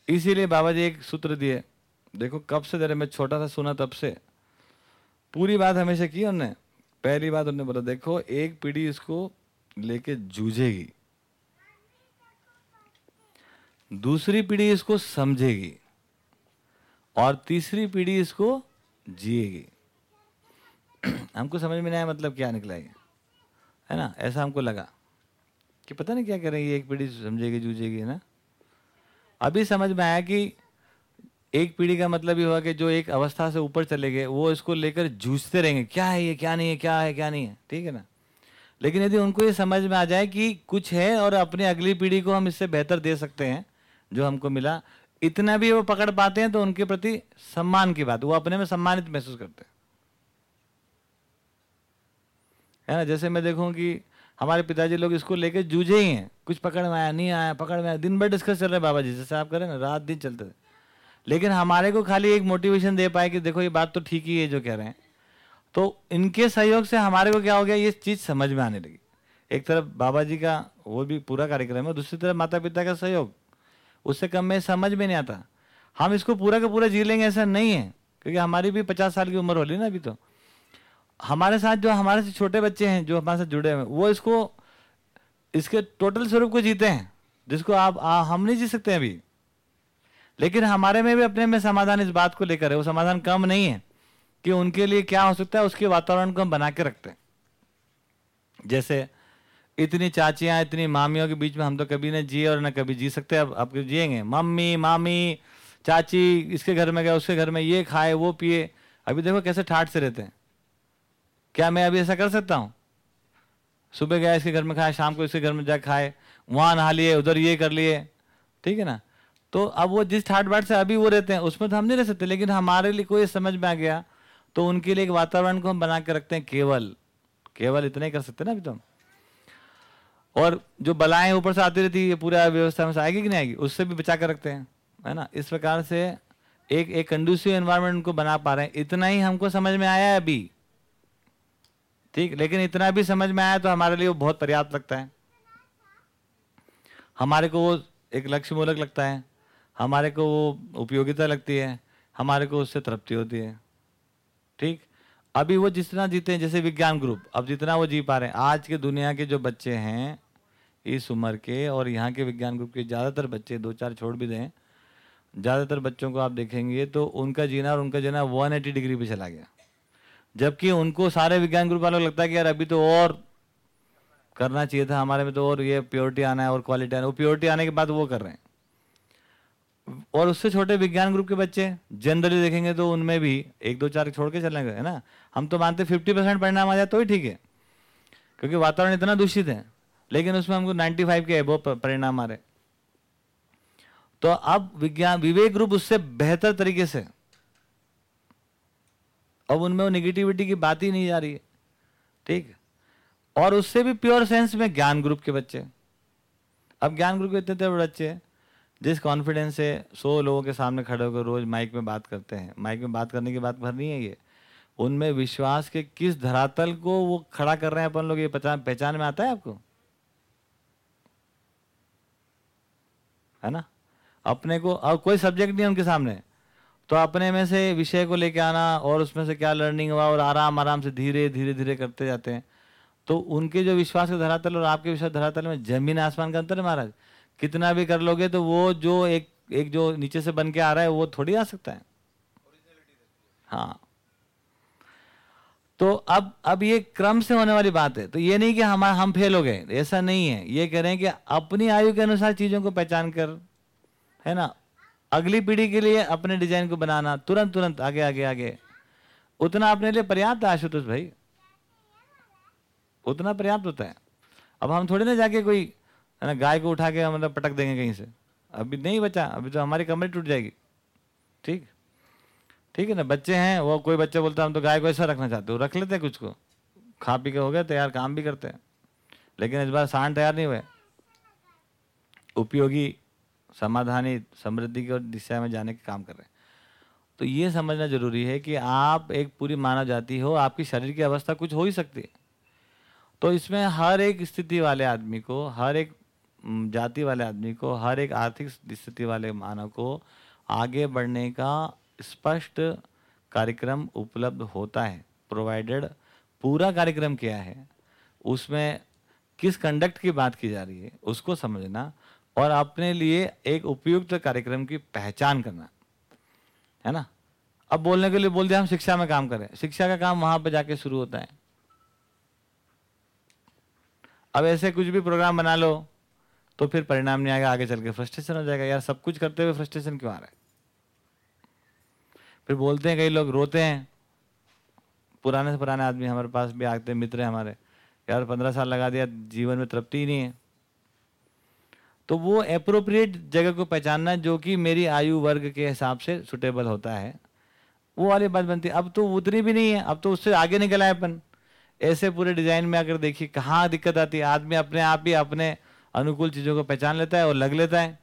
[SPEAKER 1] इसीलिए बाबा जी एक सूत्र दिए देखो कब से जरा मैं छोटा सा सुना तब से। पूरी बात हमेशा की उन्होंने पहली बात उन्होंने बोला देखो एक पीढ़ी इसको लेके जूझेगी। दूसरी पीढ़ी इसको समझेगी और तीसरी पीढ़ी इसको जिएगी। हमको समझ में नहीं आया मतलब क्या निकला ये। है ना? ऐसा हमको लगा कि पता नहीं क्या करेंगे, एक पीढ़ी समझेगी, जूझेगी, है ना? अभी समझ में आया कि एक पीढ़ी का मतलब ये हुआ कि जो एक अवस्था से ऊपर चले गए, वो इसको लेकर जूझते रहेंगे। क्या है ये, क्या नहीं है, क्या है, क्या नहीं है? ठीक है ना? लेकिन यदि उनको ये समझ में आ जाए कि कुछ है और अपनी अगली पीढ़ी को हम इससे बेहतर दे सकते हैं जो हमको मिला, इतना भी वो पकड़ पाते हैं तो उनके प्रति सम्मान की बात, वो अपने में सम्मानित महसूस करते हैं। है ना? जैसे मैं देखूँ कि हमारे पिताजी लोग इसको लेके जूझे ही हैं। कुछ पकड़ में आया, नहीं आया, पकड़ में आया। दिन भर डिस्कस चल रहे बाबा जी, जैसे आप करें ना, रात दिन चलते थे। लेकिन हमारे को खाली एक मोटिवेशन दे पाए कि देखो, ये बात तो ठीक ही है जो कह रहे हैं। तो इनके सहयोग से हमारे को क्या हो गया? ये चीज़ समझ में आने लगी। एक तरफ़ बाबा जी का वो भी पूरा कार्यक्रम है दूसरी तरफ़ माता पिता का सहयोग। उससे कम में समझ में नहीं आता। हम इसको पूरा का पूरा जी लेंगे ऐसा नहीं है क्योंकि हमारी भी पचास साल की उम्र हो रही ना अभी तो। हमारे साथ जो हमारे से छोटे बच्चे हैं जो हमारे साथ जुड़े हुए वो इसको इसके टोटल स्वरूप को जीते हैं जिसको आप आ, हम नहीं जी सकते अभी। लेकिन हमारे में भी अपने में समाधान इस बात को लेकर है वो समाधान कम नहीं है कि उनके लिए क्या हो सकता है उसके वातावरण को हम बना के रखते हैं। जैसे इतनी चाचियाँ, इतनी मामियों के बीच में हम तो कभी ना जिए और ना कभी जी सकते, अब अब जिएँगे। मम्मी, मामी, चाची, इसके घर में गए, उसके घर में ये खाए, वो पिए। अभी देखो कैसे ठाट से रहते हैं। क्या मैं अभी ऐसा कर सकता हूँ? सुबह गया, इसके घर में खाया शाम को इसके घर में जा खाए, वहाँ नहा लिए, उधर ये कर लिए। ठीक है ना? तो अब वो जिस ठाट बाट से अभी वो रहते हैं, उसमें तो हम नहीं रह सकते, लेकिन हमारे लिए कोई समझ में आ गया तो उनके लिए एक वातावरण को हम बना के रखते हैं केवल। केवल इतना ही कर सकते ना अभी तो हम? और जो बलाएँ ऊपर से आती रहती है पूरा व्यवस्था में से आएगी कि नहीं आएगी? उससे भी बचा कर रखते हैं, है ना? इस प्रकार से एक एक कंडूसिव एनवायरनमेंट उनको बना पा रहे हैं। इतना ही हमको समझ में आया है अभी। ठीक? लेकिन इतना भी समझ में आया तो हमारे लिए वो बहुत पर्याप्त लगता है। हमारे को वो एक लक्ष्य मूलक लगता है। हमारे को वो उपयोगिता लगती है। हमारे को उससे तृप्ति होती है। ठीक? अभी वो जितना जीते हैं, जैसे विज्ञान ग्रुप अब जितना वो जी पा रहे हैं, आज के दुनिया के जो बच्चे हैं इस उम्र के और यहाँ के विज्ञान ग्रुप के ज़्यादातर बच्चे दो चार छोड़ भी दें, ज़्यादातर बच्चों को आप देखेंगे तो उनका जीना और उनका जीना वन एटी डिग्री पे चला गया। जबकि उनको सारे विज्ञान ग्रुप वालों को लगता है कि यार अभी तो और करना चाहिए था, हमारे में तो और ये प्योरिटी आना है और क्वालिटी आना है। वो प्योरिटी आने के बाद वो कर रहे हैं। और उससे छोटे विज्ञान ग्रुप के बच्चे जनरली देखेंगे तो उनमें भी एक, दो, चार छोड़ के चलेंगे है ना? हम तो मानते फिफ्टी परसेंट परिणाम आ जाए तो ही ठीक है, क्योंकि वातावरण इतना दूषित है। लेकिन उसमें हमको 95 के अबो परिणाम आ रहे तो अब विज्ञान, विवेक ग्रुप उससे बेहतर तरीके से, अब उनमें वो निगेटिविटी की बात ही नहीं जा रही है। ठीक? और उससे भी प्योर सेंस में ज्ञान ग्रुप के बच्चे। अब ज्ञान ग्रुप के इतने इतने बच्चे जिस कॉन्फिडेंस से सौ लोगों के सामने खड़े होकर रोज माइक में बात करते हैं। माइक में बात करने की बात भर नहीं है ये। उनमें विश्वास के किस धरातल को वो खड़ा कर रहे हैं अपन लोग, ये पहचान में आता है आपको? है ना? अपने को और कोई सब्जेक्ट नहीं है उनके सामने। तो अपने में से विषय को लेके आना और उसमें से क्या लर्निंग हुआ और आराम आराम से धीरे धीरे धीरे करते जाते हैं। तो उनके जो विश्वास के धरातल और आपके विश्वास धरातल में ज़मीन आसमान का अंतर है महाराज? कितना भी कर लोगे तो वो जो एक एक जो नीचे से बन के आ रहा है, वो थोड़ी आ सकता है। हाँ। तो अब अब ये क्रम से होने वाली बात है। तो ये नहीं कि हम हम फेल हो गए, ऐसा नहीं है। ये कह रहे हैं कि अपनी आयु के अनुसार चीज़ों को पहचान कर, है ना? अगली पीढ़ी के लिए अपने डिज़ाइन को बनाना, तुरंत तुरंत, आगे आगे आगे। उतना अपने लिए पर्याप्त है आशुतोष भाई। उतना पर्याप्त होता है। अब हम थोड़ी ना जाके कोई, है ना, गाय को उठा के मतलब पटक देंगे कहीं से। अभी नहीं बचा, अभी तो हमारी कमरे टूट जाएगी। ठीक? ठीक है ना, बच्चे हैं, वो कोई बच्चा बोलता है, हम तो गाय को ऐसा रखना चाहते हो। रख लेते हैं कुछ को। खा पी के हो गए तैयार, काम भी करते हैं। लेकिन इस बार सांड तैयार नहीं हुए। उपयोगी, समाधानी, समृद्धि की दिशा में जाने के काम कर रहे हैं। तो ये समझना ज़रूरी है कि आप एक पूरी मानव जाति हो, आपकी शरीर की अवस्था कुछ हो ही सकती है। तो इसमें हर एक स्थिति वाले आदमी को, हर एक जाति वाले आदमी को, हर एक आर्थिक स्थिति वाले मानव को आगे बढ़ने का स्पष्ट कार्यक्रम उपलब्ध होता है प्रोवाइडेड पूरा कार्यक्रम क्या है, उसमें किस कंडक्ट की बात की जा रही है, उसको समझना और अपने लिए एक उपयुक्त कार्यक्रम की पहचान करना। है ना? अब बोलने के लिए बोल दिया, हम शिक्षा में काम करें। शिक्षा का काम वहाँ पर जाके शुरू होता है। अब ऐसे कुछ भी प्रोग्राम बना लो तो फिर परिणाम नहीं आएगा, आगे चल के फ्रस्ट्रेशन हो जाएगा। यार सब कुछ करते हुए फ्रस्ट्रेशन क्यों आ रहा है? फिर बोलते हैं, कई लोग रोते हैं। पुराने से पुराने आदमी हमारे पास भी आते हैं, मित्र हैं हमारे। यार, पंद्रह साल लगा दिया, जीवन में तृप्ति ही नहीं है। तो वो अप्रोप्रिएट जगह को पहचानना, जो कि मेरी आयु वर्ग के हिसाब से सुटेबल होता है। वो वाली बात बनती है। अब तो उतनी भी नहीं है। अब तो उससे आगे निकला है अपन। ऐसे पूरे डिज़ाइन में अगर देखिए, कहाँ दिक्कत आती है? आदमी अपने आप ही अपने अनुकूल चीज़ों को पहचान लेता है और लग लेता है।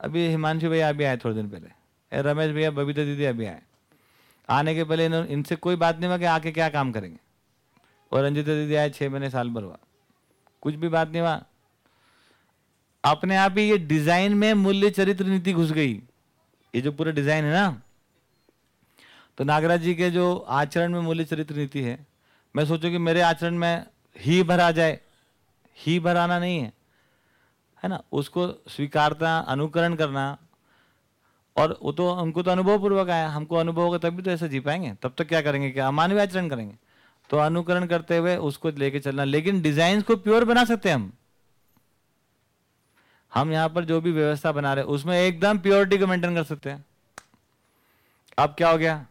[SPEAKER 1] अभी हिमांशु भैया अभी आए थोड़े दिन पहले। रमेश भैया, बबीता दीदी अभी आए। आने के पहले इनसे कोई बात नहीं हुआ कि आके क्या काम करेंगे। और रंजिता दीदी आए छः महीने साल भर हुआ। कुछ भी बात नहीं हुआ। अपने आप ही ये डिज़ाइन में मूल्य चरित्र नीति घुस गई। ये जो पूरा डिज़ाइन है ना तो नागराज जी के जो आचरण में मूल्य चरित्र नीति है, मैं सोचूं कि मेरे आचरण में ही भरा जाए। ही भर आना नहीं है। है ना? उसको स्वीकारता, अनुकरण करना और वो तो उनको तो अनुभव पूर्वक आया। हमको अनुभव होगा तभी तो ऐसा जी पाएँगे। तब तक क्या करेंगे क्या मानवीय आचरण करेंगे। तो अनुकरण करते हुए उसको लेके चलना। लेकिन डिज़ाइन को प्योर बना सकते हैं हम। हम यहाँ पर जो भी व्यवस्था बना रहे उसमें एकदम प्योरिटी को मेंटेन कर सकते हैं। अब क्या हो गया?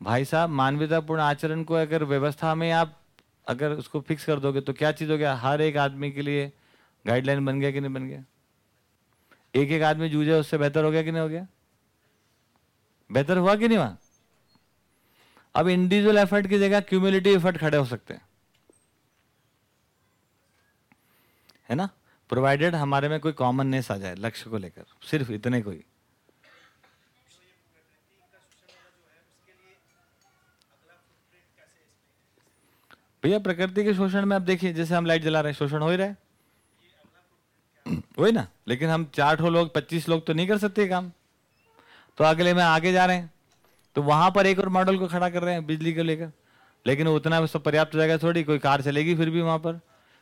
[SPEAKER 1] भाई साहब, मानवीयतापूर्ण आचरण को अगर व्यवस्था में आप अगर उसको फिक्स कर दोगे तो क्या चीज़ हो गया? हर एक आदमी के लिए गाइडलाइन बन गया कि नहीं बन गया? एक एक आदमी जूझे, उससे बेहतर हो गया कि नहीं हो गया? बेहतर हुआ कि नहीं हुआ? अब इंडिविजुअल एफर्ट की जगह क्यूमुलेटिव एफर्ट खड़े हो सकते हैं। है ना? प्रोवाइडेड हमारे में कोई कॉमननेस आ जाए, लक्ष्य को लेकर। सिर्फ़ इतने कोई भैया, प्रकृति के शोषण में आप देखिए, जैसे हम लाइट जला रहे हैं, शोषण हो ही रहा है। वही ना, लेकिन हम चार ठो लोग, पच्चीस लोग तो नहीं कर सकते काम। तो अगले में आगे जा रहे हैं। तो वहाँ पर एक और मॉडल को खड़ा कर रहे हैं, बिजली को लेकर। लेकिन उतना सब पर्याप्त जगह थोड़ी, कोई कार चलेगी फिर भी वहाँ पर।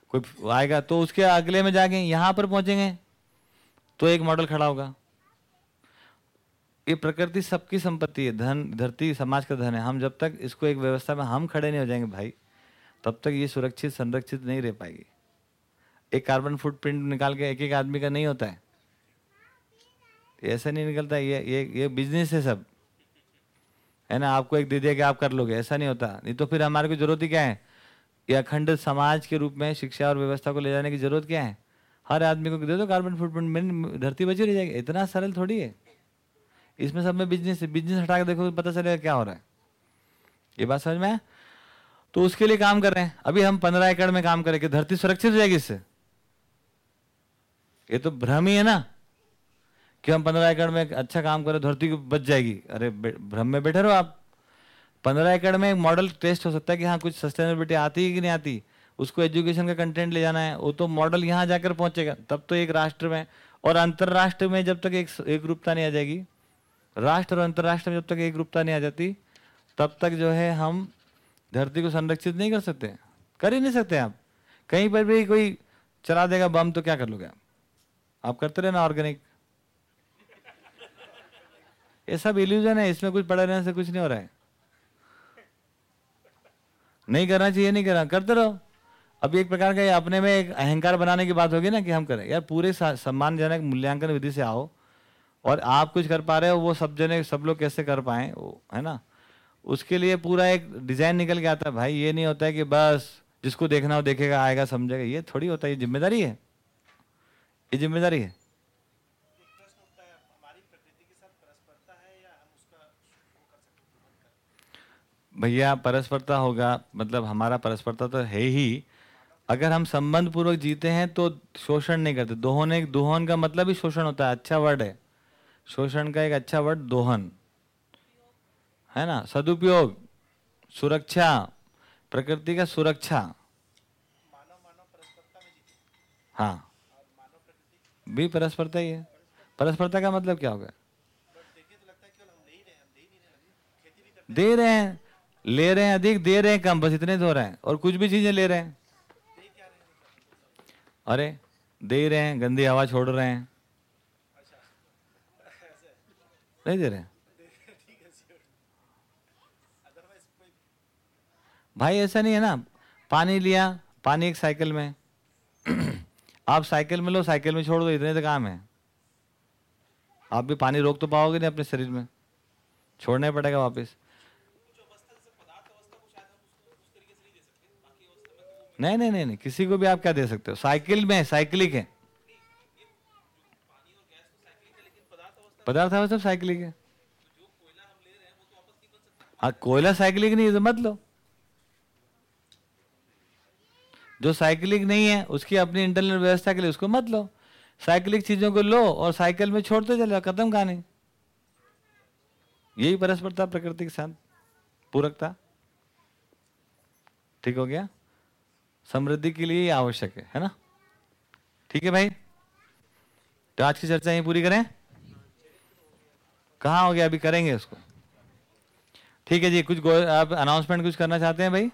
[SPEAKER 1] कोई आएगा तो उसके अगले में जाके यहाँ पर पहुँचेंगे। तो एक मॉडल खड़ा होगा। ये प्रकृति सबकी संपत्ति है, धन, धरती, समाज का धन है। हम जब तक इसको एक व्यवस्था में हम खड़े नहीं हो जाएँगे भाई, तब तक ये सुरक्षित, संरक्षित नहीं रह पाएगी। एक कार्बन फुटप्रिंट निकाल के एक एक आदमी का नहीं होता है। ऐसा नहीं निकलता, ये ये ये बिज़नेस है सब। है ना? आपको एक दे दिया कि आप कर लोगे, ऐसा नहीं होता। नहीं तो फिर हमारे को ज़रूरत ही क्या है? ये अखंड समाज के रूप में शिक्षा और व्यवस्था को ले जाने की ज़रूरत क्या है? हर आदमी को दे दो कार्बन फुटप्रिंट में धरती बची रह जाएगी। इतना सरल थोड़ी है। इसमें सब में बिज़नेस है। बिज़नेस हटा के देखो तो पता चलेगा क्या हो रहा है। ये बात समझ में है तो उसके लिए काम कर रहे हैं। अभी हम पंद्रह एकड़ में काम करेंगे। धरती सुरक्षित हो जाएगी इससे। ये तो भ्रम ही है ना। कि हम पंद्रह एकड़ में अच्छा काम करें, धरती बच जाएगी। अरे भ्रम में बैठे रहो आप। पंद्रह एकड़ में एक मॉडल टेस्ट हो सकता है कि हाँ कुछ सस्टेनेबिलिटी आती है कि नहीं आती? उसको एजुकेशन का कंटेंट ले जाना है। वो तो मॉडल यहाँ जाकर पहुंचेगा। तब तो एक राष्ट्र में और अंतरराष्ट्र में जब तक एक एक रूपता नहीं आ जाएगी, राष्ट्र और अंतरराष्ट्र में जब तक एक रूपता नहीं आ जाती, तब तक जो है हम धरती को संरक्षित नहीं कर सकते। कर ही नहीं सकते आप। कहीं पर भी कोई चला देगा बम तो क्या कर लोगे आप? आप करते रहे ना ऑर्गेनिक ये सब इल्यूजन है, इसमें कुछ पड़ा रहने से कुछ नहीं हो रहा है। नहीं करना चाहिए, नहीं करना, करते रहो। अब एक प्रकार का अपने में एक अहंकार बनाने की बात होगी ना कि हम करें। यार पूरे सम्मानजनक मूल्यांकन विधि से आओ, और आप कुछ कर पा रहे हो, वो सब जने, सब लोग कैसे कर पाए, वो, है ना? उसके लिए पूरा एक डिज़ाइन निकल के आता है, भाई ये नहीं होता है कि बस जिसको देखना हो देखेगा, आएगा, समझेगा, ये थोड़ी होता है, ये ज़िम्मेदारी है। ये ज़िम्मेदारी है। भैया, परस्परता होगा मतलब हमारा परस्परता तो है ही। अगर हम संबंध पूर्वक जीते हैं तो शोषण नहीं करते। दोहन एक, दोहन का मतलब ही शोषण होता है। अच्छा वर्ड है। शोषण का एक अच्छा वर्ड दोहन। है ना? सदुपयोग, सुरक्षा, प्रकृति का सुरक्षा। हाँ। भी परस्परता ही है। परस्परता का मतलब क्या होगा? दे रहे हैं, ले रहे हैं, अधिक दे रहे हैं कम, बस इतने तो रहे हैं और कुछ भी चीज़ें ले रहे हैं। अरे, दे रहे हैं, गंदी हवा छोड़ रहे हैं। नहीं दे रहे भाई ऐसा नहीं है ना, पानी लिया, पानी एक साइकिल में। आप साइकिल में लो, साइकिल में छोड़ दो, इतने तो काम है। आप भी पानी रोक तो पाओगे नहीं अपने शरीर में। छोड़ना पड़ेगा वापस। नहीं नहीं नहीं नहीं, किसी को भी आप क्या दे सकते हो? साइकिल में, साइकिलिक है। पदार्थ अवस्था साइकिलिक है। हाँ कोयला साइकिलिक नहीं है तो मत लो। जो साइकिलिक नहीं है, उसकी अपनी इंटरनल व्यवस्था के लिए उसको मत लो। साइकिलिक चीज़ों को लो और साइकिल में छोड़ते चले जाओ खत्म कहानी। यही परस्परता, प्रकृति के साथ। पूरकता। ठीक हो गया? समृद्धि के लिए आवश्यक है है ना? ठीक है भाई? तो आज की चर्चा यही पूरी करें। कहाँ हो गया? अभी करेंगे उसको। ठीक है जी, कुछ आप अनाउंसमेंट कुछ करना चाहते हैं भाई?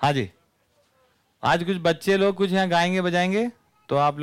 [SPEAKER 1] हाँ जी। आज कुछ बच्चे लोग कुछ यहाँ गाएँगे बजाएँगे तो आप